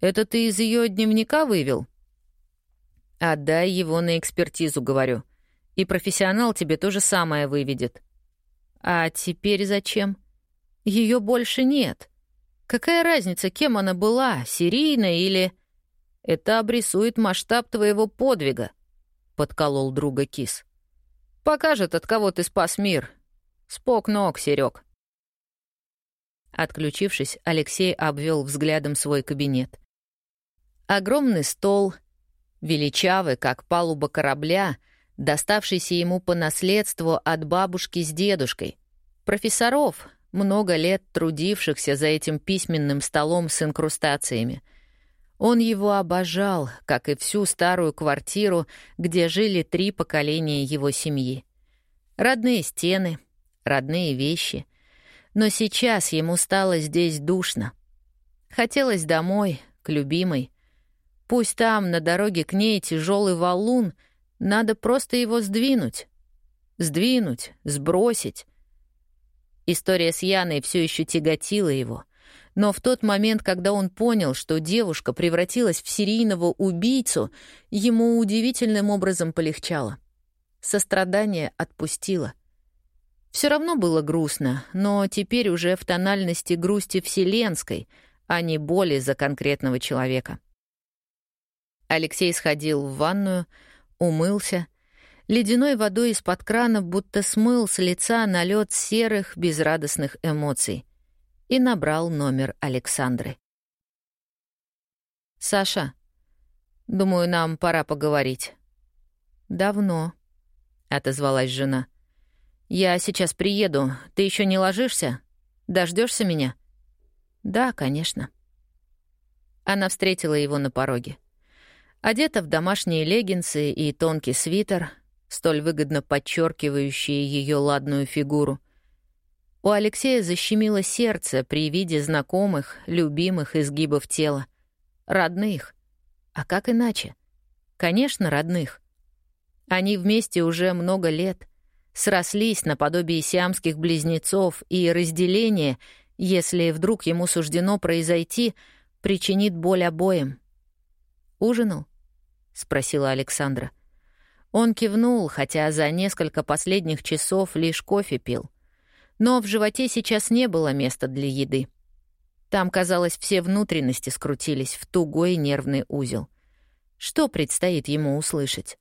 Это ты из ее дневника вывел? Отдай его на экспертизу, говорю. И профессионал тебе то же самое выведет. А теперь зачем? Ее больше нет. Какая разница, кем она была, серийной или... Это обрисует масштаб твоего подвига, — подколол друга кис. Покажет, от кого ты спас мир. Спок ног, Серег. Отключившись, Алексей обвел взглядом свой кабинет. Огромный стол, величавый, как палуба корабля, — доставшийся ему по наследству от бабушки с дедушкой, профессоров, много лет трудившихся за этим письменным столом с инкрустациями. Он его обожал, как и всю старую квартиру, где жили три поколения его семьи. Родные стены, родные вещи. Но сейчас ему стало здесь душно. Хотелось домой, к любимой. Пусть там, на дороге к ней, тяжелый валун, надо просто его сдвинуть. Сдвинуть, сбросить. История с Яной все еще тяготила его. Но в тот момент, когда он понял, что девушка превратилась в серийного убийцу, ему удивительным образом полегчало. Сострадание отпустило. Все равно было грустно, но теперь уже в тональности грусти вселенской, а не боли за конкретного человека. Алексей сходил в ванную, умылся, ледяной водой из-под крана будто смыл с лица налет серых, безрадостных эмоций и набрал номер Александры. «Саша, думаю, нам пора поговорить». «Давно», — отозвалась жена. «Я сейчас приеду. Ты еще не ложишься? Дождешься меня?» «Да, конечно». Она встретила его на пороге. Одета в домашние леггинсы и тонкий свитер, столь выгодно подчеркивающие ее ладную фигуру. У Алексея защемило сердце при виде знакомых, любимых изгибов тела. Родных. А как иначе? Конечно, родных. Они вместе уже много лет, срослись наподобие сиамских близнецов, и разделение, если вдруг ему суждено произойти, причинит боль обоим. «Ужинал?» — спросила Александра. Он кивнул, хотя за несколько последних часов лишь кофе пил. Но в животе сейчас не было места для еды. Там, казалось, все внутренности скрутились в тугой нервный узел. Что предстоит ему услышать?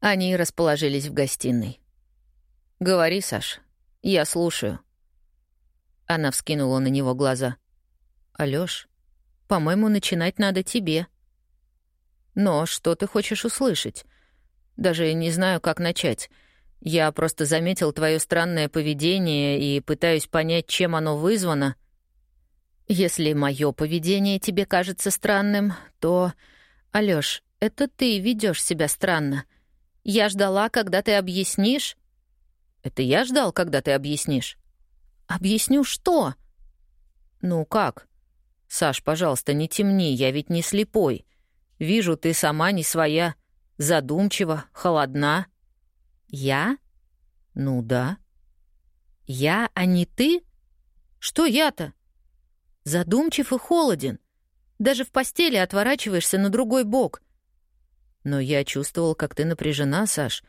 Они расположились в гостиной. «Говори, Саш, я слушаю». Она вскинула на него глаза. «Алёш, по-моему, начинать надо тебе». Но что ты хочешь услышать? Даже не знаю, как начать. Я просто заметил твое странное поведение и пытаюсь понять, чем оно вызвано. Если мое поведение тебе кажется странным, то... Алёш, это ты ведешь себя странно. Я ждала, когда ты объяснишь. Это я ждал, когда ты объяснишь. Объясню что? Ну как? Саш, пожалуйста, не темни, я ведь не слепой. Вижу, ты сама не своя, задумчива, холодна. Я? Ну да. Я, а не ты? Что я-то? Задумчив и холоден. Даже в постели отворачиваешься на другой бок. Но я чувствовал, как ты напряжена, Саш.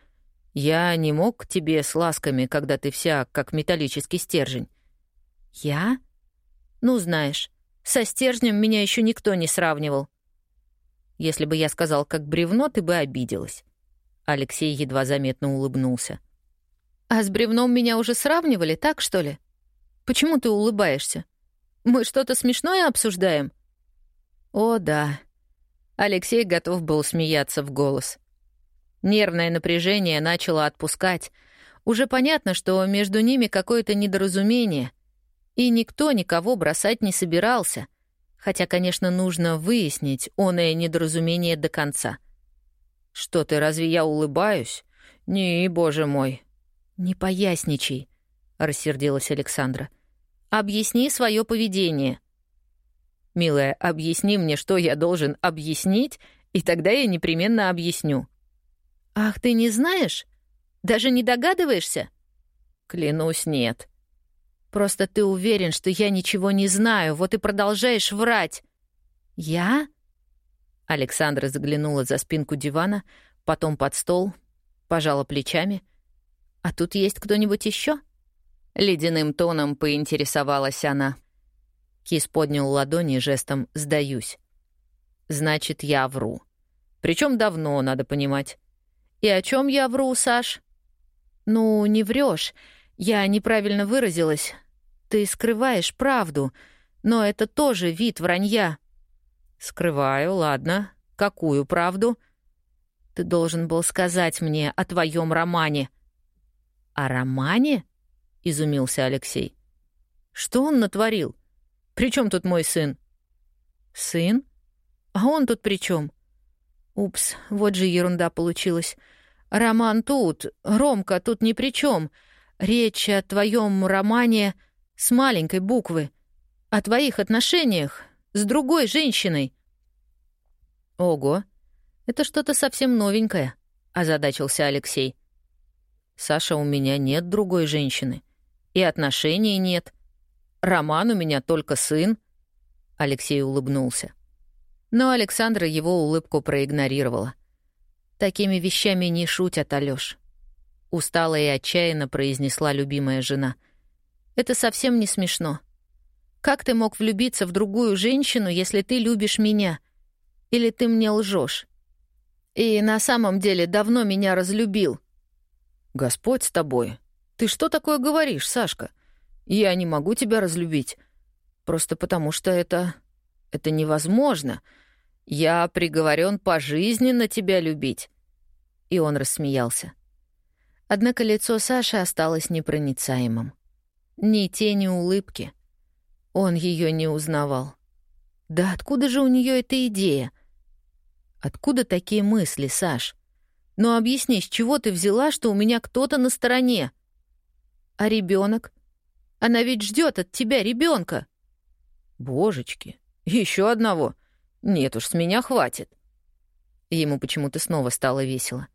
Я не мог к тебе с ласками, когда ты вся как металлический стержень. Я? Ну, знаешь, со стержнем меня еще никто не сравнивал. Если бы я сказал как бревно, ты бы обиделась». Алексей едва заметно улыбнулся. «А с бревном меня уже сравнивали, так что ли? Почему ты улыбаешься? Мы что-то смешное обсуждаем?» «О, да». Алексей готов был смеяться в голос. Нервное напряжение начало отпускать. Уже понятно, что между ними какое-то недоразумение. И никто никого бросать не собирался — Хотя, конечно, нужно выяснить оное недоразумение до конца. «Что ты, разве я улыбаюсь? Не, боже мой!» «Не поясничай», — рассердилась Александра. «Объясни свое поведение». «Милая, объясни мне, что я должен объяснить, и тогда я непременно объясню». «Ах, ты не знаешь? Даже не догадываешься?» «Клянусь, нет. Просто ты уверен, что я ничего не знаю, вот и продолжаешь врать». «Я?» Александра заглянула за спинку дивана, потом под стол, пожала плечами. «А тут есть кто-нибудь еще? Ледяным тоном поинтересовалась она. Кис поднял ладони жестом «сдаюсь». «Значит, я вру. Причем давно, надо понимать. И о чем я вру, Саш?» «Ну, не врешь. Я неправильно выразилась. Ты скрываешь правду, но это тоже вид вранья. Скрываю, ладно. Какую правду? Ты должен был сказать мне о твоем романе. О романе? Изумился Алексей. Что он натворил? При чем тут мой сын? Сын? А он тут при чем? Упс, вот же ерунда получилась. Роман тут, Ромка тут ни при чем. Речь о твоем романе с маленькой буквы. О твоих отношениях с другой женщиной. Ого, это что-то совсем новенькое, озадачился Алексей. Саша, у меня нет другой женщины. И отношений нет. Роман у меня только сын. Алексей улыбнулся. Но Александра его улыбку проигнорировала. Такими вещами не шутят, Алёш. Устала и отчаянно произнесла любимая жена. Это совсем не смешно. Как ты мог влюбиться в другую женщину, если ты любишь меня? Или ты мне лжешь? И на самом деле давно меня разлюбил. Господь с тобой. Ты что такое говоришь, Сашка? Я не могу тебя разлюбить. Просто потому что это... это невозможно. Я приговорен пожизненно тебя любить». И он рассмеялся. Однако лицо Саши осталось непроницаемым. Ни тени улыбки. Он ее не узнавал. Да откуда же у нее эта идея? Откуда такие мысли, Саш? Ну, объясни, с чего ты взяла, что у меня кто-то на стороне? А ребенок? Она ведь ждет от тебя ребенка. Божечки, еще одного. Нет уж, с меня хватит. Ему почему-то снова стало весело.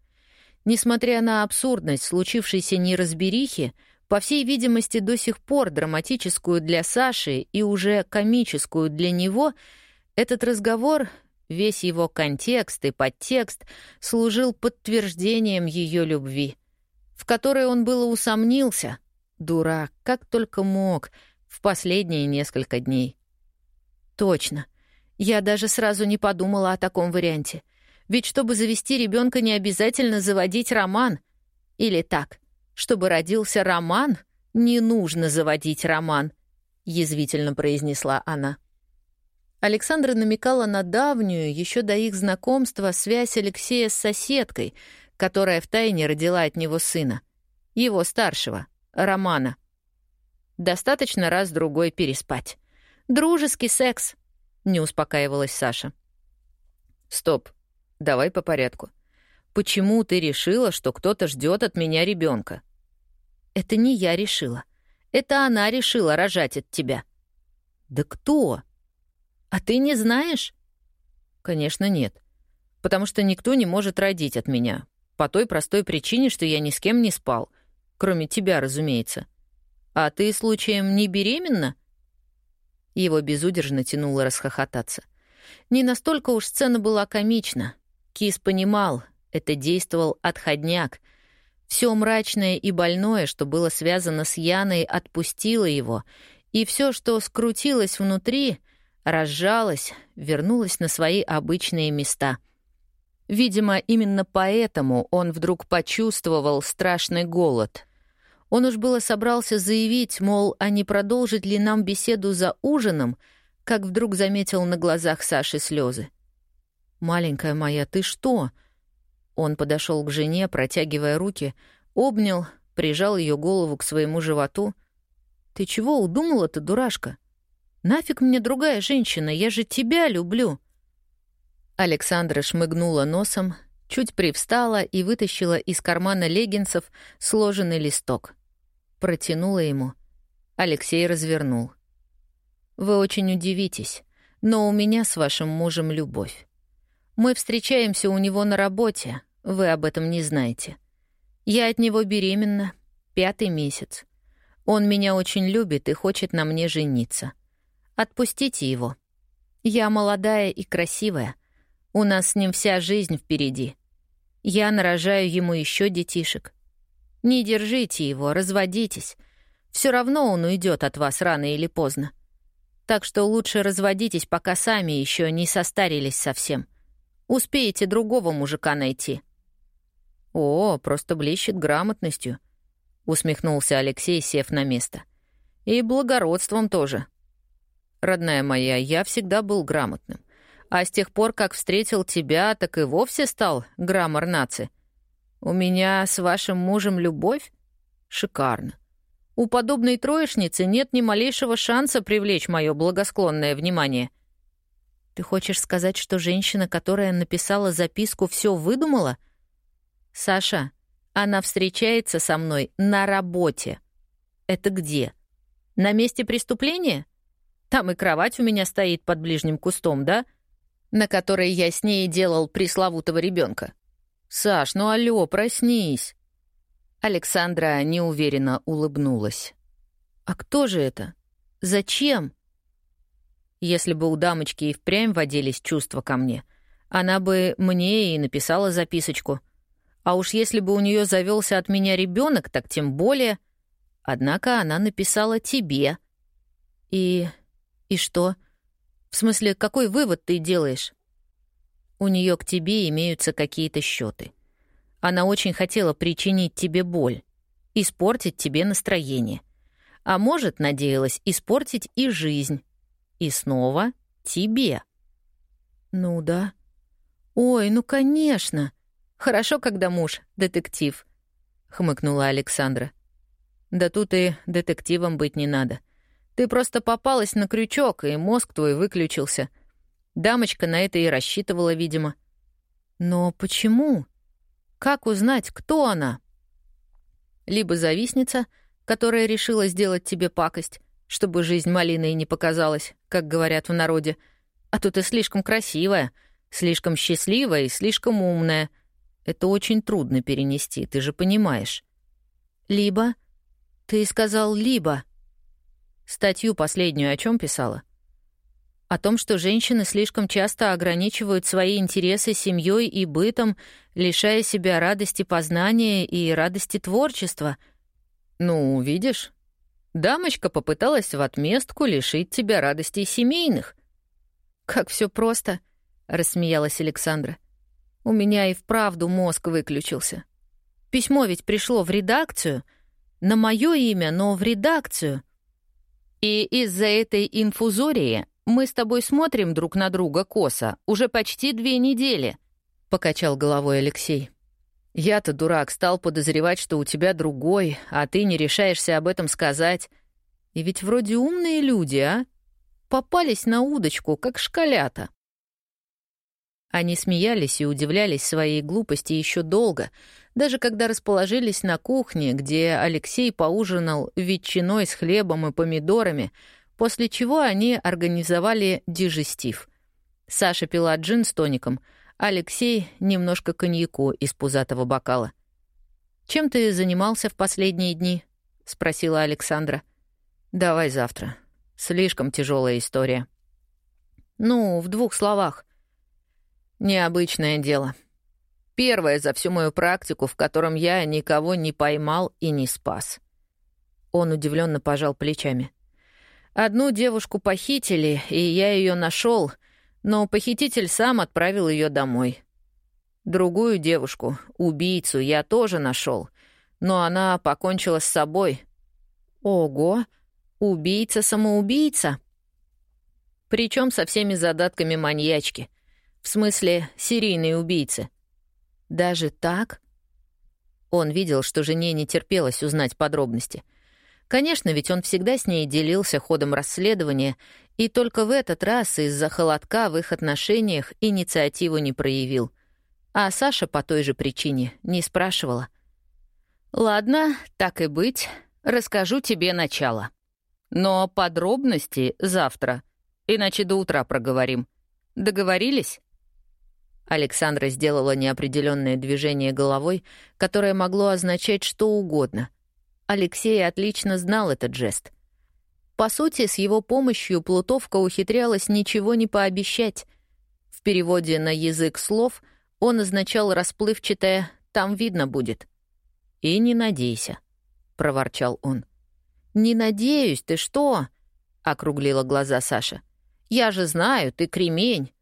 Несмотря на абсурдность случившейся неразберихи, по всей видимости, до сих пор драматическую для Саши и уже комическую для него, этот разговор, весь его контекст и подтекст, служил подтверждением ее любви, в которой он было усомнился, дурак, как только мог, в последние несколько дней. Точно. Я даже сразу не подумала о таком варианте. Ведь чтобы завести ребенка, не обязательно заводить роман. Или так, чтобы родился роман, не нужно заводить роман, язвительно произнесла она. Александра намекала на давнюю, еще до их знакомства, связь Алексея с соседкой, которая втайне родила от него сына, его старшего, Романа. Достаточно раз-другой переспать. Дружеский секс, не успокаивалась Саша. Стоп, давай по порядку. Почему ты решила, что кто-то ждет от меня ребенка? Это не я решила. Это она решила рожать от тебя. Да кто? А ты не знаешь? Конечно, нет. Потому что никто не может родить от меня. По той простой причине, что я ни с кем не спал. Кроме тебя, разумеется. А ты, случаем, не беременна? Его безудержно тянуло расхохотаться. Не настолько уж сцена была комична. Кис понимал, это действовал отходняк. Все мрачное и больное, что было связано с Яной, отпустило его, и все, что скрутилось внутри, разжалось, вернулось на свои обычные места. Видимо, именно поэтому он вдруг почувствовал страшный голод — он уж было собрался заявить, мол, а не продолжить ли нам беседу за ужином, как вдруг заметил на глазах Саши слезы. «Маленькая моя, ты что?» Он подошел к жене, протягивая руки, обнял, прижал ее голову к своему животу. «Ты чего удумала-то, дурашка? Нафиг мне другая женщина, я же тебя люблю!» Александра шмыгнула носом, чуть привстала и вытащила из кармана леггинсов сложенный листок. Протянула ему. Алексей развернул. «Вы очень удивитесь, но у меня с вашим мужем любовь. Мы встречаемся у него на работе, вы об этом не знаете. Я от него беременна, пятый месяц. Он меня очень любит и хочет на мне жениться. Отпустите его. Я молодая и красивая. У нас с ним вся жизнь впереди. Я нарожаю ему еще детишек. Не держите его, разводитесь. Все равно он уйдет от вас рано или поздно. Так что лучше разводитесь, пока сами еще не состарились совсем. Успеете другого мужика найти. О, просто блещет грамотностью, усмехнулся Алексей, сев на место. И благородством тоже. Родная моя, я всегда был грамотным. А с тех пор, как встретил тебя, так и вовсе стал граммар наци. У меня с вашим мужем любовь? Шикарно. У подобной троечницы нет ни малейшего шанса привлечь мое благосклонное внимание. Ты хочешь сказать, что женщина, которая написала записку, все выдумала? Саша, она встречается со мной на работе. Это где? На месте преступления? Там и кровать у меня стоит под ближним кустом, да? На которой я с ней делал пресловутого ребенка. Саш, ну алло, проснись. Александра неуверенно улыбнулась. А кто же это? Зачем? Если бы у дамочки и впрямь водились чувства ко мне, она бы мне и написала записочку — а уж если бы у нее завелся от меня ребенок, так тем более. Однако она написала тебе. И... и что? В смысле, какой вывод ты делаешь? У нее к тебе имеются какие-то счеты. Она очень хотела причинить тебе боль, испортить тебе настроение. А может, надеялась испортить и жизнь. И снова тебе. Ну да. Ой, ну конечно. Хорошо, когда муж — детектив», — хмыкнула Александра. «Да тут и детективом быть не надо. Ты просто попалась на крючок, и мозг твой выключился. Дамочка на это и рассчитывала, видимо». «Но почему? Как узнать, кто она?» «Либо завистница, которая решила сделать тебе пакость, чтобы жизнь малиной не показалась, как говорят в народе, а то ты слишком красивая, слишком счастливая и слишком умная», это очень трудно перенести, ты же понимаешь. Либо... Ты сказал «либо». Статью последнюю о чем писала? О том, что женщины слишком часто ограничивают свои интересы семьей и бытом, лишая себя радости познания и радости творчества. Ну, видишь, дамочка попыталась в отместку лишить тебя радостей семейных. «Как все просто», — рассмеялась Александра. У меня и вправду мозг выключился. Письмо ведь пришло в редакцию. На мое имя, но в редакцию. И из-за этой инфузории мы с тобой смотрим друг на друга косо уже почти две недели», — покачал головой Алексей. «Я-то, дурак, стал подозревать, что у тебя другой, а ты не решаешься об этом сказать. И ведь вроде умные люди, а? Попались на удочку, как шкалята». Они смеялись и удивлялись своей глупости еще долго, даже когда расположились на кухне, где Алексей поужинал ветчиной с хлебом и помидорами, после чего они организовали дижестив. Саша пила джин с тоником, Алексей — немножко коньяку из пузатого бокала. «Чем ты занимался в последние дни?» — спросила Александра. «Давай завтра. Слишком тяжелая история». «Ну, в двух словах», Необычное дело. Первое за всю мою практику, в котором я никого не поймал и не спас. Он удивленно пожал плечами. Одну девушку похитили, и я ее нашел, но похититель сам отправил ее домой. Другую девушку, убийцу, я тоже нашел, но она покончила с собой. Ого, убийца-самоубийца? Причем со всеми задатками маньячки. В смысле, серийные убийцы. Даже так? Он видел, что жене не терпелось узнать подробности. Конечно, ведь он всегда с ней делился ходом расследования, и только в этот раз из-за холодка в их отношениях инициативу не проявил. А Саша по той же причине не спрашивала. «Ладно, так и быть, расскажу тебе начало. Но подробности завтра, иначе до утра проговорим. Договорились?» Александра сделала неопределенное движение головой, которое могло означать что угодно. Алексей отлично знал этот жест. По сути, с его помощью Плутовка ухитрялась ничего не пообещать. В переводе на язык слов он означал расплывчатое «там видно будет». «И не надейся», — проворчал он. «Не надеюсь, ты что?» — округлила глаза Саша. «Я же знаю, ты кремень.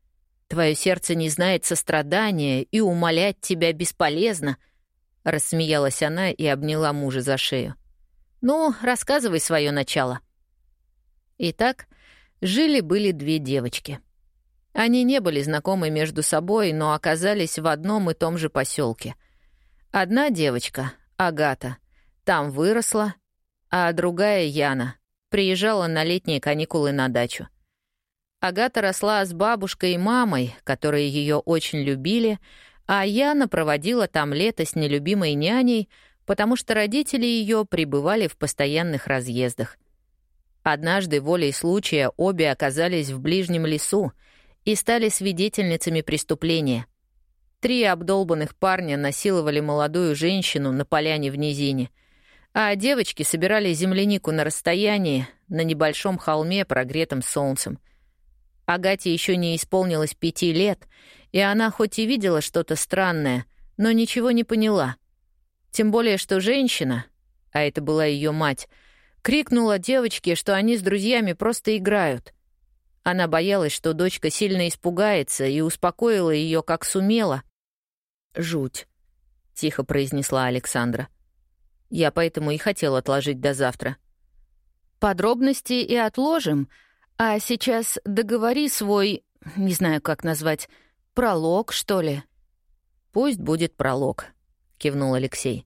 Твое сердце не знает сострадания, и умолять тебя бесполезно», — рассмеялась она и обняла мужа за шею. «Ну, рассказывай свое начало». Итак, жили-были две девочки. Они не были знакомы между собой, но оказались в одном и том же поселке. Одна девочка, Агата, там выросла, а другая, Яна, приезжала на летние каникулы на дачу. Агата росла с бабушкой и мамой, которые ее очень любили, а Яна проводила там лето с нелюбимой няней, потому что родители ее пребывали в постоянных разъездах. Однажды волей случая обе оказались в ближнем лесу и стали свидетельницами преступления. Три обдолбанных парня насиловали молодую женщину на поляне в низине, а девочки собирали землянику на расстоянии, на небольшом холме, прогретом солнцем — Агате еще не исполнилось пяти лет, и она хоть и видела что-то странное, но ничего не поняла. Тем более, что женщина, а это была ее мать, крикнула девочке, что они с друзьями просто играют. Она боялась, что дочка сильно испугается, и успокоила ее, как сумела. «Жуть», — тихо произнесла Александра. «Я поэтому и хотел отложить до завтра». «Подробности и отложим», — а сейчас договори свой, не знаю, как назвать, пролог, что ли?» «Пусть будет пролог», — кивнул Алексей.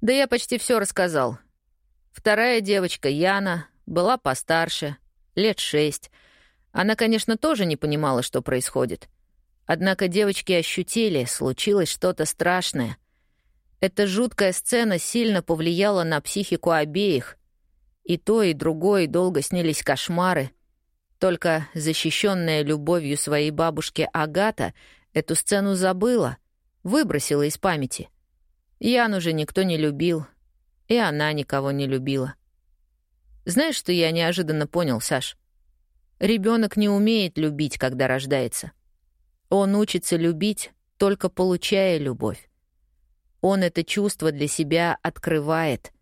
«Да я почти все рассказал. Вторая девочка, Яна, была постарше, лет шесть. Она, конечно, тоже не понимала, что происходит. Однако девочки ощутили, случилось что-то страшное. Эта жуткая сцена сильно повлияла на психику обеих. И то, и другое долго снились кошмары — только защищенная любовью своей бабушки Агата эту сцену забыла, выбросила из памяти. Ян уже никто не любил, и она никого не любила. Знаешь, что я неожиданно понял, Саш? Ребенок не умеет любить, когда рождается. Он учится любить, только получая любовь. Он это чувство для себя открывает.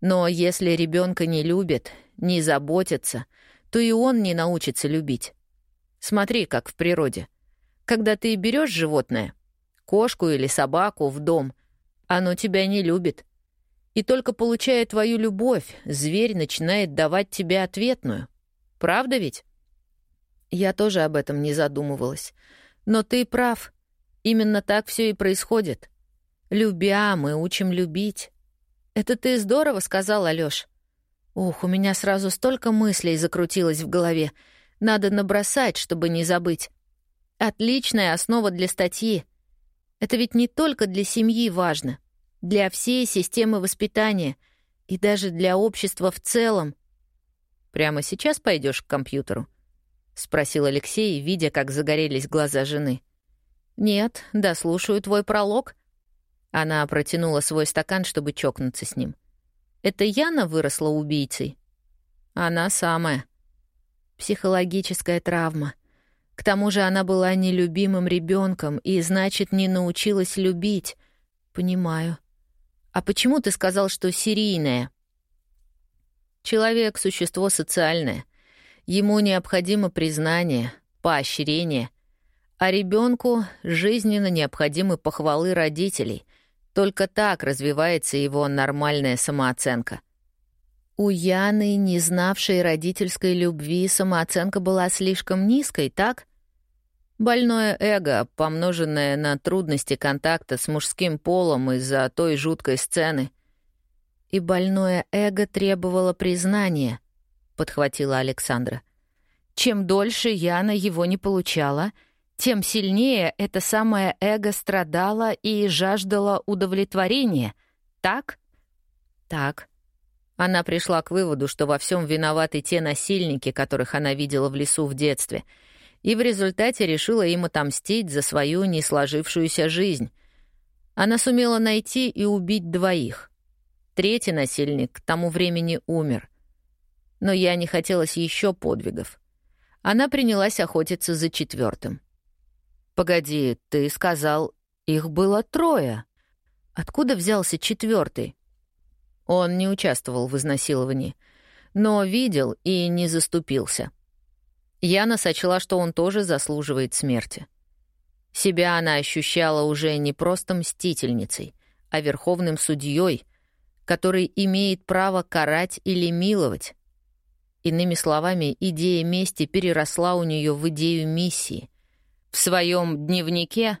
Но если ребенка не любят, не заботятся — то и он не научится любить. Смотри, как в природе. Когда ты берешь животное, кошку или собаку, в дом, оно тебя не любит. И только получая твою любовь, зверь начинает давать тебе ответную. Правда ведь? Я тоже об этом не задумывалась. Но ты прав. Именно так все и происходит. Любя, мы учим любить. Это ты здорово сказал, Алёш. Ух, у меня сразу столько мыслей закрутилось в голове. Надо набросать, чтобы не забыть. Отличная основа для статьи. Это ведь не только для семьи важно, для всей системы воспитания и даже для общества в целом. «Прямо сейчас пойдешь к компьютеру?» — спросил Алексей, видя, как загорелись глаза жены. «Нет, дослушаю твой пролог». Она протянула свой стакан, чтобы чокнуться с ним. Это Яна выросла убийцей? Она самая. Психологическая травма. К тому же она была нелюбимым ребенком и, значит, не научилась любить. Понимаю. А почему ты сказал, что серийная? Человек — существо социальное. Ему необходимо признание, поощрение. А ребенку жизненно необходимы похвалы родителей — только так развивается его нормальная самооценка. У Яны, не знавшей родительской любви, самооценка была слишком низкой, так? Больное эго, помноженное на трудности контакта с мужским полом из-за той жуткой сцены. И больное эго требовало признания, подхватила Александра. Чем дольше Яна его не получала — тем сильнее это самое эго страдало и жаждало удовлетворения. Так? Так. Она пришла к выводу, что во всем виноваты те насильники, которых она видела в лесу в детстве, и в результате решила им отомстить за свою несложившуюся жизнь. Она сумела найти и убить двоих. Третий насильник к тому времени умер. Но я не хотелось еще подвигов. Она принялась охотиться за четвертым. «Погоди, ты сказал, их было трое. Откуда взялся четвертый? Он не участвовал в изнасиловании, но видел и не заступился. Яна сочла, что он тоже заслуживает смерти. Себя она ощущала уже не просто мстительницей, а верховным судьей, который имеет право карать или миловать. Иными словами, идея мести переросла у нее в идею миссии. В своем дневнике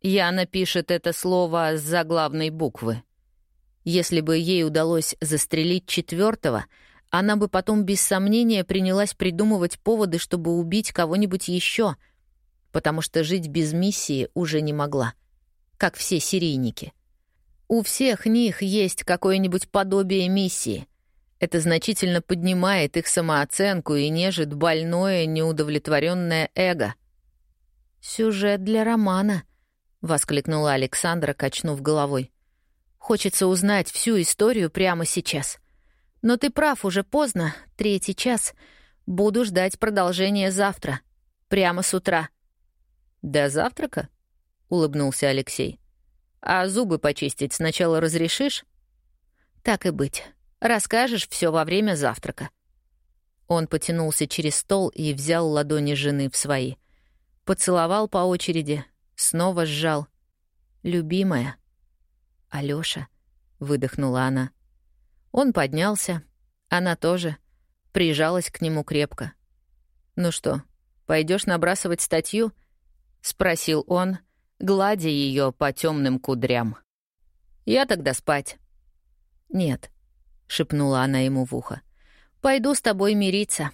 Яна пишет это слово с заглавной буквы. Если бы ей удалось застрелить четвертого, она бы потом без сомнения принялась придумывать поводы, чтобы убить кого-нибудь еще, потому что жить без миссии уже не могла, как все серийники. У всех них есть какое-нибудь подобие миссии. Это значительно поднимает их самооценку и нежит больное, неудовлетворенное эго. «Сюжет для романа», — воскликнула Александра, качнув головой. «Хочется узнать всю историю прямо сейчас. Но ты прав, уже поздно, третий час. Буду ждать продолжения завтра, прямо с утра». «До завтрака?» — улыбнулся Алексей. А зубы почистить сначала разрешишь? Так и быть. Расскажешь все во время завтрака. Он потянулся через стол и взял ладони жены в свои. Поцеловал по очереди, снова сжал. «Любимая». «Алёша», — выдохнула она. Он поднялся, она тоже, прижалась к нему крепко. «Ну что, пойдешь набрасывать статью?» — спросил он, гладя ее по темным кудрям. «Я тогда спать». «Нет», — шепнула она ему в ухо, — «пойду с тобой мириться».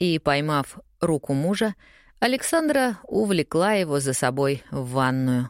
И, поймав руку мужа, Александра увлекла его за собой в ванную.